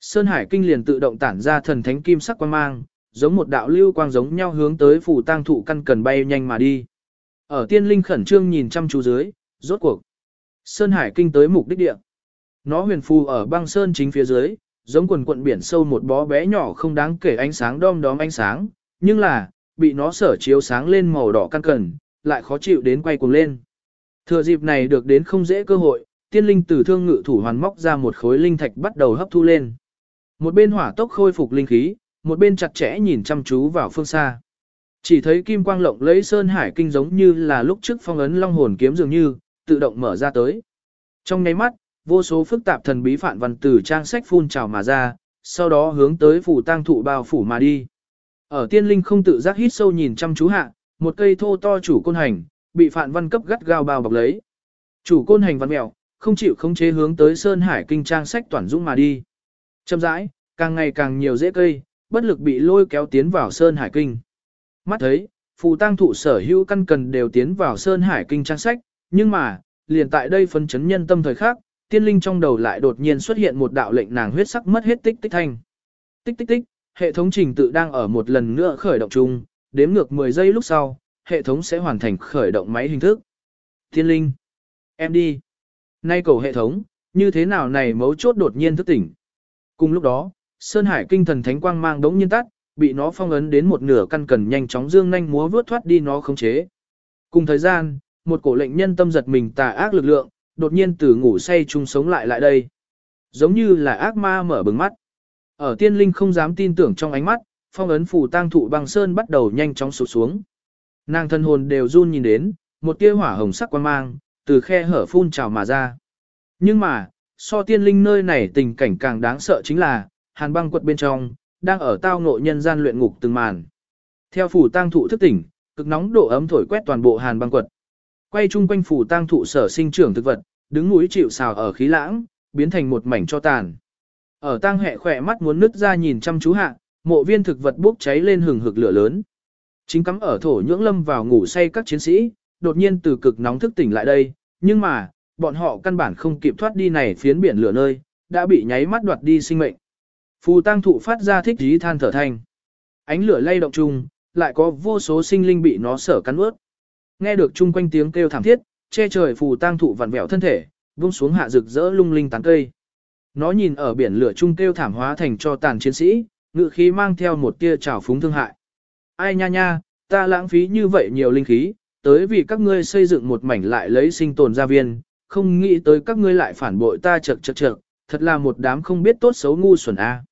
Sơn Hải Kinh liền tự động tản ra thần thánh kim sắc quang mang, giống một đạo lưu quang giống nhau hướng tới phủ tang thụ căn cần bay nhanh mà đi. Ở tiên linh khẩn trương nhìn chăm chú dưới, rốt cuộc. Sơn Hải Kinh tới mục đích địa. Nó huyền phù ở băng sơn chính phía dưới, giống quần quận biển sâu một bó bé nhỏ không đáng kể ánh sáng đom đóm ánh sáng, nhưng là, bị nó sở chiếu sáng lên màu đỏ căn cần, lại khó chịu đến quay cuồng lên. Thừa dịp này được đến không dễ cơ hội, tiên linh tử thương ngự thủ hoàn móc ra một khối linh thạch bắt đầu hấp thu lên. Một bên hỏa tốc khôi phục linh khí, một bên chặt chẽ nhìn chăm chú vào phương xa. Chỉ thấy kim quang lộng lấy sơn hải kinh giống như là lúc trước phong ấn long hồn kiếm dường như, tự động mở ra tới. Trong nháy mắt, vô số phức tạp thần bí phản văn từ trang sách phun trào mà ra, sau đó hướng tới phủ tang thụ bao phủ mà đi. Ở tiên linh không tự giác hít sâu nhìn chăm chú hạ, một cây thô to chủ côn hành, bị phản văn cấp gắt gao bao bọc lấy. Chủ côn hành văn mèo, không chịu khống chế hướng tới Sơn Hải kinh trang sách toàn dũng mà đi. Chậm rãi, càng ngày càng nhiều rễ cây, bất lực bị lôi kéo tiến vào Sơn Hải kinh. Mắt thấy, phù tang thụ sở hữu căn cần đều tiến vào Sơn Hải kinh trang sách, nhưng mà, liền tại đây phân chấn nhân tâm thời khác, tiên linh trong đầu lại đột nhiên xuất hiện một đạo lệnh nàng huyết sắc mất hết tích tích thanh. Tích tích tích, hệ thống trình tự đang ở một lần nữa khởi động chung, đếm ngược 10 giây lúc sau, hệ thống sẽ hoàn thành khởi động máy hình thức. Tiên linh, em đi. Nay cầu hệ thống, như thế nào này mấu chốt đột nhiên thức tỉnh. Cùng lúc đó, Sơn Hải kinh thần thánh quang mang đống nhiên tắt, bị nó phong ấn đến một nửa căn cần nhanh chóng dương nhanh múa vướt thoát đi nó khống chế. Cùng thời gian, một cổ lệnh nhân tâm giật mình tà ác lực lượng, đột nhiên từ ngủ say chung sống lại lại đây. Giống như là ác ma mở bừng mắt. Ở tiên linh không dám tin tưởng trong ánh mắt, phong ấn phù tang thụ băng sơn bắt đầu nhanh chóng sụt xuống. Nàng thân hồn đều run nhìn đến, một tia hỏa hồng sắc quan mang, từ khe hở phun trào mà ra. Nhưng mà, so tiên linh nơi này tình cảnh càng đáng sợ chính là, hàn băng quật bên trong, đang ở tao ngộ nhân gian luyện ngục từng màn. Theo phủ tang thụ thức tỉnh, Cực nóng độ ấm thổi quét toàn bộ hàn băng quật. Quay chung quanh phủ tang thụ sở sinh trưởng thực vật, đứng núi chịu xào ở khí lãng, biến thành một mảnh cho tàn. Ở tang hệ khỏe mắt muốn nứt ra nhìn chăm chú hạ, mộ viên thực vật bốc cháy lên hừng hực lửa lớn. Chính cắm ở thổ nhưỡng lâm vào ngủ say các chiến sĩ, đột nhiên từ cực nóng thức tỉnh lại đây, nhưng mà, bọn họ căn bản không kịp thoát đi này phiến biển lửa nơi, đã bị nháy mắt đoạt đi sinh mệnh. Phù tăng thụ phát ra thích dí than thở thanh. Ánh lửa lay động chung, lại có vô số sinh linh bị nó sở cắn ướt. Nghe được chung quanh tiếng kêu thảm thiết, che trời phù tăng thụ vặn vẹo thân thể, vung xuống hạ rực rỡ lung linh tán cây. Nó nhìn ở biển lửa chung kêu thảm hóa thành cho tàn chiến sĩ, ngự khí mang theo một tia trào phúng thương hại. Ai nha nha, ta lãng phí như vậy nhiều linh khí, tới vì các ngươi xây dựng một mảnh lại lấy sinh tồn gia viên, không nghĩ tới các ngươi lại phản bội ta chật chật chật, thật là một đám không biết tốt xấu ngu xuẩn a. À.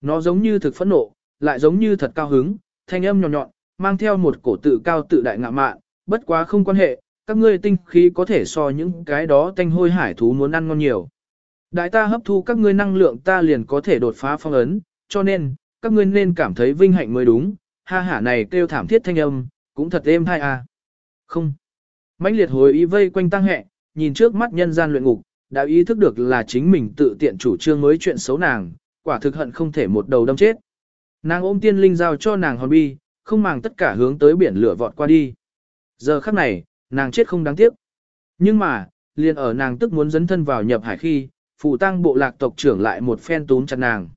Nó giống như thực phẫn nộ, lại giống như thật cao hứng, thanh âm nhọn nhọn, mang theo một cổ tự cao tự đại ngạ mạn, bất quá không quan hệ, các ngươi tinh khí có thể so những cái đó tanh hôi hải thú muốn ăn ngon nhiều. Đại ta hấp thu các ngươi năng lượng ta liền có thể đột phá phong ấn, cho nên, các ngươi nên cảm thấy vinh hạnh mới đúng, ha hả này kêu thảm thiết thanh âm, cũng thật êm hai à. Không. mãnh liệt hồi ý vây quanh tăng hẹ, nhìn trước mắt nhân gian luyện ngục, đã ý thức được là chính mình tự tiện chủ trương mới chuyện xấu nàng, quả thực hận không thể một đầu đâm chết. Nàng ôm tiên linh giao cho nàng hòn bi, không màng tất cả hướng tới biển lửa vọt qua đi. Giờ khắc này, nàng chết không đáng tiếc. Nhưng mà, liền ở nàng tức muốn dấn thân vào nhập hải khi, phụ tăng bộ lạc tộc trưởng lại một phen túm chặt nàng.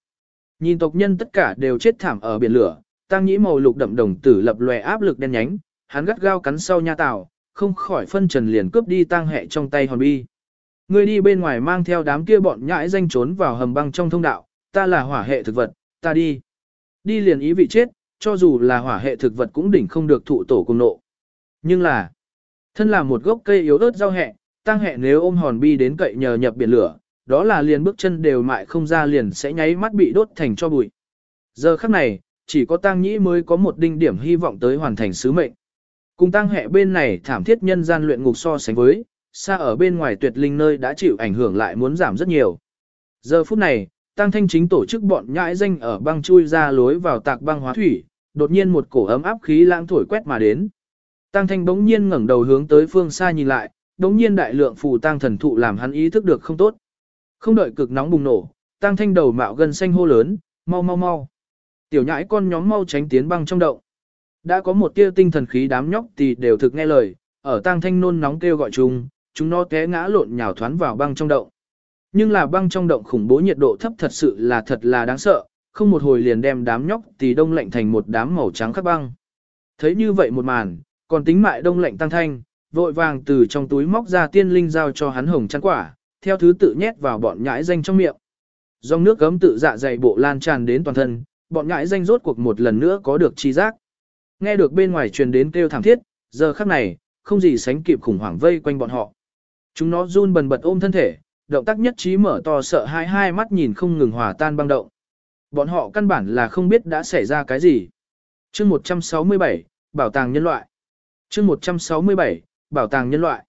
Nhìn tộc nhân tất cả đều chết thảm ở biển lửa, tăng nhĩ màu lục đậm đồng tử lập lòe áp lực đen nhánh, hắn gắt gao cắn sau nha tảo, không khỏi phân trần liền cướp đi tang hệ trong tay hòn bi. ngươi đi bên ngoài mang theo đám kia bọn nhãi danh trốn vào hầm băng trong thông đạo, ta là hỏa hệ thực vật, ta đi. Đi liền ý vị chết, cho dù là hỏa hệ thực vật cũng đỉnh không được thụ tổ cùng nộ. Nhưng là, thân là một gốc cây yếu ớt rau hẹ, tang hệ nếu ôm hòn bi đến cậy nhờ nhập biển lửa, đó là liền bước chân đều mại không ra liền sẽ nháy mắt bị đốt thành cho bụi. Giờ khắc này, chỉ có tang nhĩ mới có một đinh điểm hy vọng tới hoàn thành sứ mệnh. Cùng tăng hệ bên này thảm thiết nhân gian luyện ngục so sánh với, xa ở bên ngoài tuyệt linh nơi đã chịu ảnh hưởng lại muốn giảm rất nhiều. Giờ phút này, tăng thanh chính tổ chức bọn nhãi danh ở băng chui ra lối vào tạc băng hóa thủy, đột nhiên một cổ ấm áp khí lãng thổi quét mà đến. Tăng thanh bỗng nhiên ngẩng đầu hướng tới phương xa nhìn lại, bỗng nhiên đại lượng phù tăng thần thụ làm hắn ý thức được không tốt. Không đợi cực nóng bùng nổ, tăng thanh đầu mạo gần xanh hô lớn, mau mau mau. Tiểu nhãi con nhóm mau tránh tiến băng trong động. Đã có một tia tinh thần khí đám nhóc thì đều thực nghe lời, ở tang thanh nôn nóng kêu gọi chúng chúng nó té ngã lộn nhào thoán vào băng trong động. Nhưng là băng trong động khủng bố nhiệt độ thấp thật sự là thật là đáng sợ, không một hồi liền đem đám nhóc thì đông lạnh thành một đám màu trắng khắc băng. Thấy như vậy một màn, còn tính mại đông lạnh tăng thanh, vội vàng từ trong túi móc ra tiên linh giao cho hắn hồng chăn quả, theo thứ tự nhét vào bọn nhãi danh trong miệng. Dòng nước gấm tự dạ dày bộ lan tràn đến toàn thân, bọn nhãi danh rốt cuộc một lần nữa có được chi giác. Nghe được bên ngoài truyền đến kêu thảm thiết, giờ khắc này, không gì sánh kịp khủng hoảng vây quanh bọn họ. Chúng nó run bần bật ôm thân thể, động tác nhất trí mở to sợ hai hai mắt nhìn không ngừng hòa tan băng động. Bọn họ căn bản là không biết đã xảy ra cái gì. chương 167, Bảo tàng nhân loại. chương 167, Bảo tàng nhân loại.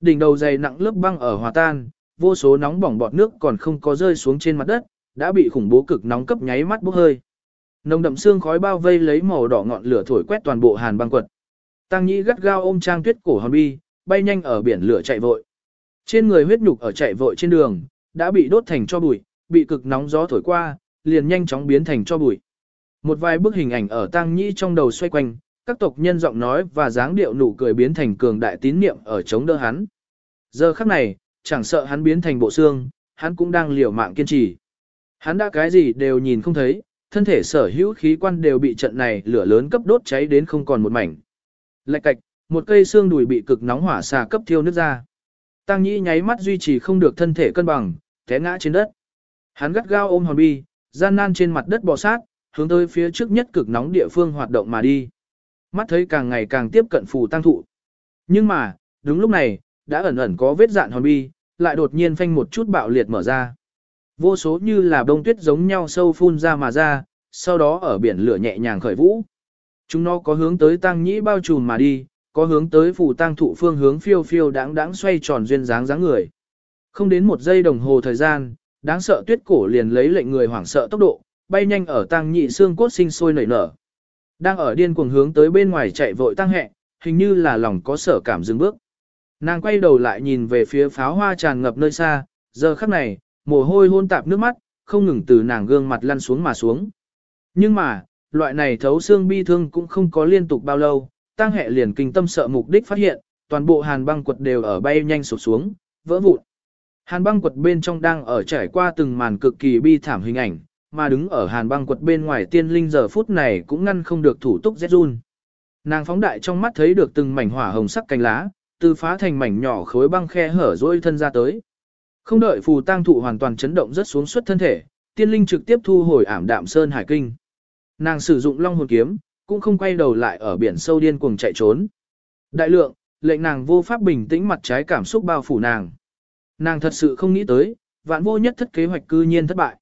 Đỉnh đầu dày nặng lớp băng ở hòa tan, vô số nóng bỏng bọt nước còn không có rơi xuống trên mặt đất, đã bị khủng bố cực nóng cấp nháy mắt bốc hơi. Nồng đậm xương khói bao vây lấy màu đỏ ngọn lửa thổi quét toàn bộ hàn băng quật. Tăng Nhĩ gắt gao ôm Trang Tuyết cổ hòn bi, bay nhanh ở biển lửa chạy vội. Trên người huyết nhục ở chạy vội trên đường, đã bị đốt thành cho bụi, bị cực nóng gió thổi qua, liền nhanh chóng biến thành cho bụi. Một vài bức hình ảnh ở Tăng Nhĩ trong đầu xoay quanh, các tộc nhân giọng nói và dáng điệu nụ cười biến thành cường đại tín niệm ở chống đỡ hắn. Giờ khắc này, chẳng sợ hắn biến thành bộ xương, hắn cũng đang liều mạng kiên trì. Hắn đã cái gì đều nhìn không thấy, thân thể sở hữu khí quan đều bị trận này lửa lớn cấp đốt cháy đến không còn một mảnh. Lạch cạch, một cây xương đùi bị cực nóng hỏa xà cấp thiêu nước ra. Tăng Nhĩ nháy mắt duy trì không được thân thể cân bằng, té ngã trên đất. Hắn gắt gao ôm hòn bi, gian nan trên mặt đất bò sát, hướng tới phía trước nhất cực nóng địa phương hoạt động mà đi. Mắt thấy càng ngày càng tiếp cận phù tăng thụ. Nhưng mà, đúng lúc này, đã ẩn ẩn có vết dạn hòn bi, lại đột nhiên phanh một chút bạo liệt mở ra. Vô số như là bông tuyết giống nhau sâu phun ra mà ra, sau đó ở biển lửa nhẹ nhàng khởi vũ. Chúng nó có hướng tới tăng nhĩ bao trùm mà đi, có hướng tới phù tăng thụ phương hướng phiêu phiêu đáng đáng xoay tròn duyên dáng dáng người. Không đến một giây đồng hồ thời gian, đáng sợ tuyết cổ liền lấy lệnh người hoảng sợ tốc độ, bay nhanh ở tăng nhị xương cốt sinh sôi nảy nở. Đang ở điên cuồng hướng tới bên ngoài chạy vội tăng hẹ, hình như là lòng có sở cảm dừng bước. Nàng quay đầu lại nhìn về phía pháo hoa tràn ngập nơi xa, giờ khắc này, mồ hôi hôn tạp nước mắt, không ngừng từ nàng gương mặt lăn xuống mà xuống. Nhưng mà, loại này thấu xương bi thương cũng không có liên tục bao lâu, tăng hệ liền kinh tâm sợ mục đích phát hiện, toàn bộ hàn băng quật đều ở bay nhanh sụp xuống, vỡ vụn. Hàn băng quật bên trong đang ở trải qua từng màn cực kỳ bi thảm hình ảnh, mà đứng ở hàn băng quật bên ngoài tiên linh giờ phút này cũng ngăn không được thủ túc rét run. Nàng phóng đại trong mắt thấy được từng mảnh hỏa hồng sắc cánh lá, từ phá thành mảnh nhỏ khối băng khe hở dỗi thân ra tới. Không đợi phù tang thụ hoàn toàn chấn động rất xuống suốt thân thể, tiên linh trực tiếp thu hồi ảm đạm sơn hải kinh. Nàng sử dụng long hồn kiếm, cũng không quay đầu lại ở biển sâu điên cuồng chạy trốn. Đại lượng, lệnh nàng vô pháp bình tĩnh mặt trái cảm xúc bao phủ nàng. Nàng thật sự không nghĩ tới, vạn vô nhất thất kế hoạch cư nhiên thất bại.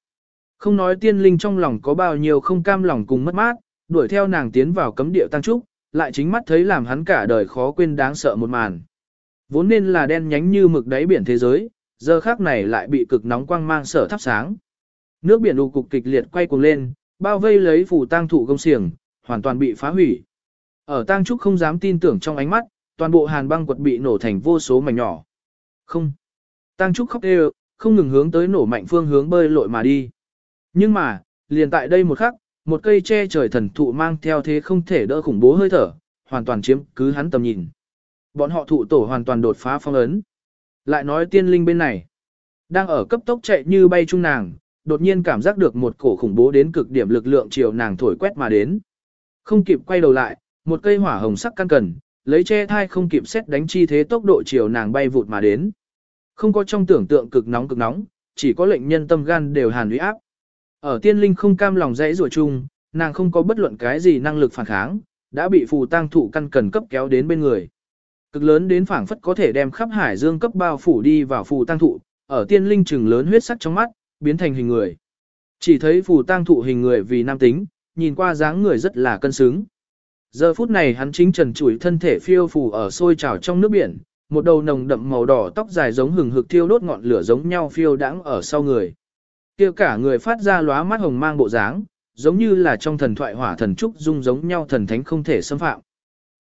Không nói tiên linh trong lòng có bao nhiêu không cam lòng cùng mất mát, đuổi theo nàng tiến vào cấm địa tăng trúc, lại chính mắt thấy làm hắn cả đời khó quên đáng sợ một màn. Vốn nên là đen nhánh như mực đáy biển thế giới, giờ khác này lại bị cực nóng quang mang sở thắp sáng. Nước biển đù cục kịch liệt quay cuồng lên, bao vây lấy phủ tang thủ công xiềng, hoàn toàn bị phá hủy. Ở tang trúc không dám tin tưởng trong ánh mắt, toàn bộ hàn băng quật bị nổ thành vô số mảnh nhỏ. Không. Tang trúc khóc đều, không ngừng hướng tới nổ mạnh phương hướng bơi lội mà đi. Nhưng mà, liền tại đây một khắc, một cây che trời thần thụ mang theo thế không thể đỡ khủng bố hơi thở, hoàn toàn chiếm cứ hắn tầm nhìn. Bọn họ thụ tổ hoàn toàn đột phá phong ấn. Lại nói tiên linh bên này, đang ở cấp tốc chạy như bay chung nàng, đột nhiên cảm giác được một cổ khủng bố đến cực điểm lực lượng chiều nàng thổi quét mà đến. Không kịp quay đầu lại, một cây hỏa hồng sắc căn cần, lấy che thai không kịp xét đánh chi thế tốc độ chiều nàng bay vụt mà đến. Không có trong tưởng tượng cực nóng cực nóng, chỉ có lệnh nhân tâm gan đều hàn uy áp. Ở tiên linh không cam lòng dãy rủa chung, nàng không có bất luận cái gì năng lực phản kháng, đã bị phù tang thủ căn cần cấp kéo đến bên người. Cực lớn đến phảng phất có thể đem khắp hải dương cấp bao phủ đi vào phù tang thụ, ở tiên linh trừng lớn huyết sắc trong mắt, biến thành hình người. Chỉ thấy phù tang thụ hình người vì nam tính, nhìn qua dáng người rất là cân xứng. Giờ phút này hắn chính trần trụi thân thể phiêu phù ở sôi trào trong nước biển, một đầu nồng đậm màu đỏ tóc dài giống hừng hực thiêu đốt ngọn lửa giống nhau phiêu đãng ở sau người. Kia cả người phát ra lóa mắt hồng mang bộ dáng, giống như là trong thần thoại hỏa thần trúc dung giống nhau thần thánh không thể xâm phạm.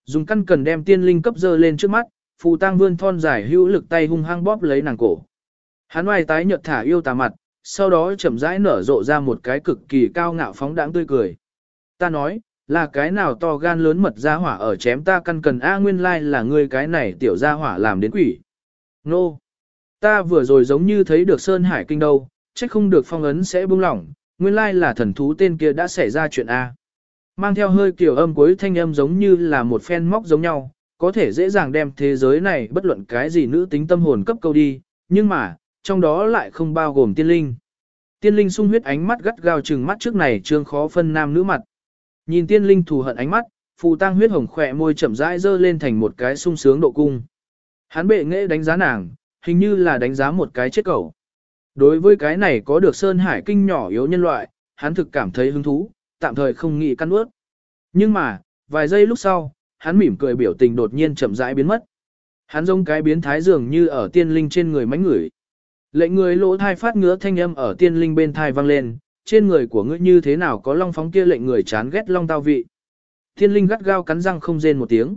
Dùng căn cần đem tiên linh cấp dơ lên trước mắt, phù tang vươn thon dài hữu lực tay hung hăng bóp lấy nàng cổ. Hắn oai tái nhợt thả yêu tà mặt, sau đó chậm rãi nở rộ ra một cái cực kỳ cao ngạo phóng đãng tươi cười. Ta nói, là cái nào to gan lớn mật ra hỏa ở chém ta căn cần A nguyên lai là ngươi cái này tiểu ra hỏa làm đến quỷ. Nô! No. Ta vừa rồi giống như thấy được Sơn Hải Kinh đâu, chắc không được phong ấn sẽ buông lỏng, nguyên lai là thần thú tên kia đã xảy ra chuyện A. Mang theo hơi kiểu âm cuối thanh âm giống như là một phen móc giống nhau, có thể dễ dàng đem thế giới này bất luận cái gì nữ tính tâm hồn cấp câu đi, nhưng mà, trong đó lại không bao gồm tiên linh. Tiên linh sung huyết ánh mắt gắt gao trừng mắt trước này trương khó phân nam nữ mặt. Nhìn tiên linh thù hận ánh mắt, phù tăng huyết hồng khỏe môi chậm rãi dơ lên thành một cái sung sướng độ cung. Hắn bệ nghệ đánh giá nàng, hình như là đánh giá một cái chết cẩu. Đối với cái này có được Sơn Hải kinh nhỏ yếu nhân loại, hắn thực cảm thấy hứng thú, tạm thời không nghĩ căn ướt. Nhưng mà, vài giây lúc sau, hắn mỉm cười biểu tình đột nhiên chậm rãi biến mất. Hắn giống cái biến thái dường như ở tiên linh trên người mánh ngửi. Lệnh người lỗ thai phát ngứa thanh âm ở tiên linh bên thai vang lên, trên người của ngươi như thế nào có long phóng kia lệnh người chán ghét long tao vị. Tiên linh gắt gao cắn răng không rên một tiếng.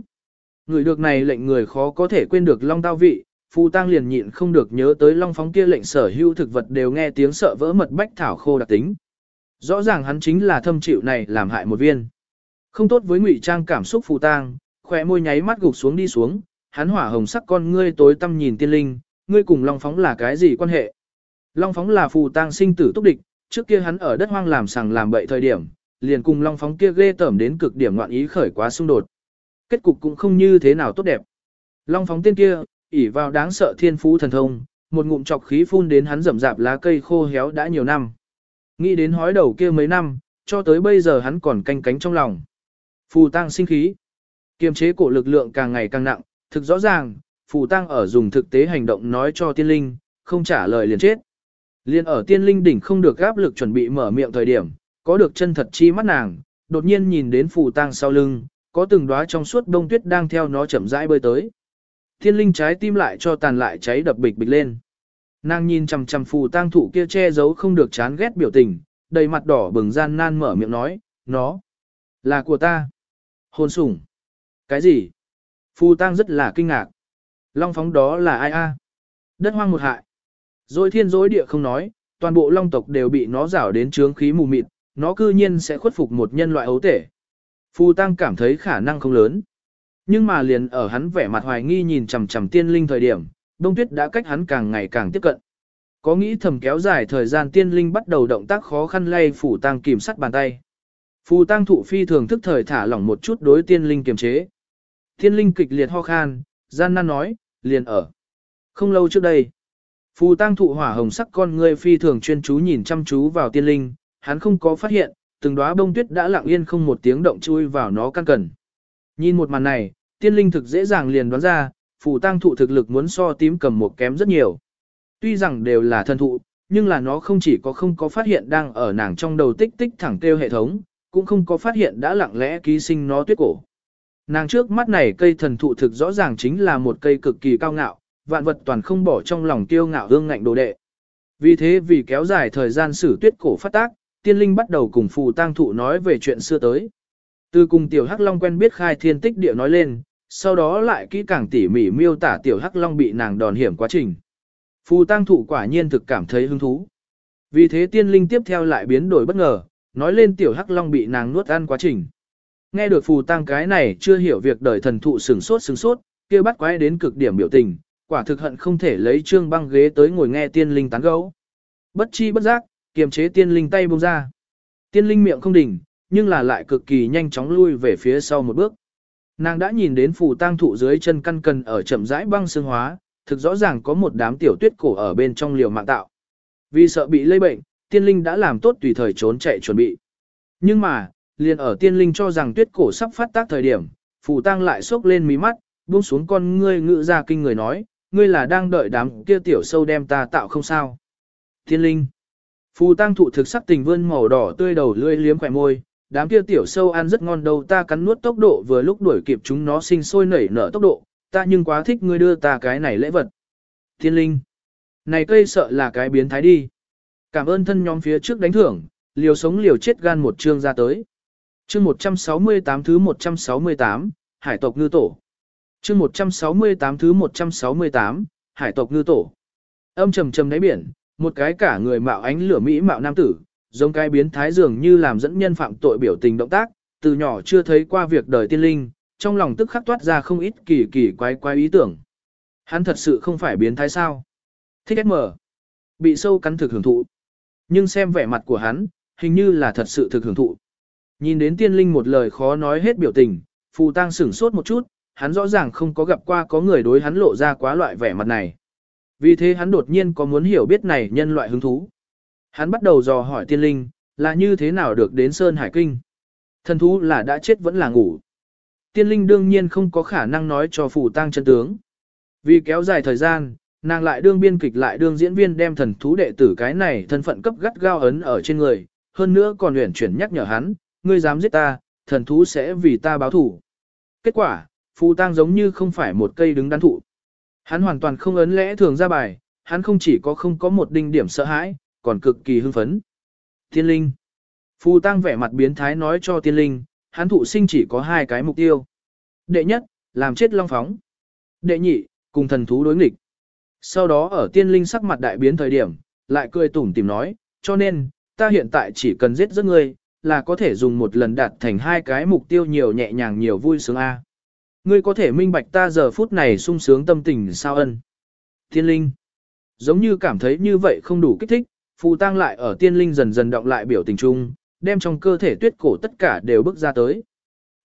Người được này lệnh người khó có thể quên được long tao vị, Phu Tăng liền nhịn không được nhớ tới long phóng kia lệnh sở hữu thực vật đều nghe tiếng sợ vỡ mật bách thảo khô đặc tính. Rõ ràng hắn chính là thâm chịu này làm hại một viên. Không tốt với ngụy trang cảm xúc phù tang, khỏe môi nháy mắt gục xuống đi xuống, hắn hỏa hồng sắc con ngươi tối tăm nhìn tiên linh, ngươi cùng long phóng là cái gì quan hệ? Long phóng là Phù tang sinh tử túc địch, trước kia hắn ở đất hoang làm sàng làm bậy thời điểm, liền cùng long phóng kia ghê tởm đến cực điểm ngoạn ý khởi quá xung đột. Kết cục cũng không như thế nào tốt đẹp. Long phóng tiên kia, ỉ vào đáng sợ thiên phú thần thông, một ngụm chọc khí phun đến hắn rậm rạp lá cây khô héo đã nhiều năm. Nghĩ đến hói đầu kia mấy năm, cho tới bây giờ hắn còn canh cánh trong lòng. Phù tăng sinh khí. Kiềm chế cổ lực lượng càng ngày càng nặng, thực rõ ràng, phù tăng ở dùng thực tế hành động nói cho tiên linh, không trả lời liền chết. Liên ở tiên linh đỉnh không được áp lực chuẩn bị mở miệng thời điểm, có được chân thật chi mắt nàng, đột nhiên nhìn đến phù tăng sau lưng, có từng đóa trong suốt đông tuyết đang theo nó chậm rãi bơi tới. Thiên linh trái tim lại cho tàn lại cháy đập bịch bịch lên. Nàng nhìn chằm chằm phù tang thụ kia che giấu không được chán ghét biểu tình, đầy mặt đỏ bừng gian nan mở miệng nói, nó, Là của ta. Hồn sủng. Cái gì? Phù tang rất là kinh ngạc. Long phóng đó là ai a? Đất hoang một hại. Rồi thiên dối địa không nói, toàn bộ long tộc đều bị nó rảo đến trướng khí mù mịt, nó cư nhiên sẽ khuất phục một nhân loại ấu tể. Phù Tăng cảm thấy khả năng không lớn. Nhưng mà liền ở hắn vẻ mặt hoài nghi nhìn chằm chằm tiên linh thời điểm, đông tuyết đã cách hắn càng ngày càng tiếp cận. Có nghĩ thầm kéo dài thời gian tiên linh bắt đầu động tác khó khăn lay phủ Tăng kìm sắt bàn tay. Phù Tăng thụ phi thường thức thời thả lỏng một chút đối tiên linh kiềm chế. Tiên linh kịch liệt ho khan, gian nan nói, liền ở. Không lâu trước đây, Phù Tăng thụ hỏa hồng sắc con ngươi phi thường chuyên chú nhìn chăm chú vào tiên linh, hắn không có phát hiện, từng đóa bông tuyết đã lặng yên không một tiếng động chui vào nó căn cần. Nhìn một màn này, tiên linh thực dễ dàng liền đoán ra, phù tăng thụ thực lực muốn so tím cầm một kém rất nhiều. Tuy rằng đều là thân thụ, nhưng là nó không chỉ có không có phát hiện đang ở nàng trong đầu tích tích thẳng tiêu hệ thống, cũng không có phát hiện đã lặng lẽ ký sinh nó tuyết cổ. Nàng trước mắt này cây thần thụ thực rõ ràng chính là một cây cực kỳ cao ngạo, vạn vật toàn không bỏ trong lòng tiêu ngạo hương ngạnh đồ đệ. Vì thế vì kéo dài thời gian sử tuyết cổ phát tác, tiên linh bắt đầu cùng phù tang thụ nói về chuyện xưa tới. Từ cùng tiểu hắc long quen biết khai thiên tích địa nói lên, sau đó lại kỹ càng tỉ mỉ miêu tả tiểu hắc long bị nàng đòn hiểm quá trình. Phù Tăng thụ quả nhiên thực cảm thấy hứng thú. Vì thế tiên linh tiếp theo lại biến đổi bất ngờ, nói lên tiểu hắc long bị nàng nuốt ăn quá trình. Nghe được phù Tăng cái này chưa hiểu việc đời thần thụ sừng sốt sừng sốt, kia bắt quái đến cực điểm biểu tình, quả thực hận không thể lấy trương băng ghế tới ngồi nghe tiên linh tán gẫu. Bất chi bất giác, kiềm chế tiên linh tay buông ra. Tiên linh miệng không đỉnh, nhưng là lại cực kỳ nhanh chóng lui về phía sau một bước. Nàng đã nhìn đến phù tang thụ dưới chân căn cần ở chậm rãi băng xương hóa, thực rõ ràng có một đám tiểu tuyết cổ ở bên trong liều mạng tạo. Vì sợ bị lây bệnh, tiên linh đã làm tốt tùy thời trốn chạy chuẩn bị. Nhưng mà, liền ở tiên linh cho rằng tuyết cổ sắp phát tác thời điểm, phù tang lại sốc lên mí mắt, buông xuống con ngươi ngự ra kinh người nói, ngươi là đang đợi đám kia tiểu sâu đem ta tạo không sao. Tiên linh. Phù tang thụ thực sắc tình vươn màu đỏ tươi đầu lưỡi liếm khỏe môi, đám kia tiểu sâu ăn rất ngon đâu ta cắn nuốt tốc độ vừa lúc đuổi kịp chúng nó sinh sôi nảy nở tốc độ, ta nhưng quá thích ngươi đưa ta cái này lễ vật. Thiên linh. Này cây sợ là cái biến thái đi. Cảm ơn thân nhóm phía trước đánh thưởng, liều sống liều chết gan một chương ra tới. Chương 168 thứ 168, Hải tộc ngư tổ. Chương 168 thứ 168, Hải tộc ngư tổ. Âm trầm trầm đáy biển, một cái cả người mạo ánh lửa mỹ mạo nam tử, giống cái biến thái dường như làm dẫn nhân phạm tội biểu tình động tác, từ nhỏ chưa thấy qua việc đời tiên linh, trong lòng tức khắc toát ra không ít kỳ kỳ quái quái ý tưởng. Hắn thật sự không phải biến thái sao? Thích SM. Bị sâu cắn thực hưởng thụ. Nhưng xem vẻ mặt của hắn, hình như là thật sự thực hưởng thụ. Nhìn đến tiên linh một lời khó nói hết biểu tình, phù tăng sửng sốt một chút, hắn rõ ràng không có gặp qua có người đối hắn lộ ra quá loại vẻ mặt này. Vì thế hắn đột nhiên có muốn hiểu biết này nhân loại hứng thú. Hắn bắt đầu dò hỏi tiên linh, là như thế nào được đến Sơn Hải Kinh. Thần thú là đã chết vẫn là ngủ. Tiên linh đương nhiên không có khả năng nói cho phủ tăng chân tướng. Vì kéo dài thời gian, nàng lại đương biên kịch lại đương diễn viên đem thần thú đệ tử cái này thân phận cấp gắt gao ấn ở trên người, hơn nữa còn luyện chuyển nhắc nhở hắn, ngươi dám giết ta, thần thú sẽ vì ta báo thủ. Kết quả, phù tăng giống như không phải một cây đứng đắn thụ. Hắn hoàn toàn không ấn lẽ thường ra bài, hắn không chỉ có không có một đinh điểm sợ hãi, còn cực kỳ hưng phấn. Tiên linh. Phù tăng vẻ mặt biến thái nói cho tiên linh, hắn thụ sinh chỉ có hai cái mục tiêu. Đệ nhất, làm chết long phóng. Đệ nhị, cùng thần thú đối nghịch. Sau đó ở tiên linh sắc mặt đại biến thời điểm, lại cười tủm tìm nói, cho nên, ta hiện tại chỉ cần giết giấc ngươi, là có thể dùng một lần đạt thành hai cái mục tiêu nhiều nhẹ nhàng nhiều vui sướng A. Ngươi có thể minh bạch ta giờ phút này sung sướng tâm tình sao ân. Tiên linh. Giống như cảm thấy như vậy không đủ kích thích, phù tăng lại ở tiên linh dần dần động lại biểu tình chung, đem trong cơ thể tuyết cổ tất cả đều bước ra tới.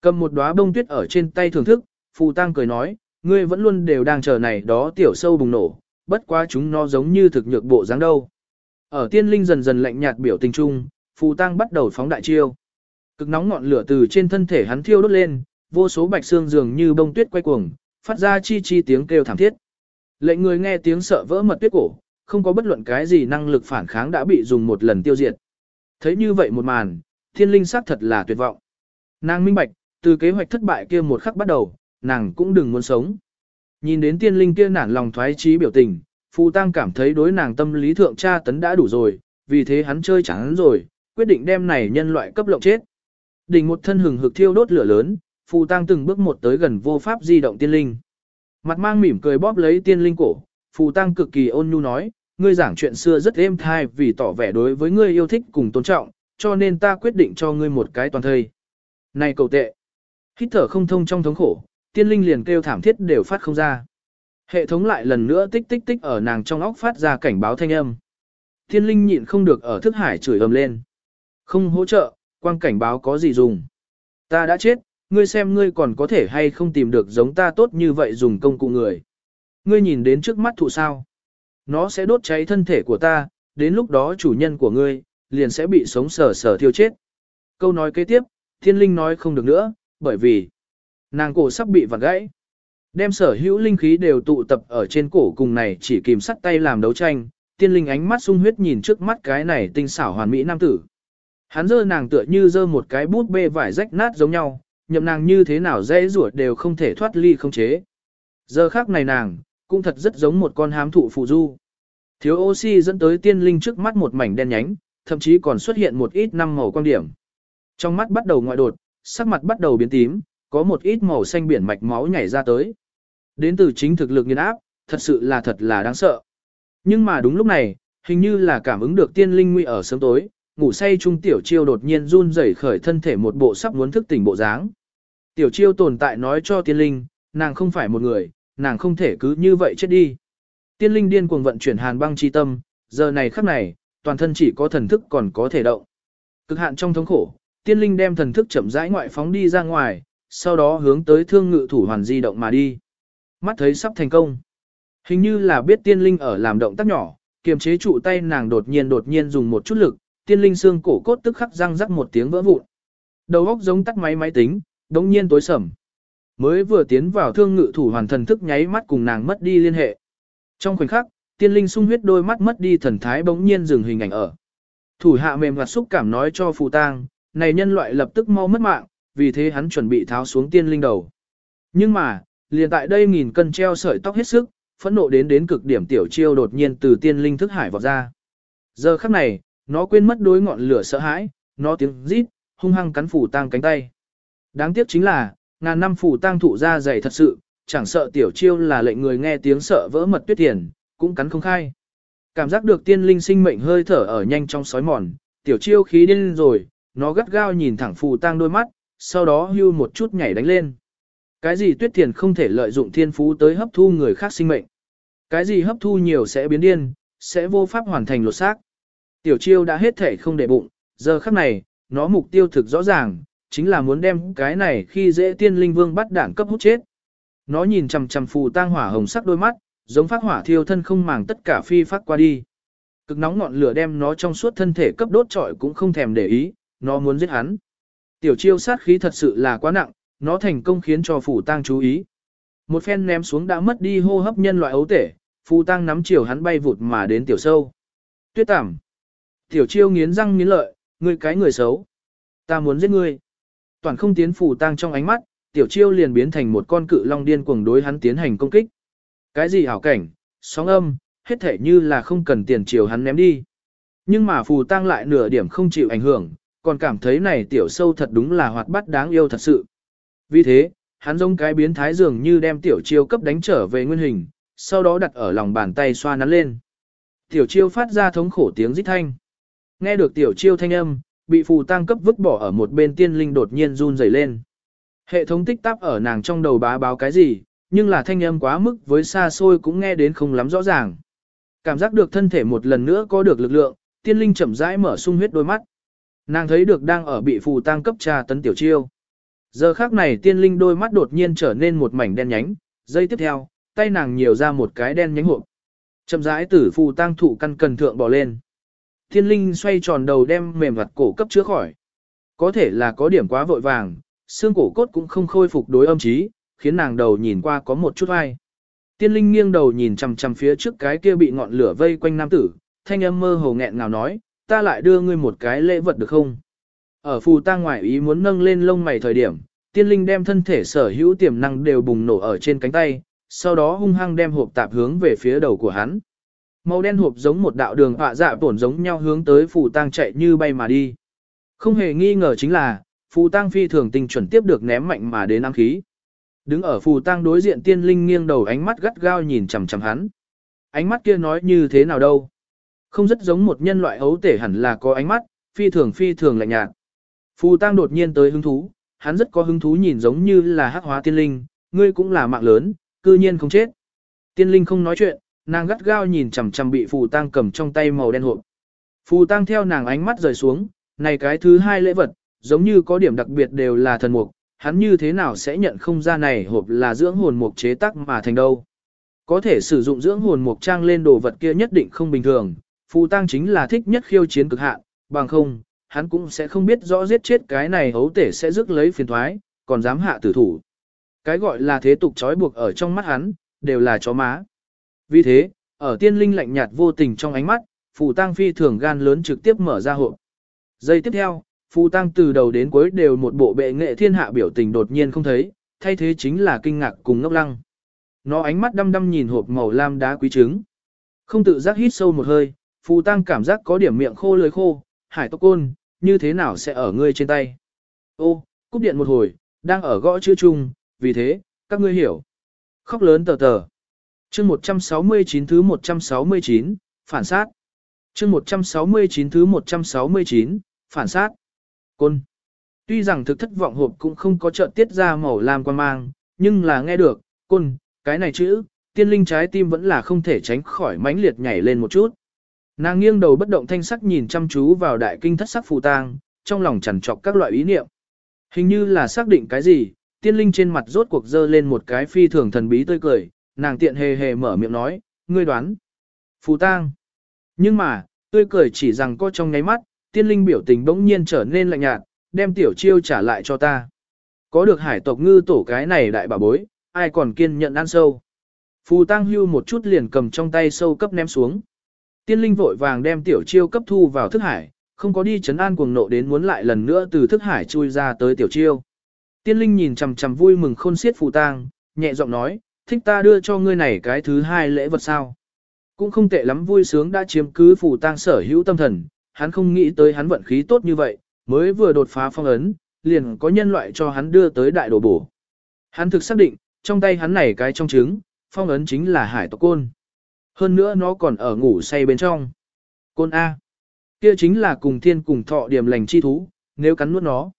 Cầm một đóa bông tuyết ở trên tay thưởng thức, phù tăng cười nói, ngươi vẫn luôn đều đang chờ này đó tiểu sâu bùng nổ, bất quá chúng nó giống như thực nhược bộ dáng đâu. Ở tiên linh dần dần lạnh nhạt biểu tình chung, phù tăng bắt đầu phóng đại chiêu. Cực nóng ngọn lửa từ trên thân thể hắn thiêu đốt lên, vô số bạch xương dường như bông tuyết quay cuồng, phát ra chi chi tiếng kêu thảm thiết. Lệnh người nghe tiếng sợ vỡ mật tuyết cổ, không có bất luận cái gì năng lực phản kháng đã bị dùng một lần tiêu diệt. Thấy như vậy một màn, thiên linh sắc thật là tuyệt vọng. Nàng minh bạch, từ kế hoạch thất bại kia một khắc bắt đầu, nàng cũng đừng muốn sống. Nhìn đến tiên linh kia nản lòng thoái trí biểu tình, Phù Tăng cảm thấy đối nàng tâm lý thượng tra tấn đã đủ rồi, vì thế hắn chơi chán rồi, quyết định đem này nhân loại cấp lộng chết. Đỉnh một thân hừng hực thiêu đốt lửa lớn, phù tang từng bước một tới gần vô pháp di động tiên linh. Mặt mang mỉm cười bóp lấy tiên linh cổ, phù tang cực kỳ ôn nhu nói, ngươi giảng chuyện xưa rất êm thai vì tỏ vẻ đối với ngươi yêu thích cùng tôn trọng, cho nên ta quyết định cho ngươi một cái toàn thây. Này cầu tệ! Hít thở không thông trong thống khổ, tiên linh liền kêu thảm thiết đều phát không ra. Hệ thống lại lần nữa tích tích tích ở nàng trong óc phát ra cảnh báo thanh âm. Tiên linh nhịn không được ở thức hải chửi ầm lên. Không hỗ trợ, quang cảnh báo có gì dùng. Ta đã chết, ngươi xem ngươi còn có thể hay không tìm được giống ta tốt như vậy dùng công cụ người. Ngươi nhìn đến trước mắt thụ sao. Nó sẽ đốt cháy thân thể của ta, đến lúc đó chủ nhân của ngươi, liền sẽ bị sống sờ sờ thiêu chết. Câu nói kế tiếp, thiên linh nói không được nữa, bởi vì nàng cổ sắp bị vặn gãy. Đem sở hữu linh khí đều tụ tập ở trên cổ cùng này chỉ kìm sắt tay làm đấu tranh, tiên linh ánh mắt sung huyết nhìn trước mắt cái này tinh xảo hoàn mỹ nam tử. Hắn dơ nàng tựa như dơ một cái bút bê vải rách nát giống nhau, nhậm nàng như thế nào dễ ruột đều không thể thoát ly không chế. Giờ khác này nàng, cũng thật rất giống một con hám thụ phụ du. Thiếu oxy dẫn tới tiên linh trước mắt một mảnh đen nhánh, thậm chí còn xuất hiện một ít năm màu quang điểm. Trong mắt bắt đầu ngoại đột, sắc mặt bắt đầu biến tím, có một ít màu xanh biển mạch máu nhảy ra tới. Đến từ chính thực lực nghiền áp, thật sự là thật là đáng sợ. Nhưng mà đúng lúc này, hình như là cảm ứng được tiên linh nguy ở sớm tối, ngủ say trung tiểu chiêu đột nhiên run rẩy khởi thân thể một bộ sắp muốn thức tỉnh bộ dáng. Tiểu chiêu tồn tại nói cho tiên linh, nàng không phải một người, nàng không thể cứ như vậy chết đi. Tiên linh điên cuồng vận chuyển hàn băng chi tâm, giờ này khắc này, toàn thân chỉ có thần thức còn có thể động. Cực hạn trong thống khổ, tiên linh đem thần thức chậm rãi ngoại phóng đi ra ngoài, sau đó hướng tới thương ngự thủ hoàn di động mà đi. Mắt thấy sắp thành công. Hình như là biết tiên linh ở làm động tác nhỏ, kiềm chế trụ tay nàng đột nhiên đột nhiên dùng một chút lực, tiên linh xương cổ cốt tức khắc răng rắc một tiếng vỡ vụn. Đầu óc giống tắt máy máy tính, đống nhiên tối sầm. Mới vừa tiến vào thương ngự thủ hoàn thần thức nháy mắt cùng nàng mất đi liên hệ. Trong khoảnh khắc, tiên linh sung huyết đôi mắt mất đi thần thái bỗng nhiên dừng hình ảnh ở. Thủ hạ mềm hoạt xúc cảm nói cho phù tang, này nhân loại lập tức mau mất mạng, vì thế hắn chuẩn bị tháo xuống tiên linh đầu. Nhưng mà, liền tại đây nghìn cân treo sợi tóc hết sức, phẫn nộ đến đến cực điểm tiểu chiêu đột nhiên từ tiên linh thức hải vọt ra. Giờ khắc này, nó quên mất đối ngọn lửa sợ hãi, nó tiếng rít, hung hăng cắn phủ tang cánh tay. Đáng tiếc chính là, ngàn năm phủ tang thụ ra dày thật sự, chẳng sợ tiểu chiêu là lệnh người nghe tiếng sợ vỡ mật tuyết tiền, cũng cắn không khai. Cảm giác được tiên linh sinh mệnh hơi thở ở nhanh trong sói mòn, tiểu chiêu khí điên rồi, nó gắt gao nhìn thẳng phù tang đôi mắt, sau đó hưu một chút nhảy đánh lên. Cái gì tuyết tiền không thể lợi dụng thiên phú tới hấp thu người khác sinh mệnh. Cái gì hấp thu nhiều sẽ biến điên, sẽ vô pháp hoàn thành lột xác. Tiểu chiêu đã hết thể không để bụng, giờ khắc này, nó mục tiêu thực rõ ràng, chính là muốn đem cái này khi dễ tiên linh vương bắt đảng cấp hút chết. Nó nhìn chằm chằm phù tang hỏa hồng sắc đôi mắt, giống phát hỏa thiêu thân không màng tất cả phi phát qua đi. Cực nóng ngọn lửa đem nó trong suốt thân thể cấp đốt trọi cũng không thèm để ý, nó muốn giết hắn. Tiểu chiêu sát khí thật sự là quá nặng, nó thành công khiến cho phù tang chú ý. Một phen ném xuống đã mất đi hô hấp nhân loại ấu tể, phù tang nắm chiều hắn bay vụt mà đến tiểu sâu. Tuyết tảm. Tiểu chiêu nghiến răng nghiến lợi, ngươi cái người xấu. Ta muốn giết ngươi. Toàn không tiến phủ tang trong ánh mắt, tiểu chiêu liền biến thành một con cự long điên cuồng đối hắn tiến hành công kích. Cái gì hảo cảnh, sóng âm, hết thể như là không cần tiền chiều hắn ném đi. Nhưng mà phù tang lại nửa điểm không chịu ảnh hưởng, còn cảm thấy này tiểu sâu thật đúng là hoạt bát đáng yêu thật sự. Vì thế, hắn giống cái biến thái dường như đem tiểu chiêu cấp đánh trở về nguyên hình, sau đó đặt ở lòng bàn tay xoa nắn lên. Tiểu chiêu phát ra thống khổ tiếng rít thanh. Nghe được tiểu chiêu thanh âm, bị phù tăng cấp vứt bỏ ở một bên tiên linh đột nhiên run rẩy lên. Hệ thống tích tắc ở nàng trong đầu bá báo cái gì, nhưng là thanh âm quá mức với xa xôi cũng nghe đến không lắm rõ ràng. Cảm giác được thân thể một lần nữa có được lực lượng, tiên linh chậm rãi mở sung huyết đôi mắt. Nàng thấy được đang ở bị phù tăng cấp trà tấn tiểu chiêu. Giờ khác này tiên linh đôi mắt đột nhiên trở nên một mảnh đen nhánh, giây tiếp theo, tay nàng nhiều ra một cái đen nhánh hộp. Chậm rãi tử phù tăng thụ căn cần thượng bỏ lên. Thiên linh xoay tròn đầu đem mềm vặt cổ cấp chữa khỏi. Có thể là có điểm quá vội vàng, xương cổ cốt cũng không khôi phục đối âm trí, khiến nàng đầu nhìn qua có một chút ai. Tiên linh nghiêng đầu nhìn chằm chằm phía trước cái kia bị ngọn lửa vây quanh nam tử, thanh âm mơ hồ nghẹn ngào nói, ta lại đưa ngươi một cái lễ vật được không? Ở phù ta ngoại ý muốn nâng lên lông mày thời điểm, tiên linh đem thân thể sở hữu tiềm năng đều bùng nổ ở trên cánh tay, sau đó hung hăng đem hộp tạp hướng về phía đầu của hắn. Màu đen hộp giống một đạo đường họa dạ tổn giống nhau hướng tới phù tang chạy như bay mà đi. Không hề nghi ngờ chính là, phù tang phi thường tình chuẩn tiếp được ném mạnh mà đến ám khí. Đứng ở phù tang đối diện tiên linh nghiêng đầu ánh mắt gắt gao nhìn chằm chằm hắn. Ánh mắt kia nói như thế nào đâu? Không rất giống một nhân loại ấu tể hẳn là có ánh mắt, phi thường phi thường lạnh nhạt. Phù tang đột nhiên tới hứng thú, hắn rất có hứng thú nhìn giống như là hắc hóa tiên linh, ngươi cũng là mạng lớn, cư nhiên không chết. Tiên linh không nói chuyện, nàng gắt gao nhìn chằm chằm bị phù tang cầm trong tay màu đen hộp. Phù tang theo nàng ánh mắt rời xuống, này cái thứ hai lễ vật, giống như có điểm đặc biệt đều là thần mục, hắn như thế nào sẽ nhận không ra này hộp là dưỡng hồn mục chế tác mà thành đâu. Có thể sử dụng dưỡng hồn mục trang lên đồ vật kia nhất định không bình thường, phù tang chính là thích nhất khiêu chiến cực hạn, bằng không, hắn cũng sẽ không biết rõ giết chết cái này hấu tể sẽ rước lấy phiền thoái, còn dám hạ tử thủ. Cái gọi là thế tục trói buộc ở trong mắt hắn, đều là chó má. Vì thế, ở tiên linh lạnh nhạt vô tình trong ánh mắt, phù tang phi thường gan lớn trực tiếp mở ra hộp. Giây tiếp theo, phù tang từ đầu đến cuối đều một bộ bệ nghệ thiên hạ biểu tình đột nhiên không thấy, thay thế chính là kinh ngạc cùng ngốc lăng. Nó ánh mắt đăm đăm nhìn hộp màu lam đá quý trứng. Không tự giác hít sâu một hơi, phù tang cảm giác có điểm miệng khô lưỡi khô, hải tốc côn, như thế nào sẽ ở ngươi trên tay. Ô, cúp điện một hồi, đang ở gõ chữ chung, vì thế, các ngươi hiểu. Khóc lớn tờ tờ chương 169 thứ 169, phản sát. chương 169 thứ 169, phản sát. Côn. Tuy rằng thực thất vọng hộp cũng không có trợ tiết ra màu lam quan mang, nhưng là nghe được, côn, cái này chữ, tiên linh trái tim vẫn là không thể tránh khỏi mãnh liệt nhảy lên một chút. Nàng nghiêng đầu bất động thanh sắc nhìn chăm chú vào đại kinh thất sắc phù tang, trong lòng chằn trọc các loại ý niệm. Hình như là xác định cái gì, tiên linh trên mặt rốt cuộc dơ lên một cái phi thường thần bí tươi cười, nàng tiện hề hề mở miệng nói, ngươi đoán. Phù tang. Nhưng mà, tươi cười chỉ rằng có trong nháy mắt, tiên linh biểu tình bỗng nhiên trở nên lạnh nhạt, đem tiểu chiêu trả lại cho ta. Có được hải tộc ngư tổ cái này đại bà bối, ai còn kiên nhận ăn sâu. Phù tang hưu một chút liền cầm trong tay sâu cấp ném xuống. Tiên linh vội vàng đem tiểu chiêu cấp thu vào thức hải, không có đi chấn an cuồng nộ đến muốn lại lần nữa từ thức hải chui ra tới tiểu chiêu. Tiên linh nhìn chằm chằm vui mừng khôn xiết phù tang, nhẹ giọng nói, thích ta đưa cho ngươi này cái thứ hai lễ vật sao. Cũng không tệ lắm vui sướng đã chiếm cứ phù tang sở hữu tâm thần, hắn không nghĩ tới hắn vận khí tốt như vậy, mới vừa đột phá phong ấn, liền có nhân loại cho hắn đưa tới đại đồ bổ. Hắn thực xác định, trong tay hắn này cái trong trứng, phong ấn chính là hải tộc côn. Hơn nữa nó còn ở ngủ say bên trong. Côn A. Kia chính là cùng thiên cùng thọ điểm lành chi thú, nếu cắn nuốt nó.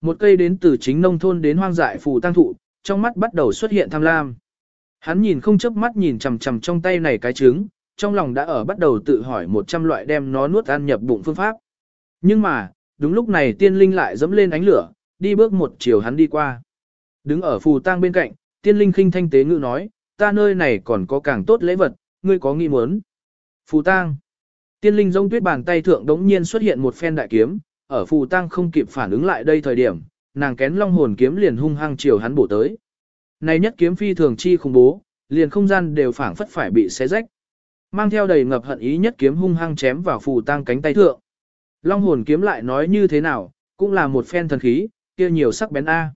Một cây đến từ chính nông thôn đến hoang dại phù tăng thụ, trong mắt bắt đầu xuất hiện tham lam. Hắn nhìn không chớp mắt nhìn chằm chằm trong tay này cái trứng, trong lòng đã ở bắt đầu tự hỏi một trăm loại đem nó nuốt ăn nhập bụng phương pháp. Nhưng mà, đúng lúc này tiên linh lại dẫm lên ánh lửa, đi bước một chiều hắn đi qua. Đứng ở phù tang bên cạnh, tiên linh khinh thanh tế ngữ nói, ta nơi này còn có càng tốt lễ vật, ngươi có nghi muốn. Phù tang. Tiên linh giống tuyết bàn tay thượng đống nhiên xuất hiện một phen đại kiếm, ở phù tang không kịp phản ứng lại đây thời điểm, nàng kén long hồn kiếm liền hung hăng chiều hắn bổ tới. Này nhất kiếm phi thường chi khủng bố, liền không gian đều phảng phất phải bị xé rách. Mang theo đầy ngập hận ý nhất kiếm hung hăng chém vào phù tang cánh tay thượng. Long hồn kiếm lại nói như thế nào, cũng là một phen thần khí, kia nhiều sắc bén A.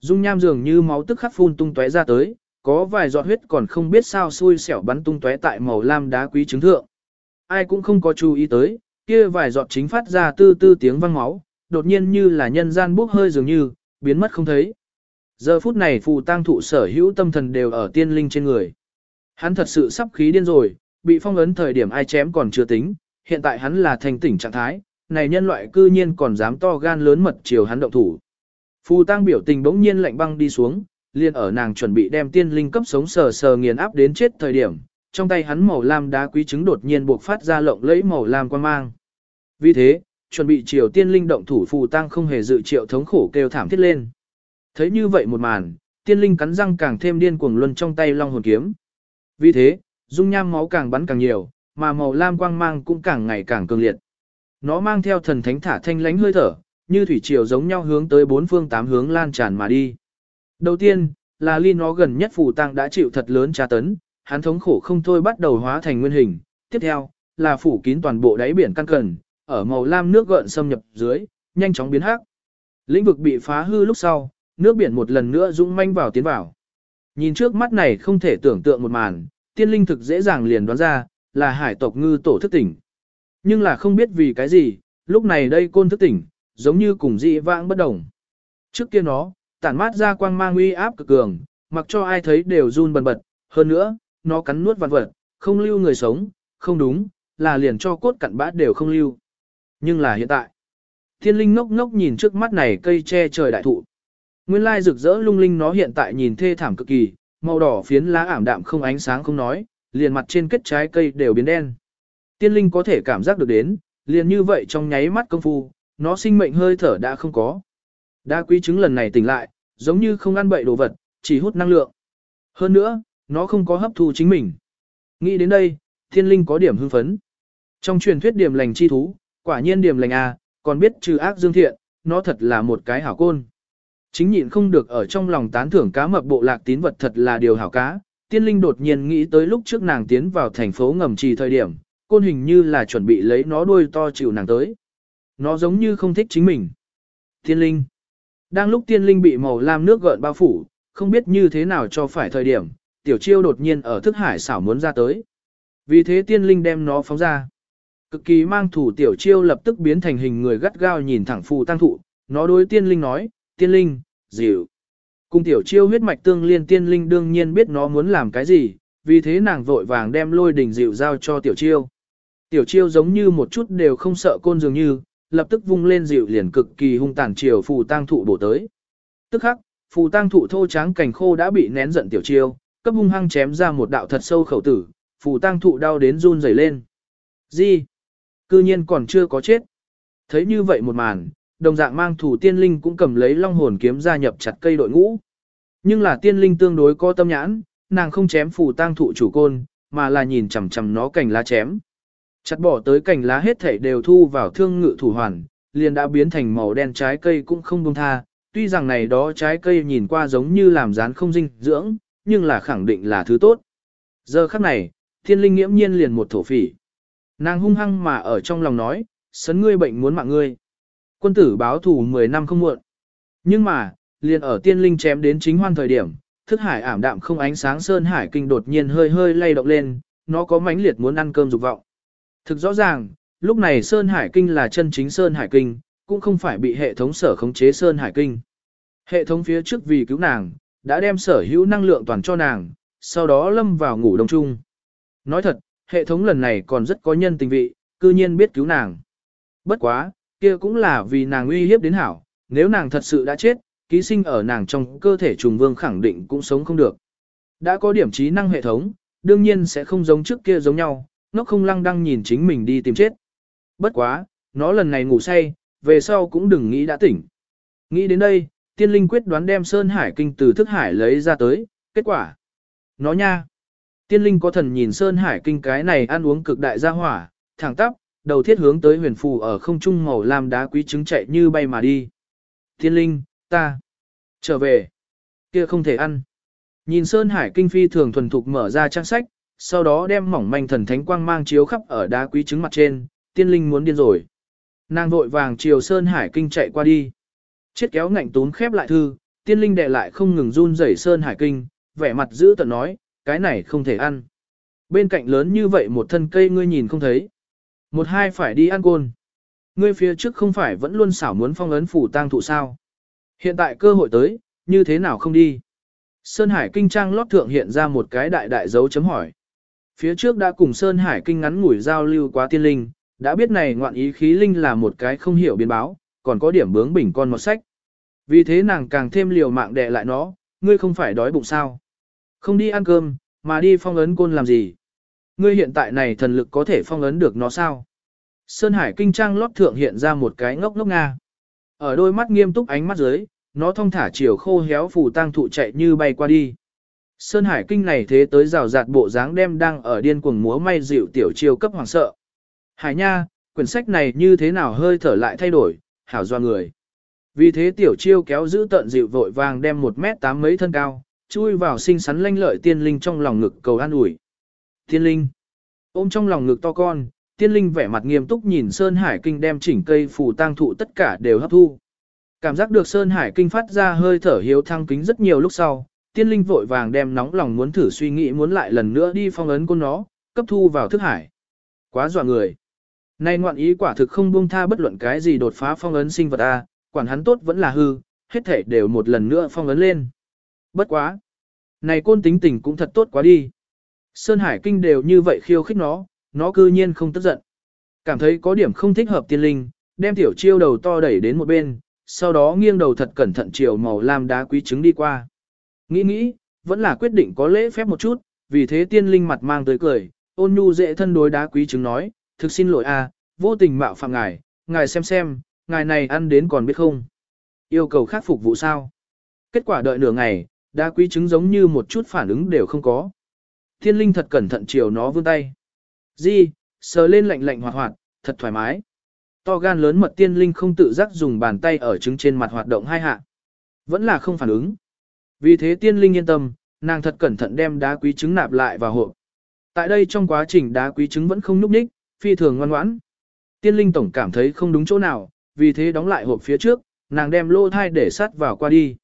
Dung nham dường như máu tức khắc phun tung tóe ra tới, có vài giọt huyết còn không biết sao xui xẻo bắn tung tóe tại màu lam đá quý trứng thượng. Ai cũng không có chú ý tới, kia vài giọt chính phát ra tư tư tiếng vang máu, đột nhiên như là nhân gian bốc hơi dường như, biến mất không thấy. Giờ phút này phù tang thụ sở hữu tâm thần đều ở tiên linh trên người. Hắn thật sự sắp khí điên rồi, bị phong ấn thời điểm ai chém còn chưa tính, hiện tại hắn là thành tỉnh trạng thái, này nhân loại cư nhiên còn dám to gan lớn mật chiều hắn động thủ. Phù tang biểu tình bỗng nhiên lạnh băng đi xuống, liền ở nàng chuẩn bị đem tiên linh cấp sống sờ sờ nghiền áp đến chết thời điểm, trong tay hắn màu lam đá quý trứng đột nhiên buộc phát ra lộng lẫy màu lam quan mang. Vì thế, chuẩn bị chiều tiên linh động thủ phù tăng không hề dự triệu thống khổ kêu thảm thiết lên. Thấy như vậy một màn, tiên linh cắn răng càng thêm điên cuồng luân trong tay long hồn kiếm. Vì thế, dung nham máu càng bắn càng nhiều, mà màu lam quang mang cũng càng ngày càng cường liệt. Nó mang theo thần thánh thả thanh lánh hơi thở, như thủy triều giống nhau hướng tới bốn phương tám hướng lan tràn mà đi. Đầu tiên, là ly nó gần nhất phù tăng đã chịu thật lớn tra tấn, hắn thống khổ không thôi bắt đầu hóa thành nguyên hình. Tiếp theo, là phủ kín toàn bộ đáy biển căn cần, ở màu lam nước gợn xâm nhập dưới, nhanh chóng biến hắc. Lĩnh vực bị phá hư lúc sau, nước biển một lần nữa dũng manh vào tiến vào. Nhìn trước mắt này không thể tưởng tượng một màn, tiên linh thực dễ dàng liền đoán ra, là hải tộc ngư tổ thức tỉnh. Nhưng là không biết vì cái gì, lúc này đây côn thức tỉnh, giống như cùng dị vãng bất đồng. Trước kia nó, tản mát ra quang mang uy áp cực cường, mặc cho ai thấy đều run bần bật, hơn nữa, nó cắn nuốt vạn vật, không lưu người sống, không đúng, là liền cho cốt cặn bát đều không lưu. Nhưng là hiện tại, thiên linh ngốc ngốc nhìn trước mắt này cây che trời đại thụ. Nguyên lai rực rỡ lung linh nó hiện tại nhìn thê thảm cực kỳ, màu đỏ phiến lá ảm đạm không ánh sáng không nói, liền mặt trên kết trái cây đều biến đen. Tiên linh có thể cảm giác được đến, liền như vậy trong nháy mắt công phu, nó sinh mệnh hơi thở đã không có. Đa quý chứng lần này tỉnh lại, giống như không ăn bậy đồ vật, chỉ hút năng lượng. Hơn nữa, nó không có hấp thu chính mình. Nghĩ đến đây, thiên linh có điểm hưng phấn. Trong truyền thuyết điểm lành chi thú, quả nhiên điểm lành à, còn biết trừ ác dương thiện, nó thật là một cái hảo côn. Chính nhịn không được ở trong lòng tán thưởng cá mập bộ lạc tín vật thật là điều hảo cá. Tiên linh đột nhiên nghĩ tới lúc trước nàng tiến vào thành phố ngầm trì thời điểm, côn hình như là chuẩn bị lấy nó đuôi to chịu nàng tới. Nó giống như không thích chính mình. Tiên linh. Đang lúc tiên linh bị màu lam nước gợn bao phủ, không biết như thế nào cho phải thời điểm, tiểu chiêu đột nhiên ở thức hải xảo muốn ra tới. Vì thế tiên linh đem nó phóng ra. Cực kỳ mang thủ tiểu chiêu lập tức biến thành hình người gắt gao nhìn thẳng phù tăng thụ, nó đối tiên linh nói, tiên linh, dịu. Cùng tiểu chiêu huyết mạch tương liên tiên linh đương nhiên biết nó muốn làm cái gì, vì thế nàng vội vàng đem lôi đỉnh dịu giao cho tiểu chiêu. Tiểu chiêu giống như một chút đều không sợ côn dường như, lập tức vung lên dịu liền cực kỳ hung tàn chiều phù tang thụ bổ tới. Tức khắc, phù tang thụ thô tráng cảnh khô đã bị nén giận tiểu chiêu, cấp hung hăng chém ra một đạo thật sâu khẩu tử, phù tang thụ đau đến run rẩy lên. Gì? Cư nhiên còn chưa có chết. Thấy như vậy một màn, đồng dạng mang thủ tiên linh cũng cầm lấy long hồn kiếm gia nhập chặt cây đội ngũ. Nhưng là tiên linh tương đối có tâm nhãn, nàng không chém phù tang thụ chủ côn, mà là nhìn chằm chằm nó cành lá chém. Chặt bỏ tới cành lá hết thảy đều thu vào thương ngự thủ hoàn, liền đã biến thành màu đen trái cây cũng không buông tha. Tuy rằng này đó trái cây nhìn qua giống như làm rán không dinh dưỡng, nhưng là khẳng định là thứ tốt. Giờ khắc này, thiên linh nghiễm nhiên liền một thổ phỉ. Nàng hung hăng mà ở trong lòng nói, sấn ngươi bệnh muốn mạng ngươi. Quân tử báo thủ 10 năm không muộn. Nhưng mà, liền ở tiên linh chém đến chính hoan thời điểm, thức hải ảm đạm không ánh sáng sơn hải kinh đột nhiên hơi hơi lay động lên, nó có mãnh liệt muốn ăn cơm dục vọng. Thực rõ ràng, lúc này sơn hải kinh là chân chính sơn hải kinh, cũng không phải bị hệ thống sở khống chế sơn hải kinh. Hệ thống phía trước vì cứu nàng, đã đem sở hữu năng lượng toàn cho nàng, sau đó lâm vào ngủ đông chung. Nói thật, hệ thống lần này còn rất có nhân tình vị, cư nhiên biết cứu nàng. Bất quá, kia cũng là vì nàng uy hiếp đến hảo, nếu nàng thật sự đã chết, ký sinh ở nàng trong cơ thể trùng vương khẳng định cũng sống không được. Đã có điểm trí năng hệ thống, đương nhiên sẽ không giống trước kia giống nhau, nó không lăng đăng nhìn chính mình đi tìm chết. Bất quá, nó lần này ngủ say, về sau cũng đừng nghĩ đã tỉnh. Nghĩ đến đây, tiên linh quyết đoán đem Sơn Hải Kinh từ thức hải lấy ra tới, kết quả. Nó nha. Tiên linh có thần nhìn Sơn Hải Kinh cái này ăn uống cực đại gia hỏa, thẳng tắp, đầu thiết hướng tới huyền phù ở không trung màu lam đá quý trứng chạy như bay mà đi. Thiên linh, ta, trở về, kia không thể ăn. Nhìn Sơn Hải Kinh phi thường thuần thục mở ra trang sách, sau đó đem mỏng manh thần thánh quang mang chiếu khắp ở đá quý trứng mặt trên, tiên linh muốn điên rồi. Nàng vội vàng chiều Sơn Hải Kinh chạy qua đi. Chết kéo ngạnh tún khép lại thư, tiên linh đệ lại không ngừng run rẩy Sơn Hải Kinh, vẻ mặt giữ tận nói, cái này không thể ăn. Bên cạnh lớn như vậy một thân cây ngươi nhìn không thấy. Một hai phải đi ăn côn. Ngươi phía trước không phải vẫn luôn xảo muốn phong ấn phủ tang thụ sao. Hiện tại cơ hội tới, như thế nào không đi. Sơn Hải Kinh trang lót thượng hiện ra một cái đại đại dấu chấm hỏi. Phía trước đã cùng Sơn Hải Kinh ngắn ngủi giao lưu quá tiên linh, đã biết này ngoạn ý khí linh là một cái không hiểu biến báo, còn có điểm bướng bỉnh con một sách. Vì thế nàng càng thêm liều mạng đè lại nó, ngươi không phải đói bụng sao. Không đi ăn cơm, mà đi phong ấn côn làm gì. Ngươi hiện tại này thần lực có thể phong ấn được nó sao? Sơn Hải kinh trang lót thượng hiện ra một cái ngốc ngốc nga. Ở đôi mắt nghiêm túc ánh mắt dưới, nó thong thả chiều khô héo phù tang thụ chạy như bay qua đi. Sơn Hải kinh này thế tới rào rạt bộ dáng đem đang ở điên cuồng múa may dịu tiểu chiêu cấp hoàng sợ. Hải nha, quyển sách này như thế nào hơi thở lại thay đổi, hảo do người. Vì thế tiểu chiêu kéo giữ tận dịu vội vàng đem một mét tám mấy thân cao, chui vào xinh xắn lanh lợi tiên linh trong lòng ngực cầu an ủi. Tiên linh. Ôm trong lòng ngực to con, tiên linh vẻ mặt nghiêm túc nhìn Sơn Hải Kinh đem chỉnh cây phù tang thụ tất cả đều hấp thu. Cảm giác được Sơn Hải Kinh phát ra hơi thở hiếu thăng kính rất nhiều lúc sau, tiên linh vội vàng đem nóng lòng muốn thử suy nghĩ muốn lại lần nữa đi phong ấn con nó, cấp thu vào thức hải. Quá dọa người. Này ngoạn ý quả thực không buông tha bất luận cái gì đột phá phong ấn sinh vật A, quản hắn tốt vẫn là hư, hết thể đều một lần nữa phong ấn lên. Bất quá. Này côn tính tình cũng thật tốt quá đi. Sơn Hải Kinh đều như vậy khiêu khích nó, nó cư nhiên không tức giận. Cảm thấy có điểm không thích hợp tiên linh, đem tiểu chiêu đầu to đẩy đến một bên, sau đó nghiêng đầu thật cẩn thận chiều màu lam đá quý trứng đi qua. Nghĩ nghĩ, vẫn là quyết định có lễ phép một chút, vì thế tiên linh mặt mang tới cười, ôn nhu dễ thân đối đá quý trứng nói, thực xin lỗi a, vô tình mạo phạm ngài, ngài xem xem, ngài này ăn đến còn biết không. Yêu cầu khắc phục vụ sao. Kết quả đợi nửa ngày, đá quý trứng giống như một chút phản ứng đều không có. Thiên linh thật cẩn thận chiều nó vươn tay. Di, sờ lên lạnh lạnh hoạt hoạt, thật thoải mái. To gan lớn mật tiên linh không tự giác dùng bàn tay ở trứng trên mặt hoạt động hai hạ. Vẫn là không phản ứng. Vì thế tiên linh yên tâm, nàng thật cẩn thận đem đá quý trứng nạp lại vào hộp. Tại đây trong quá trình đá quý trứng vẫn không núp ních, phi thường ngoan ngoãn. Tiên linh tổng cảm thấy không đúng chỗ nào, vì thế đóng lại hộp phía trước, nàng đem lô thai để sát vào qua đi.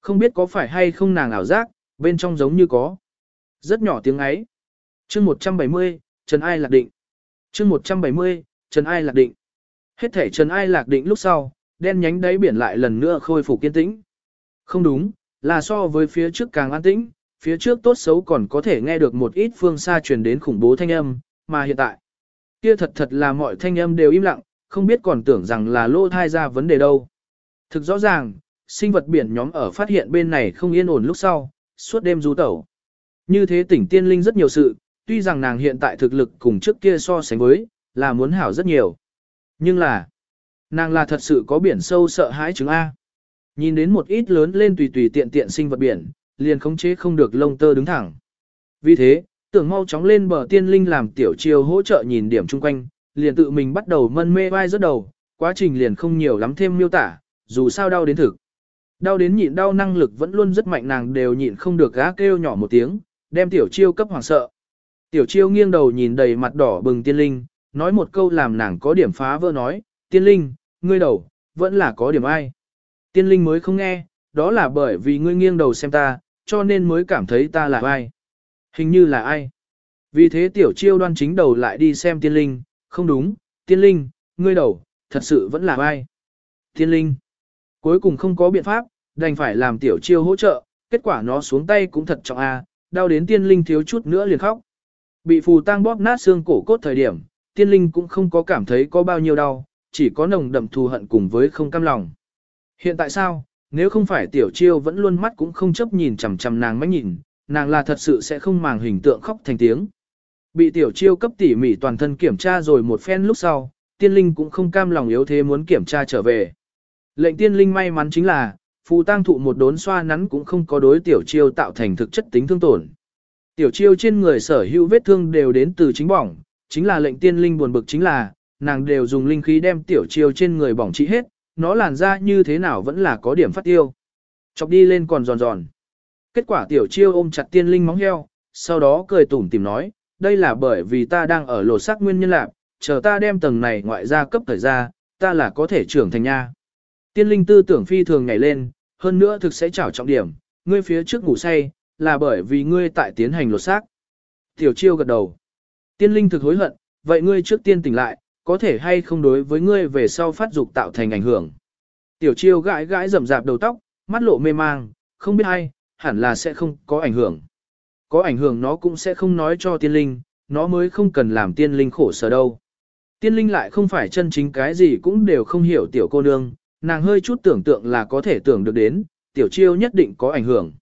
Không biết có phải hay không nàng ảo giác, bên trong giống như có. Rất nhỏ tiếng ấy. chương 170, Trần Ai Lạc Định. chương 170, Trần Ai Lạc Định. Hết thể Trần Ai Lạc Định lúc sau, đen nhánh đáy biển lại lần nữa khôi phục kiên tĩnh. Không đúng, là so với phía trước càng an tĩnh, phía trước tốt xấu còn có thể nghe được một ít phương xa truyền đến khủng bố thanh âm, mà hiện tại, kia thật thật là mọi thanh âm đều im lặng, không biết còn tưởng rằng là lô thai ra vấn đề đâu. Thực rõ ràng, sinh vật biển nhóm ở phát hiện bên này không yên ổn lúc sau, suốt đêm du tẩu. Như thế tỉnh tiên linh rất nhiều sự, tuy rằng nàng hiện tại thực lực cùng trước kia so sánh với, là muốn hảo rất nhiều. Nhưng là, nàng là thật sự có biển sâu sợ hãi chứng A. Nhìn đến một ít lớn lên tùy tùy tiện tiện sinh vật biển, liền khống chế không được lông tơ đứng thẳng. Vì thế, tưởng mau chóng lên bờ tiên linh làm tiểu chiêu hỗ trợ nhìn điểm chung quanh, liền tự mình bắt đầu mân mê vai rất đầu, quá trình liền không nhiều lắm thêm miêu tả, dù sao đau đến thực. Đau đến nhịn đau năng lực vẫn luôn rất mạnh nàng đều nhịn không được gá kêu nhỏ một tiếng, đem tiểu chiêu cấp hoàng sợ. Tiểu chiêu nghiêng đầu nhìn đầy mặt đỏ bừng tiên linh, nói một câu làm nàng có điểm phá vỡ nói, tiên linh, ngươi đầu, vẫn là có điểm ai. Tiên linh mới không nghe, đó là bởi vì ngươi nghiêng đầu xem ta, cho nên mới cảm thấy ta là ai. Hình như là ai. Vì thế tiểu chiêu đoan chính đầu lại đi xem tiên linh, không đúng, tiên linh, ngươi đầu, thật sự vẫn là ai. Tiên linh. Cuối cùng không có biện pháp, đành phải làm tiểu chiêu hỗ trợ, kết quả nó xuống tay cũng thật trọng a, đau đến tiên linh thiếu chút nữa liền khóc. Bị phù tang bóp nát xương cổ cốt thời điểm, tiên linh cũng không có cảm thấy có bao nhiêu đau, chỉ có nồng đậm thù hận cùng với không cam lòng. Hiện tại sao, nếu không phải tiểu chiêu vẫn luôn mắt cũng không chấp nhìn chằm chằm nàng mách nhìn, nàng là thật sự sẽ không màng hình tượng khóc thành tiếng. Bị tiểu chiêu cấp tỉ mỉ toàn thân kiểm tra rồi một phen lúc sau, tiên linh cũng không cam lòng yếu thế muốn kiểm tra trở về. Lệnh tiên linh may mắn chính là, phù tang thụ một đốn xoa nắn cũng không có đối tiểu chiêu tạo thành thực chất tính thương tổn. Tiểu chiêu trên người sở hữu vết thương đều đến từ chính bỏng, chính là lệnh tiên linh buồn bực chính là, nàng đều dùng linh khí đem tiểu chiêu trên người bỏng trị hết, nó làn ra như thế nào vẫn là có điểm phát tiêu. Chọc đi lên còn giòn giòn. Kết quả tiểu chiêu ôm chặt tiên linh móng heo, sau đó cười tủm tìm nói, đây là bởi vì ta đang ở lột xác nguyên nhân lạc, chờ ta đem tầng này ngoại ra cấp thời ra, ta là có thể trưởng thành nha. Tiên linh tư tưởng phi thường nhảy lên, hơn nữa thực sẽ trảo trọng điểm, ngươi phía trước ngủ say, là bởi vì ngươi tại tiến hành lột xác. Tiểu chiêu gật đầu. Tiên linh thực hối hận, vậy ngươi trước tiên tỉnh lại, có thể hay không đối với ngươi về sau phát dục tạo thành ảnh hưởng. Tiểu chiêu gãi gãi rậm rạp đầu tóc, mắt lộ mê mang, không biết hay, hẳn là sẽ không có ảnh hưởng. Có ảnh hưởng nó cũng sẽ không nói cho tiên linh, nó mới không cần làm tiên linh khổ sở đâu. Tiên linh lại không phải chân chính cái gì cũng đều không hiểu tiểu cô nương, nàng hơi chút tưởng tượng là có thể tưởng được đến, tiểu chiêu nhất định có ảnh hưởng.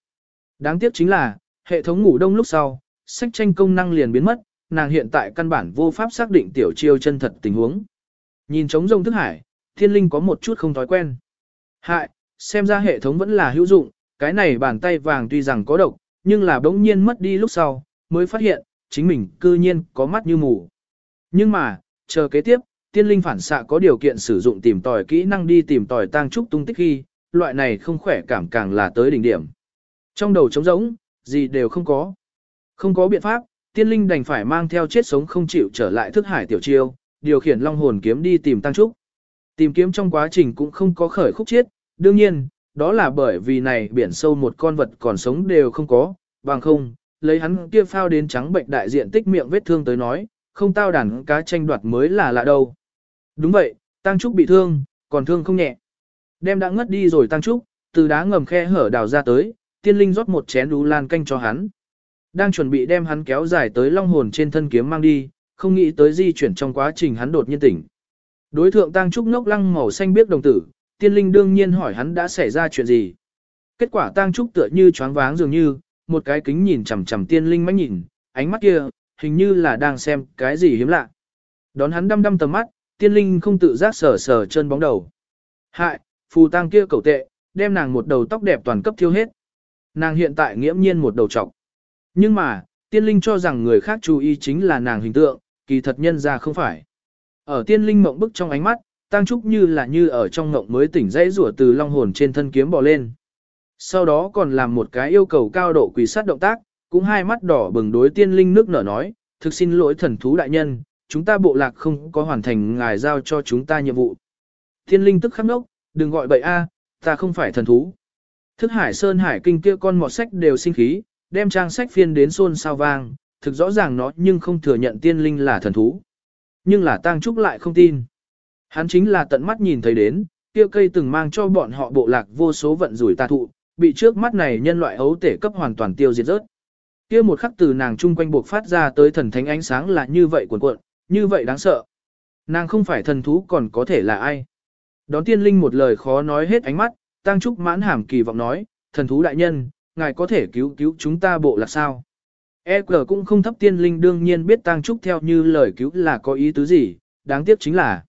Đáng tiếc chính là, hệ thống ngủ đông lúc sau, sách tranh công năng liền biến mất, nàng hiện tại căn bản vô pháp xác định tiểu chiêu chân thật tình huống. Nhìn trống rông thức hải, thiên linh có một chút không thói quen. Hại, xem ra hệ thống vẫn là hữu dụng, cái này bàn tay vàng tuy rằng có độc, nhưng là bỗng nhiên mất đi lúc sau, mới phát hiện, chính mình cư nhiên có mắt như mù. Nhưng mà, chờ kế tiếp, tiên linh phản xạ có điều kiện sử dụng tìm tòi kỹ năng đi tìm tòi tang trúc tung tích khi, loại này không khỏe cảm càng là tới đỉnh điểm. Trong đầu trống rỗng, gì đều không có. Không có biện pháp, tiên linh đành phải mang theo chết sống không chịu trở lại thức hải tiểu chiêu, điều khiển long hồn kiếm đi tìm tăng trúc. Tìm kiếm trong quá trình cũng không có khởi khúc chết, đương nhiên, đó là bởi vì này biển sâu một con vật còn sống đều không có, bằng không, lấy hắn kia phao đến trắng bệnh đại diện tích miệng vết thương tới nói, không tao đàn cá tranh đoạt mới là lạ đâu. Đúng vậy, Tăng Trúc bị thương, còn thương không nhẹ. Đem đã ngất đi rồi Tăng Trúc, từ đá ngầm khe hở đào ra tới, tiên linh rót một chén đú lan canh cho hắn. Đang chuẩn bị đem hắn kéo dài tới long hồn trên thân kiếm mang đi, không nghĩ tới di chuyển trong quá trình hắn đột nhiên tỉnh. Đối thượng Tăng Trúc ngốc lăng màu xanh biết đồng tử, tiên linh đương nhiên hỏi hắn đã xảy ra chuyện gì. Kết quả Tăng Trúc tựa như choáng váng dường như, một cái kính nhìn chằm chằm tiên linh mách nhìn, ánh mắt kia, hình như là đang xem cái gì hiếm lạ. Đón hắn đăm đăm tầm mắt, tiên linh không tự giác sờ sờ chân bóng đầu. Hại, phù tăng kia cầu tệ, đem nàng một đầu tóc đẹp toàn cấp thiêu hết. Nàng hiện tại nghiễm nhiên một đầu trọc. Nhưng mà, tiên linh cho rằng người khác chú ý chính là nàng hình tượng, kỳ thật nhân ra không phải. Ở tiên linh mộng bức trong ánh mắt, tăng trúc như là như ở trong mộng mới tỉnh dãy rủa từ long hồn trên thân kiếm bò lên. Sau đó còn làm một cái yêu cầu cao độ quỷ sát động tác, cũng hai mắt đỏ bừng đối tiên linh nước nở nói, thực xin lỗi thần thú đại nhân, chúng ta bộ lạc không có hoàn thành ngài giao cho chúng ta nhiệm vụ. thiên linh tức khắc nốc, đừng gọi bậy a, ta không phải thần thú. Thức hải sơn hải kinh kia con mọt sách đều sinh khí, đem trang sách phiên đến xôn sao vang, thực rõ ràng nó nhưng không thừa nhận tiên linh là thần thú. Nhưng là tang trúc lại không tin. Hắn chính là tận mắt nhìn thấy đến, kia cây từng mang cho bọn họ bộ lạc vô số vận rủi tà thụ, bị trước mắt này nhân loại ấu tể cấp hoàn toàn tiêu diệt rớt. Kia một khắc từ nàng chung quanh buộc phát ra tới thần thánh ánh sáng là như vậy cuộn cuộn, như vậy đáng sợ. Nàng không phải thần thú còn có thể là ai. Đón tiên linh một lời khó nói hết ánh mắt, tăng trúc mãn hàm kỳ vọng nói, thần thú đại nhân, ngài có thể cứu cứu chúng ta bộ là sao. E cũng không thấp tiên linh đương nhiên biết tăng trúc theo như lời cứu là có ý tứ gì, đáng tiếc chính là.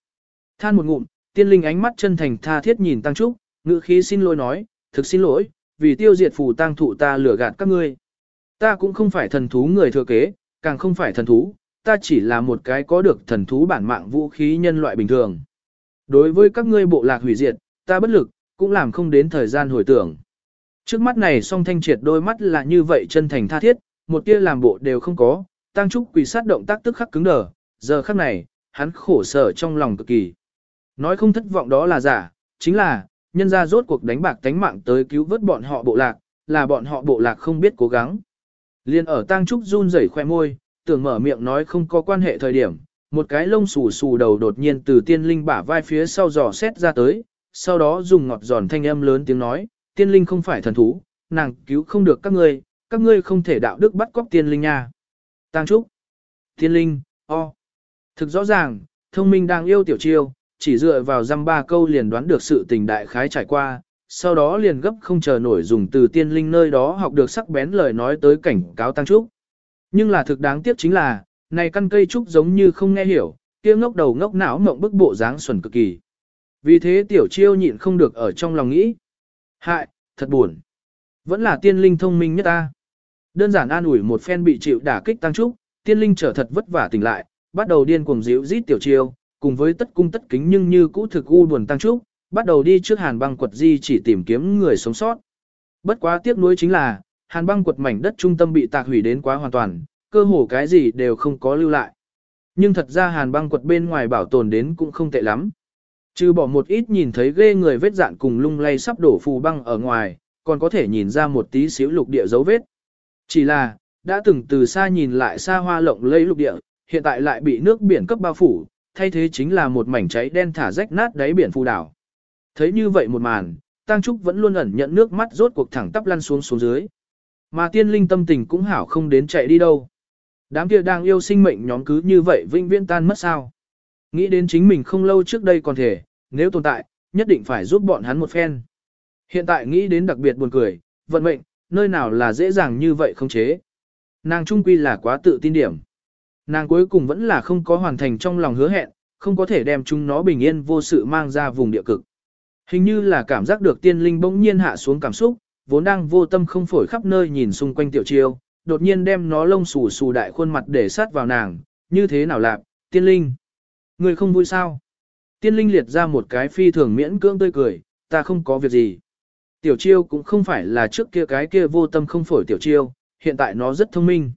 Than một ngụm, tiên linh ánh mắt chân thành tha thiết nhìn tăng trúc, ngữ khí xin lỗi nói, thực xin lỗi, vì tiêu diệt phù tăng thụ ta lừa gạt các ngươi. Ta cũng không phải thần thú người thừa kế, càng không phải thần thú, ta chỉ là một cái có được thần thú bản mạng vũ khí nhân loại bình thường. Đối với các ngươi bộ lạc hủy diệt, ta bất lực, cũng làm không đến thời gian hồi tưởng. Trước mắt này song thanh triệt đôi mắt là như vậy chân thành tha thiết, một tia làm bộ đều không có, tăng trúc quỷ sát động tác tức khắc cứng đờ, giờ khắc này, hắn khổ sở trong lòng cực kỳ. Nói không thất vọng đó là giả, chính là, nhân ra rốt cuộc đánh bạc tánh mạng tới cứu vớt bọn họ bộ lạc, là bọn họ bộ lạc không biết cố gắng. Liên ở tang trúc run rẩy khoe môi, tưởng mở miệng nói không có quan hệ thời điểm, một cái lông xù xù đầu đột nhiên từ tiên linh bả vai phía sau dò xét ra tới, sau đó dùng ngọt giòn thanh âm lớn tiếng nói, tiên linh không phải thần thú, nàng cứu không được các ngươi, các ngươi không thể đạo đức bắt cóc tiên linh nha. tăng trúc, tiên linh, o. Thực rõ ràng, thông minh đang yêu tiểu chiêu, chỉ dựa vào răm ba câu liền đoán được sự tình đại khái trải qua, sau đó liền gấp không chờ nổi dùng từ tiên linh nơi đó học được sắc bén lời nói tới cảnh cáo tăng trúc. Nhưng là thực đáng tiếc chính là, này căn cây trúc giống như không nghe hiểu, kia ngốc đầu ngốc não mộng bức bộ dáng xuẩn cực kỳ. Vì thế tiểu chiêu nhịn không được ở trong lòng nghĩ. Hại, thật buồn. Vẫn là tiên linh thông minh nhất ta. Đơn giản an ủi một phen bị chịu đả kích tăng trúc, tiên linh trở thật vất vả tỉnh lại, bắt đầu điên cuồng dịu rít tiểu chiêu, cùng với tất cung tất kính nhưng như cũ thực u buồn tăng trúc, bắt đầu đi trước hàn băng quật di chỉ tìm kiếm người sống sót. Bất quá tiếc nuối chính là, hàn băng quật mảnh đất trung tâm bị tạc hủy đến quá hoàn toàn, cơ hồ cái gì đều không có lưu lại. Nhưng thật ra hàn băng quật bên ngoài bảo tồn đến cũng không tệ lắm. Trừ bỏ một ít nhìn thấy ghê người vết dạn cùng lung lay sắp đổ phù băng ở ngoài, còn có thể nhìn ra một tí xíu lục địa dấu vết. Chỉ là, đã từng từ xa nhìn lại xa hoa lộng lẫy lục địa, hiện tại lại bị nước biển cấp bao phủ, thay thế chính là một mảnh cháy đen thả rách nát đáy biển phù đảo. Thấy như vậy một màn, Tăng Trúc vẫn luôn ẩn nhận nước mắt rốt cuộc thẳng tắp lăn xuống xuống dưới. Mà tiên linh tâm tình cũng hảo không đến chạy đi đâu. Đám kia đang yêu sinh mệnh nhóm cứ như vậy vinh viễn tan mất sao. Nghĩ đến chính mình không lâu trước đây còn thể, nếu tồn tại, nhất định phải giúp bọn hắn một phen. Hiện tại nghĩ đến đặc biệt buồn cười, vận mệnh, nơi nào là dễ dàng như vậy không chế. Nàng trung quy là quá tự tin điểm. Nàng cuối cùng vẫn là không có hoàn thành trong lòng hứa hẹn, không có thể đem chúng nó bình yên vô sự mang ra vùng địa cực. Hình như là cảm giác được tiên linh bỗng nhiên hạ xuống cảm xúc, vốn đang vô tâm không phổi khắp nơi nhìn xung quanh tiểu chiêu, đột nhiên đem nó lông xù xù đại khuôn mặt để sát vào nàng, như thế nào lạc, tiên linh. Người không vui sao? Tiên linh liệt ra một cái phi thường miễn cưỡng tươi cười, ta không có việc gì. Tiểu chiêu cũng không phải là trước kia cái kia vô tâm không phổi tiểu chiêu, hiện tại nó rất thông minh.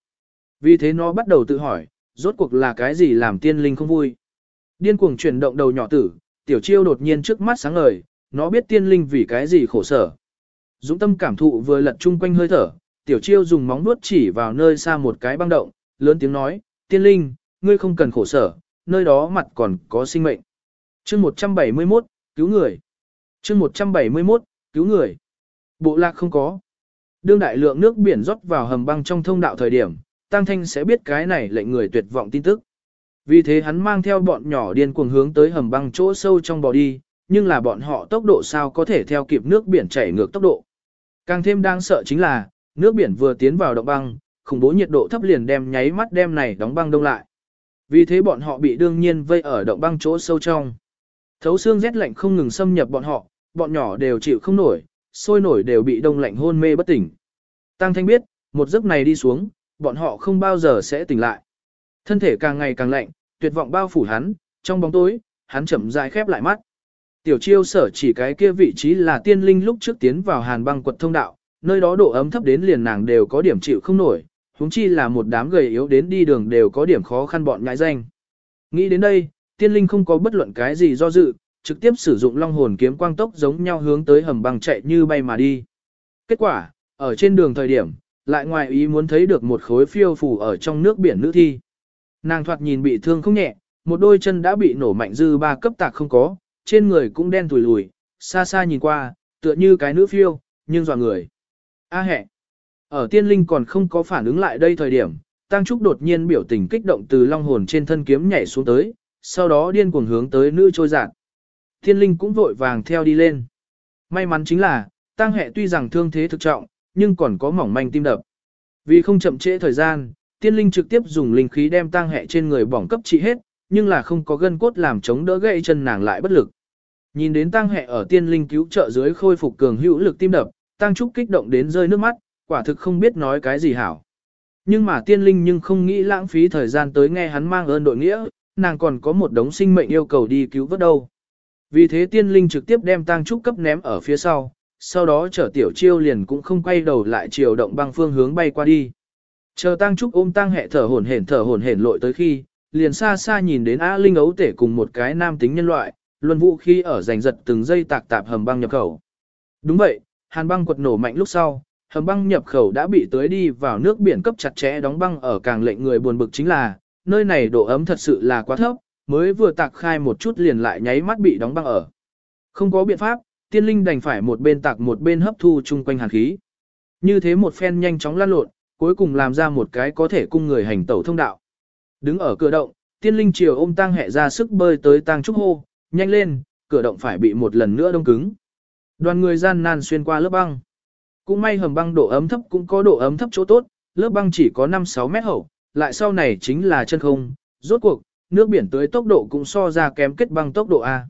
Vì thế nó bắt đầu tự hỏi, rốt cuộc là cái gì làm tiên linh không vui. Điên cuồng chuyển động đầu nhỏ tử, tiểu chiêu đột nhiên trước mắt sáng ngời, nó biết tiên linh vì cái gì khổ sở. Dũng tâm cảm thụ vừa lật chung quanh hơi thở, tiểu chiêu dùng móng vuốt chỉ vào nơi xa một cái băng động, lớn tiếng nói, tiên linh, ngươi không cần khổ sở, nơi đó mặt còn có sinh mệnh. chương 171, cứu người. chương 171, cứu người. Bộ lạc không có. Đương đại lượng nước biển rót vào hầm băng trong thông đạo thời điểm, Tăng Thanh sẽ biết cái này lệnh người tuyệt vọng tin tức. Vì thế hắn mang theo bọn nhỏ điên cuồng hướng tới hầm băng chỗ sâu trong bò đi, nhưng là bọn họ tốc độ sao có thể theo kịp nước biển chảy ngược tốc độ. Càng thêm đáng sợ chính là, nước biển vừa tiến vào động băng, khủng bố nhiệt độ thấp liền đem nháy mắt đem này đóng băng đông lại. Vì thế bọn họ bị đương nhiên vây ở động băng chỗ sâu trong. Thấu xương rét lạnh không ngừng xâm nhập bọn họ, bọn nhỏ đều chịu không nổi, sôi nổi đều bị đông lạnh hôn mê bất tỉnh. Tăng Thanh biết, một giấc này đi xuống, bọn họ không bao giờ sẽ tỉnh lại. Thân thể càng ngày càng lạnh, tuyệt vọng bao phủ hắn, trong bóng tối, hắn chậm rãi khép lại mắt. Tiểu chiêu sở chỉ cái kia vị trí là tiên linh lúc trước tiến vào hàn băng quật thông đạo, nơi đó độ ấm thấp đến liền nàng đều có điểm chịu không nổi, huống chi là một đám gầy yếu đến đi đường đều có điểm khó khăn bọn nhãi danh. Nghĩ đến đây, tiên linh không có bất luận cái gì do dự, trực tiếp sử dụng long hồn kiếm quang tốc giống nhau hướng tới hầm băng chạy như bay mà đi. Kết quả, ở trên đường thời điểm, lại ngoài ý muốn thấy được một khối phiêu phù ở trong nước biển nữ thi. Nàng thoạt nhìn bị thương không nhẹ, một đôi chân đã bị nổ mạnh dư ba cấp tạc không có, trên người cũng đen tùi lùi, xa xa nhìn qua, tựa như cái nữ phiêu, nhưng dọa người. A à hẹ! Ở tiên linh còn không có phản ứng lại đây thời điểm, Tăng Trúc đột nhiên biểu tình kích động từ long hồn trên thân kiếm nhảy xuống tới, sau đó điên cuồng hướng tới nữ trôi giạt. Tiên linh cũng vội vàng theo đi lên. May mắn chính là, Tăng Hẹ tuy rằng thương thế thực trọng, nhưng còn có mỏng manh tim đập. Vì không chậm trễ thời gian, tiên linh trực tiếp dùng linh khí đem Tăng Hẹ trên người bỏng cấp trị hết, nhưng là không có gân cốt làm chống đỡ gãy chân nàng lại bất lực. Nhìn đến Tăng hệ ở tiên linh cứu trợ dưới khôi phục cường hữu lực tim đập, Tăng Trúc kích động đến rơi nước mắt, quả thực không biết nói cái gì hảo. Nhưng mà tiên linh nhưng không nghĩ lãng phí thời gian tới nghe hắn mang ơn đội nghĩa, nàng còn có một đống sinh mệnh yêu cầu đi cứu vớt đâu. Vì thế tiên linh trực tiếp đem Tăng Trúc cấp ném ở phía sau, sau đó chở tiểu chiêu liền cũng không quay đầu lại chiều động băng phương hướng bay qua đi. Chờ Tăng Trúc ôm Tăng hệ thở hổn hển thở hổn hển lội tới khi, liền xa xa nhìn đến A Linh ấu tể cùng một cái nam tính nhân loại, luân vũ khi ở giành giật từng giây tạc tạp hầm băng nhập khẩu. Đúng vậy, hàn băng quật nổ mạnh lúc sau, hầm băng nhập khẩu đã bị tưới đi vào nước biển cấp chặt chẽ đóng băng ở càng lệnh người buồn bực chính là, nơi này độ ấm thật sự là quá thấp, mới vừa tạc khai một chút liền lại nháy mắt bị đóng băng ở. Không có biện pháp, tiên linh đành phải một bên tạc một bên hấp thu chung quanh hàn khí. Như thế một phen nhanh chóng lan lộn, cuối cùng làm ra một cái có thể cung người hành tẩu thông đạo. Đứng ở cửa động, tiên linh chiều ôm tang hẹ ra sức bơi tới tang trúc hô, nhanh lên, cửa động phải bị một lần nữa đông cứng. Đoàn người gian nan xuyên qua lớp băng. Cũng may hầm băng độ ấm thấp cũng có độ ấm thấp chỗ tốt, lớp băng chỉ có 5-6 mét hậu, lại sau này chính là chân không, rốt cuộc, nước biển tới tốc độ cũng so ra kém kết băng tốc độ A.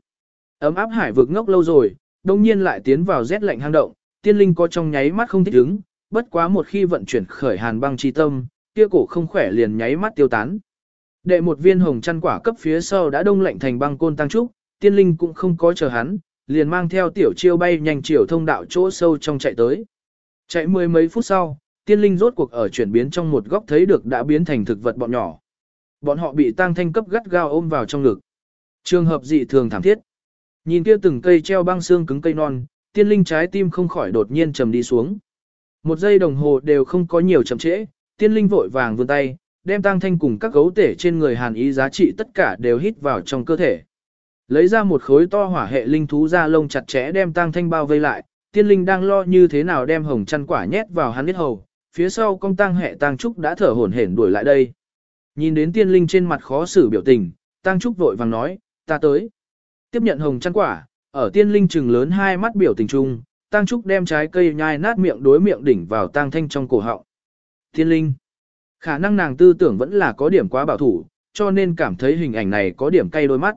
Ấm áp hải vực ngốc lâu rồi, đông nhiên lại tiến vào rét lạnh hang động, tiên linh có trong nháy mắt không thích ứng, bất quá một khi vận chuyển khởi hàn băng chi tâm, kia cổ không khỏe liền nháy mắt tiêu tán. Đệ một viên hồng chăn quả cấp phía sau đã đông lạnh thành băng côn tăng trúc, tiên linh cũng không có chờ hắn, liền mang theo tiểu chiêu bay nhanh chiều thông đạo chỗ sâu trong chạy tới. Chạy mười mấy phút sau, tiên linh rốt cuộc ở chuyển biến trong một góc thấy được đã biến thành thực vật bọn nhỏ. Bọn họ bị tăng thanh cấp gắt gao ôm vào trong ngực. Trường hợp dị thường thảm thiết. Nhìn kia từng cây treo băng xương cứng cây non, tiên linh trái tim không khỏi đột nhiên trầm đi xuống. Một giây đồng hồ đều không có nhiều chậm trễ, tiên linh vội vàng vươn tay, đem tang thanh cùng các gấu tể trên người hàn ý giá trị tất cả đều hít vào trong cơ thể. Lấy ra một khối to hỏa hệ linh thú da lông chặt chẽ đem tang thanh bao vây lại, tiên linh đang lo như thế nào đem hồng chăn quả nhét vào hắn biết hầu, phía sau công tăng hệ tăng trúc đã thở hổn hển đuổi lại đây. Nhìn đến tiên linh trên mặt khó xử biểu tình, tăng trúc vội vàng nói, ta tới. Tiếp nhận hồng chăn quả, ở tiên linh trừng lớn hai mắt biểu tình trung, tăng trúc đem trái cây nhai nát miệng đối miệng đỉnh vào tang thanh trong cổ họng. Tiên linh. Khả năng nàng tư tưởng vẫn là có điểm quá bảo thủ, cho nên cảm thấy hình ảnh này có điểm cay đôi mắt.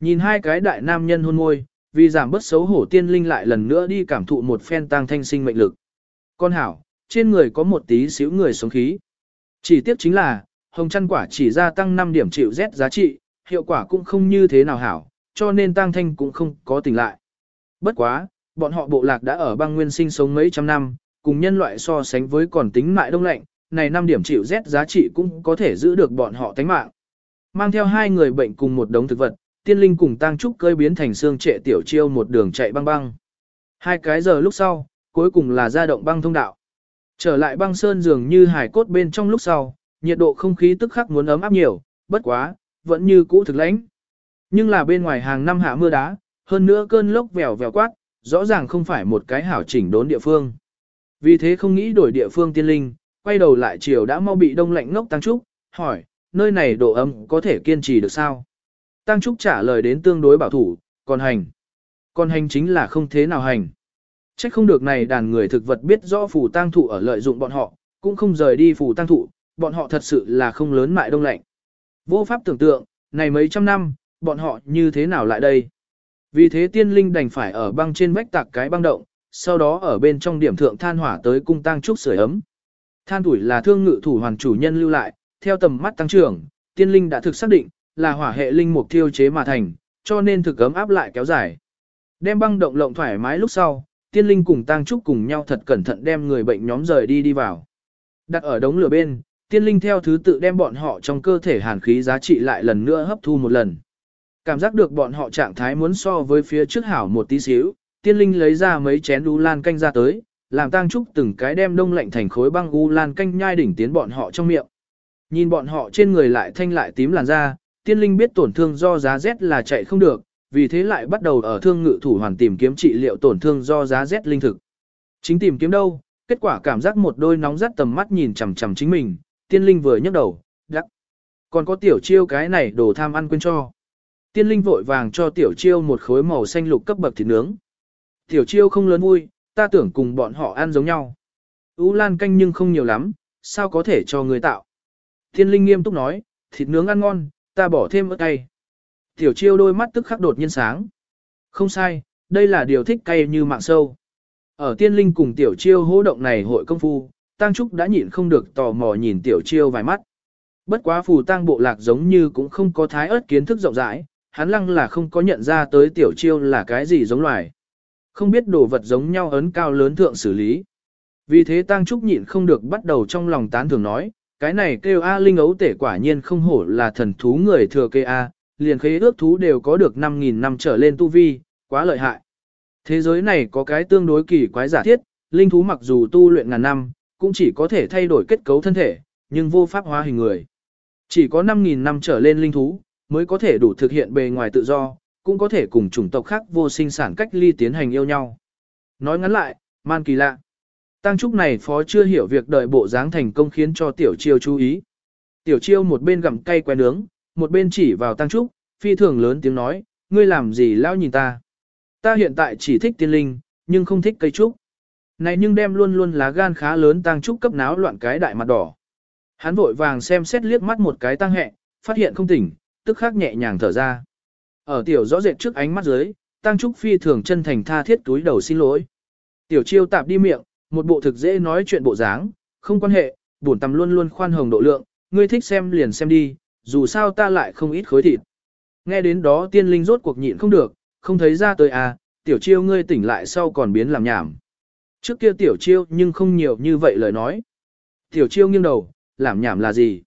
Nhìn hai cái đại nam nhân hôn môi, vì giảm bớt xấu hổ tiên linh lại lần nữa đi cảm thụ một phen tăng thanh sinh mệnh lực. Con hảo, trên người có một tí xíu người sống khí. Chỉ tiếc chính là, hồng chăn quả chỉ gia tăng 5 điểm chịu Z giá trị, hiệu quả cũng không như thế nào hảo, cho nên tăng thanh cũng không có tỉnh lại. Bất quá, bọn họ bộ lạc đã ở băng nguyên sinh sống mấy trăm năm, cùng nhân loại so sánh với còn tính mại đông lạnh, này 5 điểm chịu rét giá trị cũng có thể giữ được bọn họ tánh mạng. Mang theo hai người bệnh cùng một đống thực vật, tiên linh cùng tang trúc cơi biến thành xương trệ tiểu chiêu một đường chạy băng băng. Hai cái giờ lúc sau, cuối cùng là ra động băng thông đạo. Trở lại băng sơn dường như hải cốt bên trong lúc sau, nhiệt độ không khí tức khắc muốn ấm áp nhiều, bất quá, vẫn như cũ thực lãnh. Nhưng là bên ngoài hàng năm hạ mưa đá, hơn nữa cơn lốc vèo vèo quát, rõ ràng không phải một cái hảo chỉnh đốn địa phương. Vì thế không nghĩ đổi địa phương tiên linh, quay đầu lại chiều đã mau bị đông lạnh ngốc Tăng Trúc, hỏi, nơi này độ ấm có thể kiên trì được sao? Tăng Trúc trả lời đến tương đối bảo thủ, còn hành. Còn hành chính là không thế nào hành. Trách không được này đàn người thực vật biết rõ phù tăng thụ ở lợi dụng bọn họ, cũng không rời đi phù tăng thụ, bọn họ thật sự là không lớn mại đông lạnh. Vô pháp tưởng tượng, này mấy trăm năm, bọn họ như thế nào lại đây? Vì thế tiên linh đành phải ở băng trên vách tạc cái băng động, sau đó ở bên trong điểm thượng than hỏa tới cung tăng trúc sưởi ấm. Than tuổi là thương ngự thủ hoàn chủ nhân lưu lại, theo tầm mắt tăng trưởng, tiên linh đã thực xác định, là hỏa hệ linh mục thiêu chế mà thành, cho nên thực ấm áp lại kéo dài. Đem băng động lộng thoải mái lúc sau, tiên linh cùng tăng trúc cùng nhau thật cẩn thận đem người bệnh nhóm rời đi đi vào. Đặt ở đống lửa bên, tiên linh theo thứ tự đem bọn họ trong cơ thể hàn khí giá trị lại lần nữa hấp thu một lần. Cảm giác được bọn họ trạng thái muốn so với phía trước hảo một tí xíu, tiên linh lấy ra mấy chén đu lan canh ra tới, làm tang trúc từng cái đem đông lạnh thành khối băng u lan canh nhai đỉnh tiến bọn họ trong miệng. Nhìn bọn họ trên người lại thanh lại tím làn da, tiên linh biết tổn thương do giá rét là chạy không được, vì thế lại bắt đầu ở thương ngự thủ hoàn tìm kiếm trị liệu tổn thương do giá rét linh thực. Chính tìm kiếm đâu, kết quả cảm giác một đôi nóng rát tầm mắt nhìn chằm chằm chính mình, tiên linh vừa nhấc đầu, đắc. Còn có tiểu chiêu cái này đồ tham ăn quên cho. Tiên linh vội vàng cho tiểu chiêu một khối màu xanh lục cấp bậc thịt nướng. Tiểu chiêu không lớn vui, ta tưởng cùng bọn họ ăn giống nhau. Ú lan canh nhưng không nhiều lắm, sao có thể cho người tạo. Thiên linh nghiêm túc nói, thịt nướng ăn ngon, ta bỏ thêm ớt cay. Tiểu chiêu đôi mắt tức khắc đột nhiên sáng. Không sai, đây là điều thích cay như mạng sâu. Ở tiên linh cùng tiểu chiêu hỗ động này hội công phu, Tăng Trúc đã nhịn không được tò mò nhìn tiểu chiêu vài mắt. Bất quá phù tăng bộ lạc giống như cũng không có thái ớt kiến thức rộng rãi, hắn lăng là không có nhận ra tới tiểu chiêu là cái gì giống loài. Không biết đồ vật giống nhau ấn cao lớn thượng xử lý. Vì thế Tăng Trúc nhịn không được bắt đầu trong lòng tán thường nói, cái này kêu A Linh ấu tể quả nhiên không hổ là thần thú người thừa kê A, liền khế ước thú đều có được 5.000 năm trở lên tu vi, quá lợi hại. Thế giới này có cái tương đối kỳ quái giả thiết, linh thú mặc dù tu luyện ngàn năm, cũng chỉ có thể thay đổi kết cấu thân thể, nhưng vô pháp hóa hình người. Chỉ có 5.000 năm trở lên linh thú, mới có thể đủ thực hiện bề ngoài tự do, cũng có thể cùng chủng tộc khác vô sinh sản cách ly tiến hành yêu nhau. Nói ngắn lại, man kỳ lạ. Tăng Trúc này phó chưa hiểu việc đợi bộ dáng thành công khiến cho Tiểu Chiêu chú ý. Tiểu Chiêu một bên gặm cay que nướng, một bên chỉ vào Tăng Trúc, phi thường lớn tiếng nói, ngươi làm gì lao nhìn ta. Ta hiện tại chỉ thích tiên linh, nhưng không thích cây trúc. Này nhưng đem luôn luôn lá gan khá lớn Tăng Trúc cấp náo loạn cái đại mặt đỏ. Hắn vội vàng xem xét liếc mắt một cái tăng hẹ, phát hiện không tỉnh, tức khắc nhẹ nhàng thở ra. Ở tiểu rõ rệt trước ánh mắt dưới, Tăng Trúc phi thường chân thành tha thiết túi đầu xin lỗi. Tiểu chiêu tạp đi miệng, một bộ thực dễ nói chuyện bộ dáng, không quan hệ, bổn tầm luôn luôn khoan hồng độ lượng, ngươi thích xem liền xem đi, dù sao ta lại không ít khối thịt. Nghe đến đó tiên linh rốt cuộc nhịn không được, không thấy ra tới à, tiểu chiêu ngươi tỉnh lại sau còn biến làm nhảm. Trước kia tiểu chiêu nhưng không nhiều như vậy lời nói. Tiểu chiêu nghiêng đầu, làm nhảm là gì?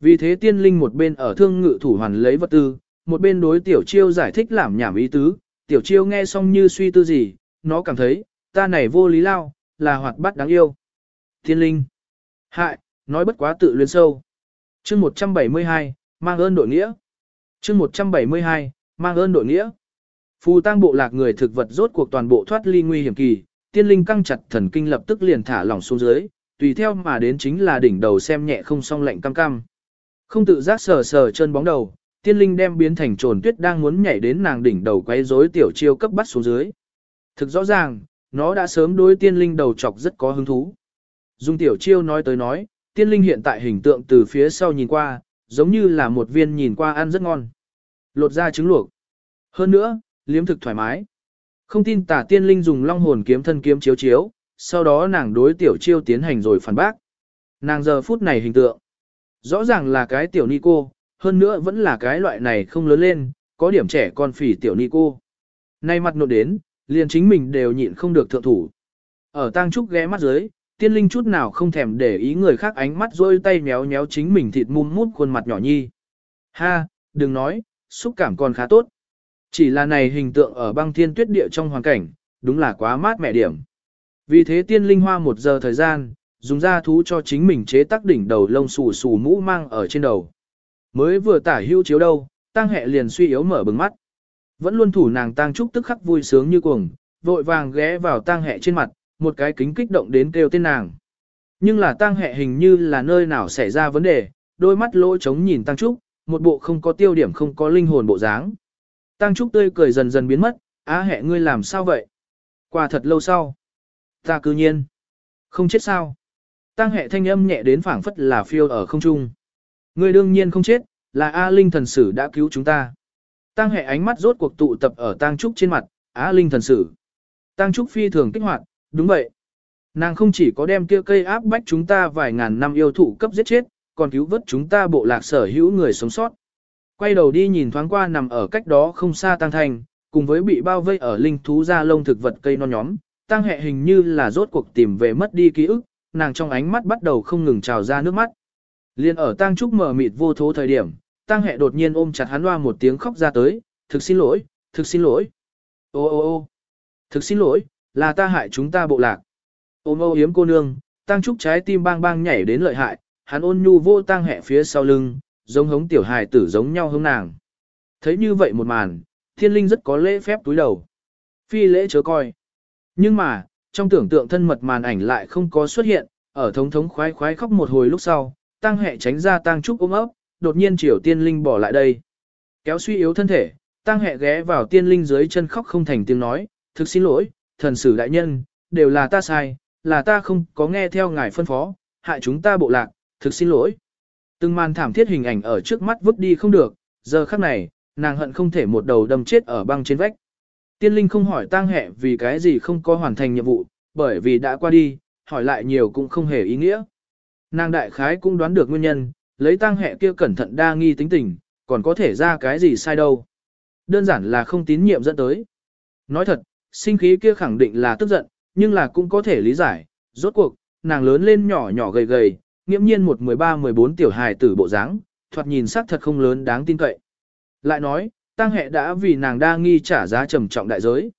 Vì thế tiên linh một bên ở thương ngự thủ hoàn lấy vật tư, một bên đối tiểu chiêu giải thích làm nhảm ý tứ, tiểu chiêu nghe xong như suy tư gì, nó cảm thấy, ta này vô lý lao, là hoạt bát đáng yêu. thiên linh. Hại, nói bất quá tự luyến sâu. chương 172, mang ơn đội nghĩa. chương 172, mang ơn đội nghĩa. Phù tang bộ lạc người thực vật rốt cuộc toàn bộ thoát ly nguy hiểm kỳ, tiên linh căng chặt thần kinh lập tức liền thả lỏng xuống dưới, tùy theo mà đến chính là đỉnh đầu xem nhẹ không song lạnh cam cam. Không tự giác sờ sờ chân bóng đầu, tiên linh đem biến thành trồn tuyết đang muốn nhảy đến nàng đỉnh đầu quay rối tiểu chiêu cấp bắt xuống dưới. Thực rõ ràng, nó đã sớm đối tiên linh đầu chọc rất có hứng thú. Dung tiểu chiêu nói tới nói, tiên linh hiện tại hình tượng từ phía sau nhìn qua, giống như là một viên nhìn qua ăn rất ngon. Lột ra trứng luộc. Hơn nữa, liếm thực thoải mái. Không tin tả tiên linh dùng long hồn kiếm thân kiếm chiếu chiếu, sau đó nàng đối tiểu chiêu tiến hành rồi phản bác. Nàng giờ phút này hình tượng. Rõ ràng là cái tiểu ni cô, hơn nữa vẫn là cái loại này không lớn lên, có điểm trẻ con phỉ tiểu ni cô. Nay mặt nộn đến, liền chính mình đều nhịn không được thượng thủ. Ở tang trúc ghé mắt dưới, tiên linh chút nào không thèm để ý người khác ánh mắt rôi tay méo méo chính mình thịt mum mút khuôn mặt nhỏ nhi. Ha, đừng nói, xúc cảm còn khá tốt. Chỉ là này hình tượng ở băng thiên tuyết địa trong hoàn cảnh, đúng là quá mát mẻ điểm. Vì thế tiên linh hoa một giờ thời gian, dùng da thú cho chính mình chế tác đỉnh đầu lông xù xù mũ mang ở trên đầu. Mới vừa tả hưu chiếu đâu, tang hệ liền suy yếu mở bừng mắt. Vẫn luôn thủ nàng tang trúc tức khắc vui sướng như cuồng, vội vàng ghé vào tang hệ trên mặt, một cái kính kích động đến kêu tên nàng. Nhưng là tang hệ hình như là nơi nào xảy ra vấn đề, đôi mắt lỗ trống nhìn tang trúc, một bộ không có tiêu điểm không có linh hồn bộ dáng. tang trúc tươi cười dần dần biến mất, á hệ ngươi làm sao vậy? Qua thật lâu sau. Ta cư nhiên. Không chết sao? tang hệ thanh âm nhẹ đến phảng phất là phiêu ở không trung. Ngươi đương nhiên không chết, là A Linh thần sử đã cứu chúng ta. Tăng hệ ánh mắt rốt cuộc tụ tập ở Tăng Trúc trên mặt, A Linh thần sử. Tăng Trúc phi thường kích hoạt, đúng vậy. Nàng không chỉ có đem kia cây áp bách chúng ta vài ngàn năm yêu thụ cấp giết chết, còn cứu vớt chúng ta bộ lạc sở hữu người sống sót. Quay đầu đi nhìn thoáng qua nằm ở cách đó không xa Tăng Thành, cùng với bị bao vây ở linh thú da lông thực vật cây non nhóm, Tăng hệ hình như là rốt cuộc tìm về mất đi ký ức, nàng trong ánh mắt bắt đầu không ngừng trào ra nước mắt. Liên ở tang Trúc mở mịt vô thố thời điểm, tang hệ đột nhiên ôm chặt hắn loa một tiếng khóc ra tới, thực xin lỗi, thực xin lỗi. Ô ô ô thực xin lỗi, là ta hại chúng ta bộ lạc. Ôm ô hiếm cô nương, tang Trúc trái tim bang bang nhảy đến lợi hại, hắn ôn nhu vô tang hệ phía sau lưng, giống hống tiểu hài tử giống nhau hống nàng. Thấy như vậy một màn, thiên linh rất có lễ phép túi đầu. Phi lễ chớ coi. Nhưng mà, trong tưởng tượng thân mật màn ảnh lại không có xuất hiện, ở thống thống khoái khoái khóc một hồi lúc sau, tăng hệ tránh ra tăng trúc ôm ấp, đột nhiên triều tiên linh bỏ lại đây. Kéo suy yếu thân thể, tăng hệ ghé vào tiên linh dưới chân khóc không thành tiếng nói, thực xin lỗi, thần sử đại nhân, đều là ta sai, là ta không có nghe theo ngài phân phó, hại chúng ta bộ lạc, thực xin lỗi. Từng màn thảm thiết hình ảnh ở trước mắt vứt đi không được, giờ khắc này, nàng hận không thể một đầu đâm chết ở băng trên vách. Tiên linh không hỏi tang hệ vì cái gì không có hoàn thành nhiệm vụ, bởi vì đã qua đi, hỏi lại nhiều cũng không hề ý nghĩa. Nàng đại khái cũng đoán được nguyên nhân, lấy tăng hệ kia cẩn thận đa nghi tính tình, còn có thể ra cái gì sai đâu. Đơn giản là không tín nhiệm dẫn tới. Nói thật, sinh khí kia khẳng định là tức giận, nhưng là cũng có thể lý giải, rốt cuộc, nàng lớn lên nhỏ nhỏ gầy gầy, nghiễm nhiên một 13-14 tiểu hài tử bộ dáng, thoạt nhìn sắc thật không lớn đáng tin cậy. Lại nói, tăng hệ đã vì nàng đa nghi trả giá trầm trọng đại giới.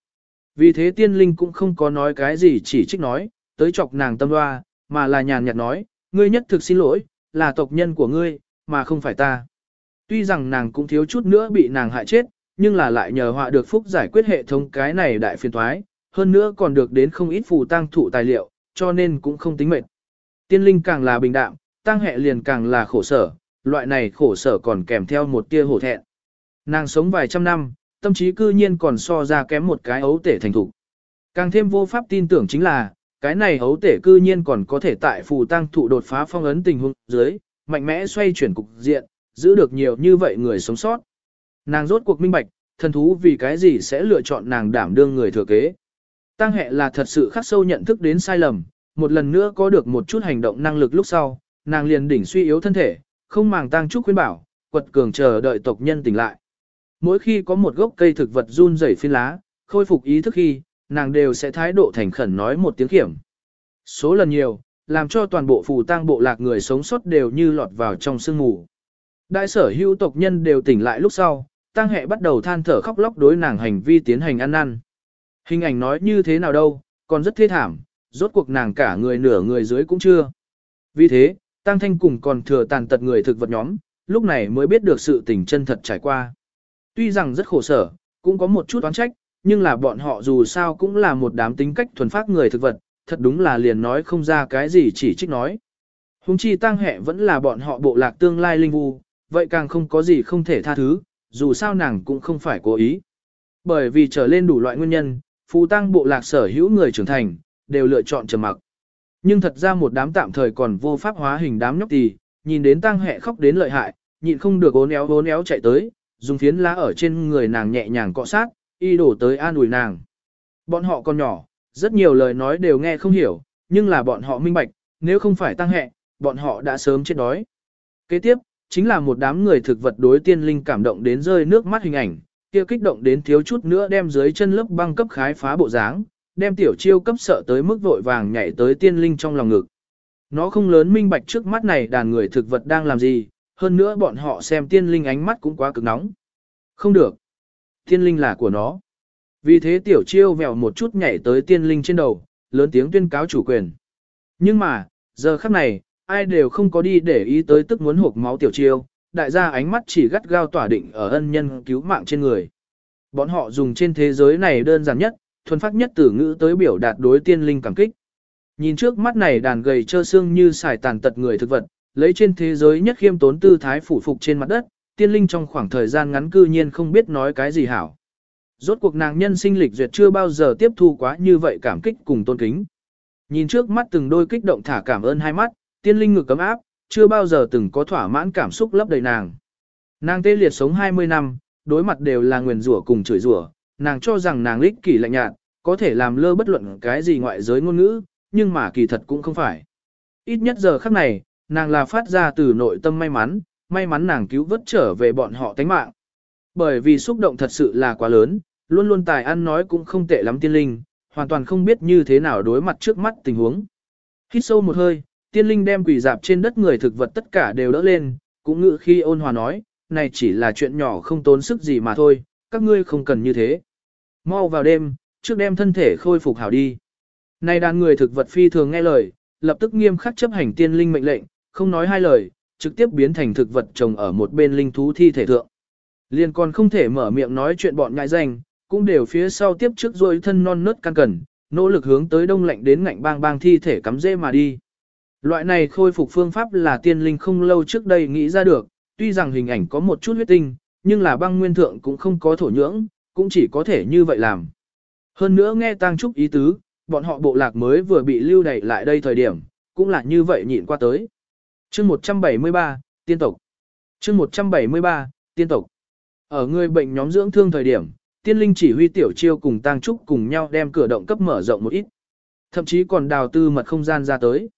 Vì thế tiên linh cũng không có nói cái gì chỉ trích nói, tới chọc nàng tâm hoa, mà là nhàn nhạt nói, ngươi nhất thực xin lỗi, là tộc nhân của ngươi, mà không phải ta. Tuy rằng nàng cũng thiếu chút nữa bị nàng hại chết, nhưng là lại nhờ họa được phúc giải quyết hệ thống cái này đại phiền thoái, hơn nữa còn được đến không ít phù tăng thụ tài liệu, cho nên cũng không tính mệt. Tiên linh càng là bình đạm, tăng hệ liền càng là khổ sở, loại này khổ sở còn kèm theo một tia hổ thẹn. Nàng sống vài trăm năm, tâm trí cư nhiên còn so ra kém một cái ấu tể thành thục. Càng thêm vô pháp tin tưởng chính là, cái này hấu tể cư nhiên còn có thể tại phù tăng thụ đột phá phong ấn tình huống dưới, mạnh mẽ xoay chuyển cục diện, giữ được nhiều như vậy người sống sót. Nàng rốt cuộc minh bạch, thần thú vì cái gì sẽ lựa chọn nàng đảm đương người thừa kế. Tăng hệ là thật sự khắc sâu nhận thức đến sai lầm, một lần nữa có được một chút hành động năng lực lúc sau, nàng liền đỉnh suy yếu thân thể, không màng tăng trúc khuyên bảo, quật cường chờ đợi tộc nhân tỉnh lại. Mỗi khi có một gốc cây thực vật run rẩy phiên lá, khôi phục ý thức khi, nàng đều sẽ thái độ thành khẩn nói một tiếng kiểm. Số lần nhiều, làm cho toàn bộ phù tang bộ lạc người sống sót đều như lọt vào trong sương mù. Đại sở hữu tộc nhân đều tỉnh lại lúc sau, tang hệ bắt đầu than thở khóc lóc đối nàng hành vi tiến hành ăn năn. Hình ảnh nói như thế nào đâu, còn rất thê thảm, rốt cuộc nàng cả người nửa người dưới cũng chưa. Vì thế, tang thanh cùng còn thừa tàn tật người thực vật nhóm, lúc này mới biết được sự tình chân thật trải qua. Tuy rằng rất khổ sở, cũng có một chút oán trách, nhưng là bọn họ dù sao cũng là một đám tính cách thuần phát người thực vật, thật đúng là liền nói không ra cái gì chỉ trích nói. Hùng chi tăng hệ vẫn là bọn họ bộ lạc tương lai linh vu, vậy càng không có gì không thể tha thứ, dù sao nàng cũng không phải cố ý. Bởi vì trở lên đủ loại nguyên nhân, phù tăng bộ lạc sở hữu người trưởng thành, đều lựa chọn trầm mặc. Nhưng thật ra một đám tạm thời còn vô pháp hóa hình đám nhóc tì, nhìn đến tăng hệ khóc đến lợi hại, nhịn không được ốn éo ốn éo chạy tới, dùng phiến lá ở trên người nàng nhẹ nhàng cọ sát, y đổ tới an ủi nàng. Bọn họ còn nhỏ, rất nhiều lời nói đều nghe không hiểu, nhưng là bọn họ minh bạch, nếu không phải tăng hệ, bọn họ đã sớm chết đói. Kế tiếp, chính là một đám người thực vật đối tiên linh cảm động đến rơi nước mắt hình ảnh, kia kích động đến thiếu chút nữa đem dưới chân lớp băng cấp khái phá bộ dáng, đem tiểu chiêu cấp sợ tới mức vội vàng nhảy tới tiên linh trong lòng ngực. Nó không lớn minh bạch trước mắt này đàn người thực vật đang làm gì, hơn nữa bọn họ xem tiên linh ánh mắt cũng quá cực nóng. Không được. Tiên linh là của nó. Vì thế tiểu chiêu vèo một chút nhảy tới tiên linh trên đầu, lớn tiếng tuyên cáo chủ quyền. Nhưng mà, giờ khắc này, ai đều không có đi để ý tới tức muốn hộp máu tiểu chiêu, đại gia ánh mắt chỉ gắt gao tỏa định ở ân nhân cứu mạng trên người. Bọn họ dùng trên thế giới này đơn giản nhất, thuần phát nhất từ ngữ tới biểu đạt đối tiên linh cảm kích. Nhìn trước mắt này đàn gầy trơ xương như xài tàn tật người thực vật, lấy trên thế giới nhất khiêm tốn tư thái phủ phục trên mặt đất, tiên linh trong khoảng thời gian ngắn cư nhiên không biết nói cái gì hảo. Rốt cuộc nàng nhân sinh lịch duyệt chưa bao giờ tiếp thu quá như vậy cảm kích cùng tôn kính. Nhìn trước mắt từng đôi kích động thả cảm ơn hai mắt, tiên linh ngực cấm áp, chưa bao giờ từng có thỏa mãn cảm xúc lấp đầy nàng. Nàng tê liệt sống 20 năm, đối mặt đều là nguyền rủa cùng chửi rủa, nàng cho rằng nàng lích kỷ lạnh nhạt, có thể làm lơ bất luận cái gì ngoại giới ngôn ngữ, nhưng mà kỳ thật cũng không phải. Ít nhất giờ khắc này, nàng là phát ra từ nội tâm may mắn, may mắn nàng cứu vớt trở về bọn họ tánh mạng. Bởi vì xúc động thật sự là quá lớn, luôn luôn tài ăn nói cũng không tệ lắm tiên linh, hoàn toàn không biết như thế nào đối mặt trước mắt tình huống. Hít sâu một hơi, tiên linh đem quỷ dạp trên đất người thực vật tất cả đều đỡ lên, cũng ngự khi ôn hòa nói, này chỉ là chuyện nhỏ không tốn sức gì mà thôi, các ngươi không cần như thế. Mau vào đêm, trước đem thân thể khôi phục hảo đi. Này đàn người thực vật phi thường nghe lời, lập tức nghiêm khắc chấp hành tiên linh mệnh lệnh, không nói hai lời, trực tiếp biến thành thực vật trồng ở một bên linh thú thi thể thượng. Liên còn không thể mở miệng nói chuyện bọn ngại danh, cũng đều phía sau tiếp trước rồi thân non nớt căn cẩn, nỗ lực hướng tới đông lạnh đến ngạnh bang bang thi thể cắm dễ mà đi. Loại này khôi phục phương pháp là tiên linh không lâu trước đây nghĩ ra được, tuy rằng hình ảnh có một chút huyết tinh, nhưng là băng nguyên thượng cũng không có thổ nhưỡng, cũng chỉ có thể như vậy làm. Hơn nữa nghe tăng trúc ý tứ, bọn họ bộ lạc mới vừa bị lưu đẩy lại đây thời điểm, cũng là như vậy nhịn qua tới chương 173, tiên tộc. chương 173, tiên tộc. Ở người bệnh nhóm dưỡng thương thời điểm, tiên linh chỉ huy tiểu chiêu cùng tăng trúc cùng nhau đem cửa động cấp mở rộng một ít. Thậm chí còn đào tư mật không gian ra tới.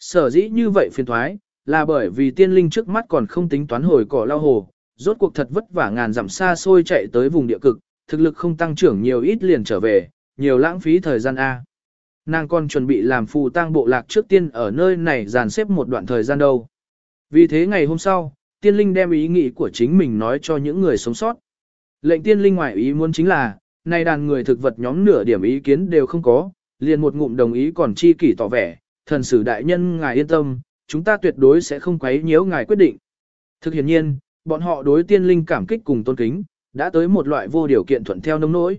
Sở dĩ như vậy phiền thoái, là bởi vì tiên linh trước mắt còn không tính toán hồi cỏ lao hồ, rốt cuộc thật vất vả ngàn dặm xa xôi chạy tới vùng địa cực, thực lực không tăng trưởng nhiều ít liền trở về, nhiều lãng phí thời gian A. Nàng còn chuẩn bị làm phù tang bộ lạc trước tiên ở nơi này dàn xếp một đoạn thời gian đâu. Vì thế ngày hôm sau, tiên linh đem ý nghĩ của chính mình nói cho những người sống sót. Lệnh tiên linh ngoại ý muốn chính là, nay đàn người thực vật nhóm nửa điểm ý kiến đều không có, liền một ngụm đồng ý còn chi kỷ tỏ vẻ, thần sử đại nhân ngài yên tâm, chúng ta tuyệt đối sẽ không quấy nhiễu ngài quyết định. Thực hiện nhiên, bọn họ đối tiên linh cảm kích cùng tôn kính, đã tới một loại vô điều kiện thuận theo nông nỗi.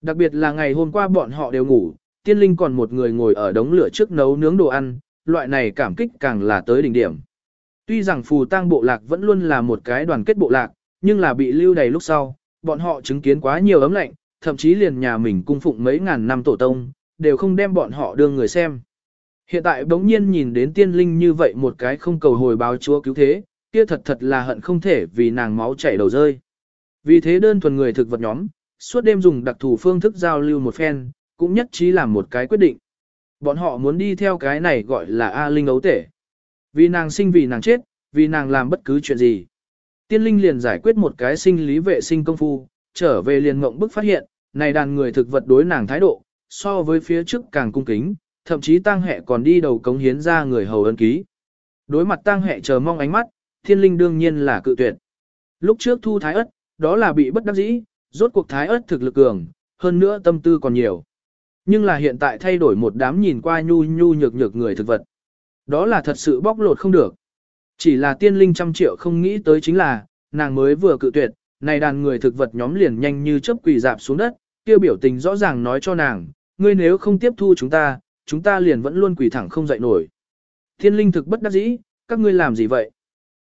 Đặc biệt là ngày hôm qua bọn họ đều ngủ, tiên linh còn một người ngồi ở đống lửa trước nấu nướng đồ ăn, loại này cảm kích càng là tới đỉnh điểm. Tuy rằng phù tang bộ lạc vẫn luôn là một cái đoàn kết bộ lạc, nhưng là bị lưu đầy lúc sau, bọn họ chứng kiến quá nhiều ấm lạnh, thậm chí liền nhà mình cung phụng mấy ngàn năm tổ tông, đều không đem bọn họ đưa người xem. Hiện tại bỗng nhiên nhìn đến tiên linh như vậy một cái không cầu hồi báo chúa cứu thế, kia thật thật là hận không thể vì nàng máu chảy đầu rơi. Vì thế đơn thuần người thực vật nhóm, suốt đêm dùng đặc thù phương thức giao lưu một phen, cũng nhất trí làm một cái quyết định. Bọn họ muốn đi theo cái này gọi là A Linh ấu tể. Vì nàng sinh vì nàng chết, vì nàng làm bất cứ chuyện gì. Tiên linh liền giải quyết một cái sinh lý vệ sinh công phu, trở về liền ngộng bức phát hiện, này đàn người thực vật đối nàng thái độ, so với phía trước càng cung kính, thậm chí tăng hệ còn đi đầu cống hiến ra người hầu ân ký. Đối mặt tăng hệ chờ mong ánh mắt, thiên linh đương nhiên là cự tuyệt. Lúc trước thu thái ất, đó là bị bất đắc dĩ, rốt cuộc thái ất thực lực cường, hơn nữa tâm tư còn nhiều. Nhưng là hiện tại thay đổi một đám nhìn qua nhu nhu nhược nhược người thực vật. Đó là thật sự bóc lột không được. Chỉ là tiên linh trăm triệu không nghĩ tới chính là, nàng mới vừa cự tuyệt, này đàn người thực vật nhóm liền nhanh như chớp quỳ dạp xuống đất, tiêu biểu tình rõ ràng nói cho nàng, ngươi nếu không tiếp thu chúng ta, chúng ta liền vẫn luôn quỳ thẳng không dậy nổi. Tiên linh thực bất đắc dĩ, các ngươi làm gì vậy?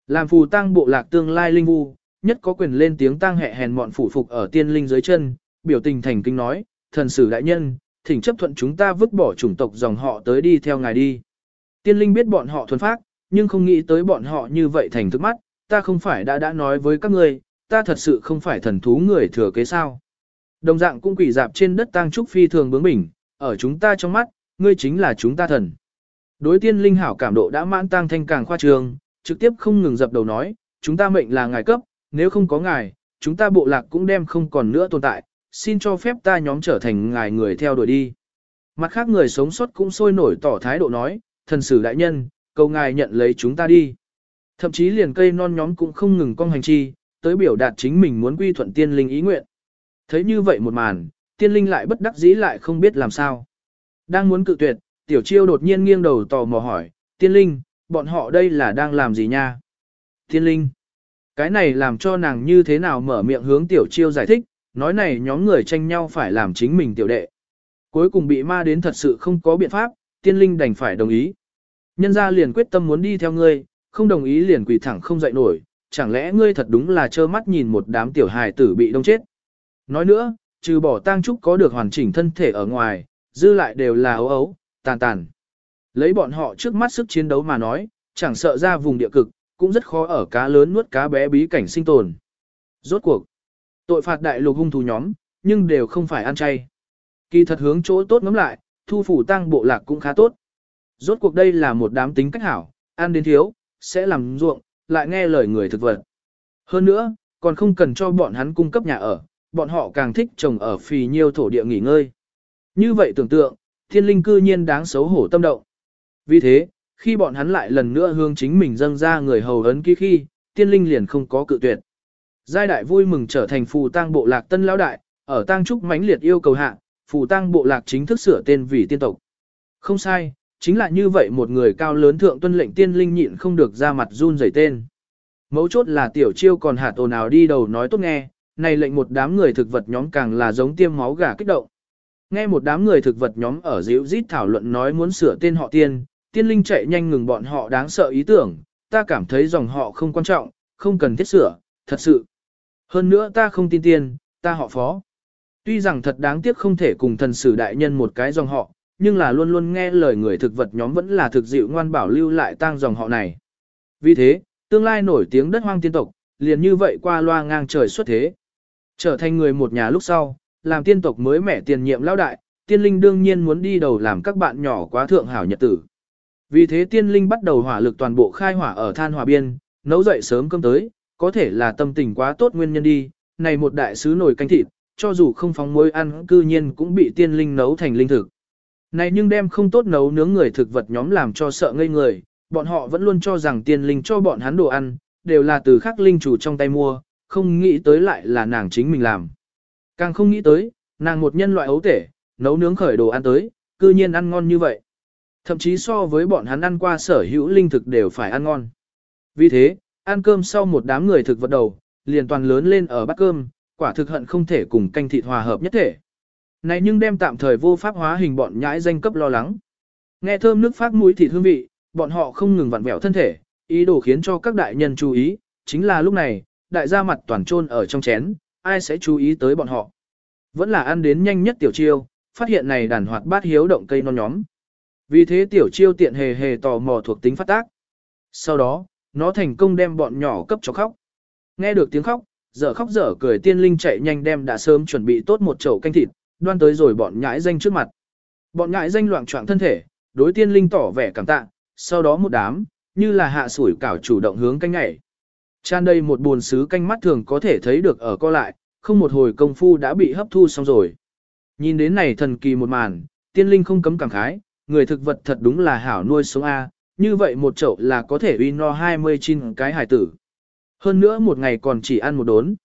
Làm phù tăng bộ lạc tương lai linh vu, nhất có quyền lên tiếng tăng hẹ hèn mọn phủ phục ở tiên linh dưới chân, biểu tình thành kinh nói, thần sử đại nhân, thỉnh chấp thuận chúng ta vứt bỏ chủng tộc dòng họ tới đi theo ngài đi. Tiên linh biết bọn họ thuần phát, nhưng không nghĩ tới bọn họ như vậy thành thức mắt, ta không phải đã đã nói với các ngươi, ta thật sự không phải thần thú người thừa kế sao. Đồng dạng cũng quỷ dạp trên đất tang trúc phi thường bướng bỉnh, ở chúng ta trong mắt, ngươi chính là chúng ta thần. Đối tiên linh hảo cảm độ đã mãn tang thanh càng khoa trường, trực tiếp không ngừng dập đầu nói, chúng ta mệnh là ngài cấp, nếu không có ngài, chúng ta bộ lạc cũng đem không còn nữa tồn tại, xin cho phép ta nhóm trở thành ngài người theo đuổi đi. Mặt khác người sống sót cũng sôi nổi tỏ thái độ nói, thần sử đại nhân, cầu ngài nhận lấy chúng ta đi. Thậm chí liền cây non nhóm cũng không ngừng cong hành chi, tới biểu đạt chính mình muốn quy thuận tiên linh ý nguyện. Thấy như vậy một màn, tiên linh lại bất đắc dĩ lại không biết làm sao. Đang muốn cự tuyệt, tiểu chiêu đột nhiên nghiêng đầu tò mò hỏi, tiên linh, bọn họ đây là đang làm gì nha? Tiên linh, Cái này làm cho nàng như thế nào mở miệng hướng tiểu chiêu giải thích, nói này nhóm người tranh nhau phải làm chính mình tiểu đệ. Cuối cùng bị ma đến thật sự không có biện pháp, tiên linh đành phải đồng ý. Nhân ra liền quyết tâm muốn đi theo ngươi, không đồng ý liền quỳ thẳng không dậy nổi, chẳng lẽ ngươi thật đúng là trơ mắt nhìn một đám tiểu hài tử bị đông chết. Nói nữa, trừ bỏ tang trúc có được hoàn chỉnh thân thể ở ngoài, dư lại đều là ấu ấu, tàn tàn. Lấy bọn họ trước mắt sức chiến đấu mà nói, chẳng sợ ra vùng địa cực, cũng rất khó ở cá lớn nuốt cá bé bí cảnh sinh tồn. Rốt cuộc, tội phạt đại lục hung thú nhóm, nhưng đều không phải ăn chay. Kỳ thật hướng chỗ tốt ngắm lại, thu phủ tăng bộ lạc cũng khá tốt. Rốt cuộc đây là một đám tính cách hảo, ăn đến thiếu, sẽ làm ruộng, lại nghe lời người thực vật. Hơn nữa, còn không cần cho bọn hắn cung cấp nhà ở, bọn họ càng thích trồng ở phì nhiêu thổ địa nghỉ ngơi. Như vậy tưởng tượng, thiên linh cư nhiên đáng xấu hổ tâm động. Vì thế, khi bọn hắn lại lần nữa hướng chính mình dâng ra người hầu ấn ký khi, tiên linh liền không có cự tuyệt. Giai đại vui mừng trở thành phù tang bộ lạc tân lão đại, ở tang trúc mãnh liệt yêu cầu hạ, phù tang bộ lạc chính thức sửa tên vì tiên tộc. Không sai, chính là như vậy một người cao lớn thượng tuân lệnh tiên linh nhịn không được ra mặt run rẩy tên. Mấu chốt là tiểu chiêu còn hạ tổ nào đi đầu nói tốt nghe, này lệnh một đám người thực vật nhóm càng là giống tiêm máu gà kích động. Nghe một đám người thực vật nhóm ở dịu rít thảo luận nói muốn sửa tên họ tiên, tiên linh chạy nhanh ngừng bọn họ đáng sợ ý tưởng, ta cảm thấy dòng họ không quan trọng, không cần thiết sửa, thật sự. Hơn nữa ta không tin tiền, ta họ phó. Tuy rằng thật đáng tiếc không thể cùng thần sử đại nhân một cái dòng họ, nhưng là luôn luôn nghe lời người thực vật nhóm vẫn là thực dịu ngoan bảo lưu lại tang dòng họ này. Vì thế, tương lai nổi tiếng đất hoang tiên tộc, liền như vậy qua loa ngang trời xuất thế. Trở thành người một nhà lúc sau, làm tiên tộc mới mẻ tiền nhiệm lão đại, tiên linh đương nhiên muốn đi đầu làm các bạn nhỏ quá thượng hảo nhật tử. Vì thế tiên linh bắt đầu hỏa lực toàn bộ khai hỏa ở than hỏa biên, nấu dậy sớm cơm tới, có thể là tâm tình quá tốt nguyên nhân đi, này một đại sứ nồi canh thịt, cho dù không phóng muối ăn cư nhiên cũng bị tiên linh nấu thành linh thực. Này nhưng đem không tốt nấu nướng người thực vật nhóm làm cho sợ ngây người, bọn họ vẫn luôn cho rằng tiên linh cho bọn hắn đồ ăn, đều là từ khắc linh chủ trong tay mua, không nghĩ tới lại là nàng chính mình làm. Càng không nghĩ tới, nàng một nhân loại ấu tể, nấu nướng khởi đồ ăn tới, cư nhiên ăn ngon như vậy. Thậm chí so với bọn hắn ăn qua sở hữu linh thực đều phải ăn ngon. Vì thế, ăn cơm sau một đám người thực vật đầu, liền toàn lớn lên ở bát cơm, quả thực hận không thể cùng canh thịt hòa hợp nhất thể. Này nhưng đem tạm thời vô pháp hóa hình bọn nhãi danh cấp lo lắng. Nghe thơm nước phát mũi thịt hương vị, bọn họ không ngừng vặn vẹo thân thể, ý đồ khiến cho các đại nhân chú ý, chính là lúc này, đại gia mặt toàn trôn ở trong chén, ai sẽ chú ý tới bọn họ. Vẫn là ăn đến nhanh nhất tiểu chiêu, phát hiện này đàn hoạt bát hiếu động cây non nhóm. Vì thế tiểu chiêu tiện hề hề tò mò thuộc tính phát tác. Sau đó, nó thành công đem bọn nhỏ cấp cho khóc. Nghe được tiếng khóc, dở khóc dở cười tiên linh chạy nhanh đem đã sớm chuẩn bị tốt một chậu canh thịt, đoan tới rồi bọn nhãi danh trước mặt. Bọn nhãi danh loạn trọng thân thể, đối tiên linh tỏ vẻ cảm tạ, sau đó một đám, như là hạ sủi cảo chủ động hướng canh nhảy. Chan đây một buồn sứ canh mắt thường có thể thấy được ở co lại, không một hồi công phu đã bị hấp thu xong rồi. Nhìn đến này thần kỳ một màn, tiên linh không cấm cảm khái, người thực vật thật đúng là hảo nuôi sống A, như vậy một chậu là có thể uy no 20 cái hải tử. Hơn nữa một ngày còn chỉ ăn một đốn.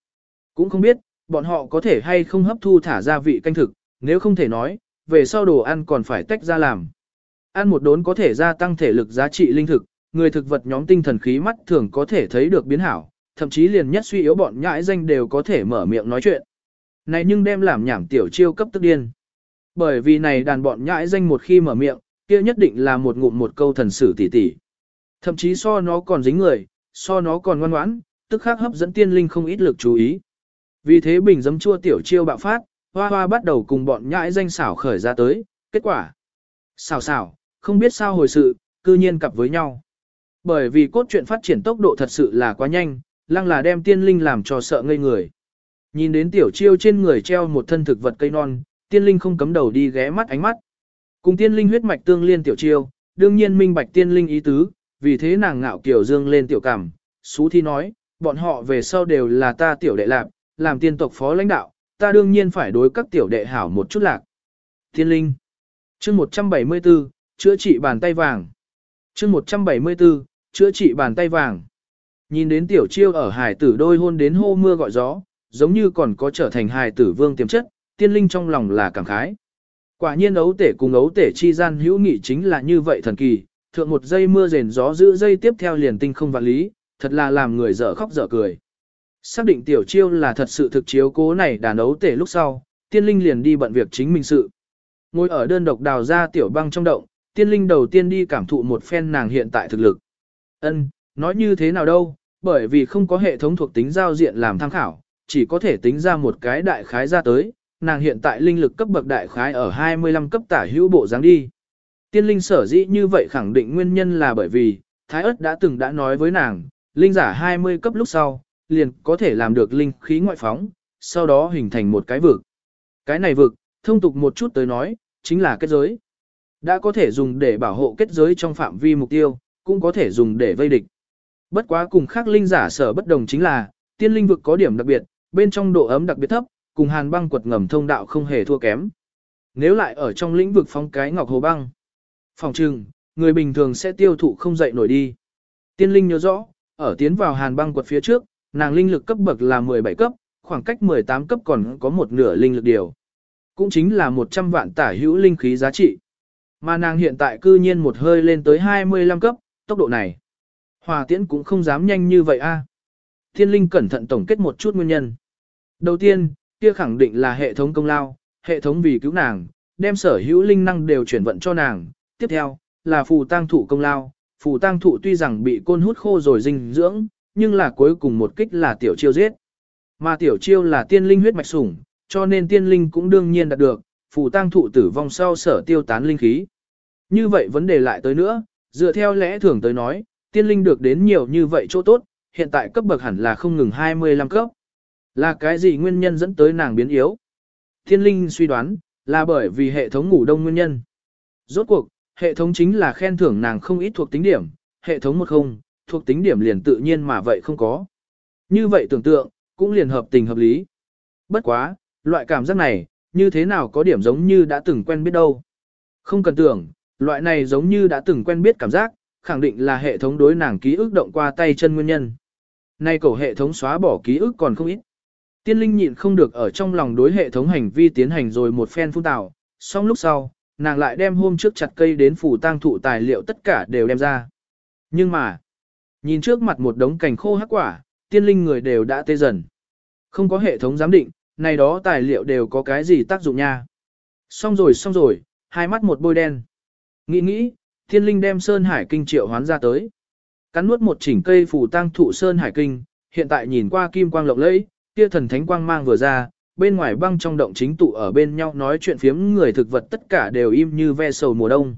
Cũng không biết, bọn họ có thể hay không hấp thu thả gia vị canh thực, nếu không thể nói, về sau đồ ăn còn phải tách ra làm. Ăn một đốn có thể gia tăng thể lực giá trị linh thực, người thực vật nhóm tinh thần khí mắt thường có thể thấy được biến hảo, thậm chí liền nhất suy yếu bọn nhãi danh đều có thể mở miệng nói chuyện. Này nhưng đem làm nhảm tiểu chiêu cấp tức điên. Bởi vì này đàn bọn nhãi danh một khi mở miệng, kia nhất định là một ngụm một câu thần sử tỷ tỷ. Thậm chí so nó còn dính người, so nó còn ngoan ngoãn, tức khắc hấp dẫn tiên linh không ít lực chú ý. Vì thế bình dấm chua tiểu chiêu bạo phát, hoa hoa bắt đầu cùng bọn nhãi danh xảo khởi ra tới, kết quả. Xảo xảo, không biết sao hồi sự, cư nhiên cặp với nhau. Bởi vì cốt truyện phát triển tốc độ thật sự là quá nhanh, lăng là đem tiên linh làm cho sợ ngây người. Nhìn đến tiểu chiêu trên người treo một thân thực vật cây non, tiên linh không cấm đầu đi ghé mắt ánh mắt. Cùng tiên linh huyết mạch tương liên tiểu chiêu, đương nhiên minh bạch tiên linh ý tứ, vì thế nàng ngạo kiểu dương lên tiểu cảm, xú thi nói, bọn họ về sau đều là ta tiểu đệ lạc, làm tiên tộc phó lãnh đạo, ta đương nhiên phải đối các tiểu đệ hảo một chút lạc. Tiên linh. Chương 174, chữa trị bàn tay vàng. Chương 174, chữa trị bàn tay vàng. Nhìn đến tiểu chiêu ở hải tử đôi hôn đến hô mưa gọi gió, giống như còn có trở thành hải tử vương tiềm chất, tiên linh trong lòng là cảm khái. Quả nhiên ấu tể cùng ấu tể chi gian hữu nghị chính là như vậy thần kỳ, thượng một giây mưa rền gió giữ dây tiếp theo liền tinh không vạn lý, thật là làm người dở khóc dở cười. Xác định tiểu chiêu là thật sự thực chiếu cố này đàn ấu tể lúc sau, tiên linh liền đi bận việc chính mình sự. Ngồi ở đơn độc đào ra tiểu băng trong động, tiên linh đầu tiên đi cảm thụ một phen nàng hiện tại thực lực. Ân, nói như thế nào đâu, bởi vì không có hệ thống thuộc tính giao diện làm tham khảo, chỉ có thể tính ra một cái đại khái ra tới, nàng hiện tại linh lực cấp bậc đại khái ở 25 cấp tả hữu bộ dáng đi. Tiên linh sở dĩ như vậy khẳng định nguyên nhân là bởi vì, Thái ớt đã từng đã nói với nàng, linh giả 20 cấp lúc sau, liền có thể làm được linh khí ngoại phóng, sau đó hình thành một cái vực. Cái này vực, thông tục một chút tới nói, chính là kết giới. Đã có thể dùng để bảo hộ kết giới trong phạm vi mục tiêu, cũng có thể dùng để vây địch. Bất quá cùng khác linh giả sở bất đồng chính là, tiên linh vực có điểm đặc biệt, bên trong độ ấm đặc biệt thấp, cùng hàn băng quật ngầm thông đạo không hề thua kém. Nếu lại ở trong lĩnh vực phong cái ngọc hồ băng, phòng trừng, người bình thường sẽ tiêu thụ không dậy nổi đi. Tiên linh nhớ rõ, ở tiến vào hàn băng quật phía trước, nàng linh lực cấp bậc là 17 cấp, khoảng cách 18 cấp còn có một nửa linh lực điều. Cũng chính là 100 vạn tả hữu linh khí giá trị. Mà nàng hiện tại cư nhiên một hơi lên tới 25 cấp, tốc độ này. Hòa tiễn cũng không dám nhanh như vậy a. Thiên linh cẩn thận tổng kết một chút nguyên nhân. Đầu tiên, kia khẳng định là hệ thống công lao, hệ thống vì cứu nàng, đem sở hữu linh năng đều chuyển vận cho nàng. Tiếp theo, là phù tang thụ công lao, phù tang thụ tuy rằng bị côn hút khô rồi dinh dưỡng, nhưng là cuối cùng một kích là tiểu chiêu giết. Mà tiểu chiêu là tiên linh huyết mạch sủng, cho nên tiên linh cũng đương nhiên đạt được, phù tang thụ tử vong sau sở tiêu tán linh khí. Như vậy vấn đề lại tới nữa, dựa theo lẽ thường tới nói, tiên linh được đến nhiều như vậy chỗ tốt, hiện tại cấp bậc hẳn là không ngừng 25 cấp. Là cái gì nguyên nhân dẫn tới nàng biến yếu? Thiên linh suy đoán, là bởi vì hệ thống ngủ đông nguyên nhân. Rốt cuộc, hệ thống chính là khen thưởng nàng không ít thuộc tính điểm, hệ thống một không, thuộc tính điểm liền tự nhiên mà vậy không có. Như vậy tưởng tượng, cũng liền hợp tình hợp lý. Bất quá, loại cảm giác này, như thế nào có điểm giống như đã từng quen biết đâu. Không cần tưởng, loại này giống như đã từng quen biết cảm giác, khẳng định là hệ thống đối nàng ký ức động qua tay chân nguyên nhân. Nay cổ hệ thống xóa bỏ ký ức còn không ít. Tiên linh nhịn không được ở trong lòng đối hệ thống hành vi tiến hành rồi một phen phun tạo, xong lúc sau, nàng lại đem hôm trước chặt cây đến phủ tang thụ tài liệu tất cả đều đem ra. Nhưng mà, nhìn trước mặt một đống cành khô hắc quả, tiên linh người đều đã tê dần. Không có hệ thống giám định, này đó tài liệu đều có cái gì tác dụng nha. Xong rồi xong rồi, hai mắt một bôi đen. Nghĩ nghĩ, Tiên linh đem Sơn Hải Kinh triệu hoán ra tới. Cắn nuốt một chỉnh cây phủ tang thụ Sơn Hải Kinh, hiện tại nhìn qua kim quang lộng lẫy, kia thần thánh quang mang vừa ra, bên ngoài băng trong động chính tụ ở bên nhau nói chuyện phiếm người thực vật tất cả đều im như ve sầu mùa đông.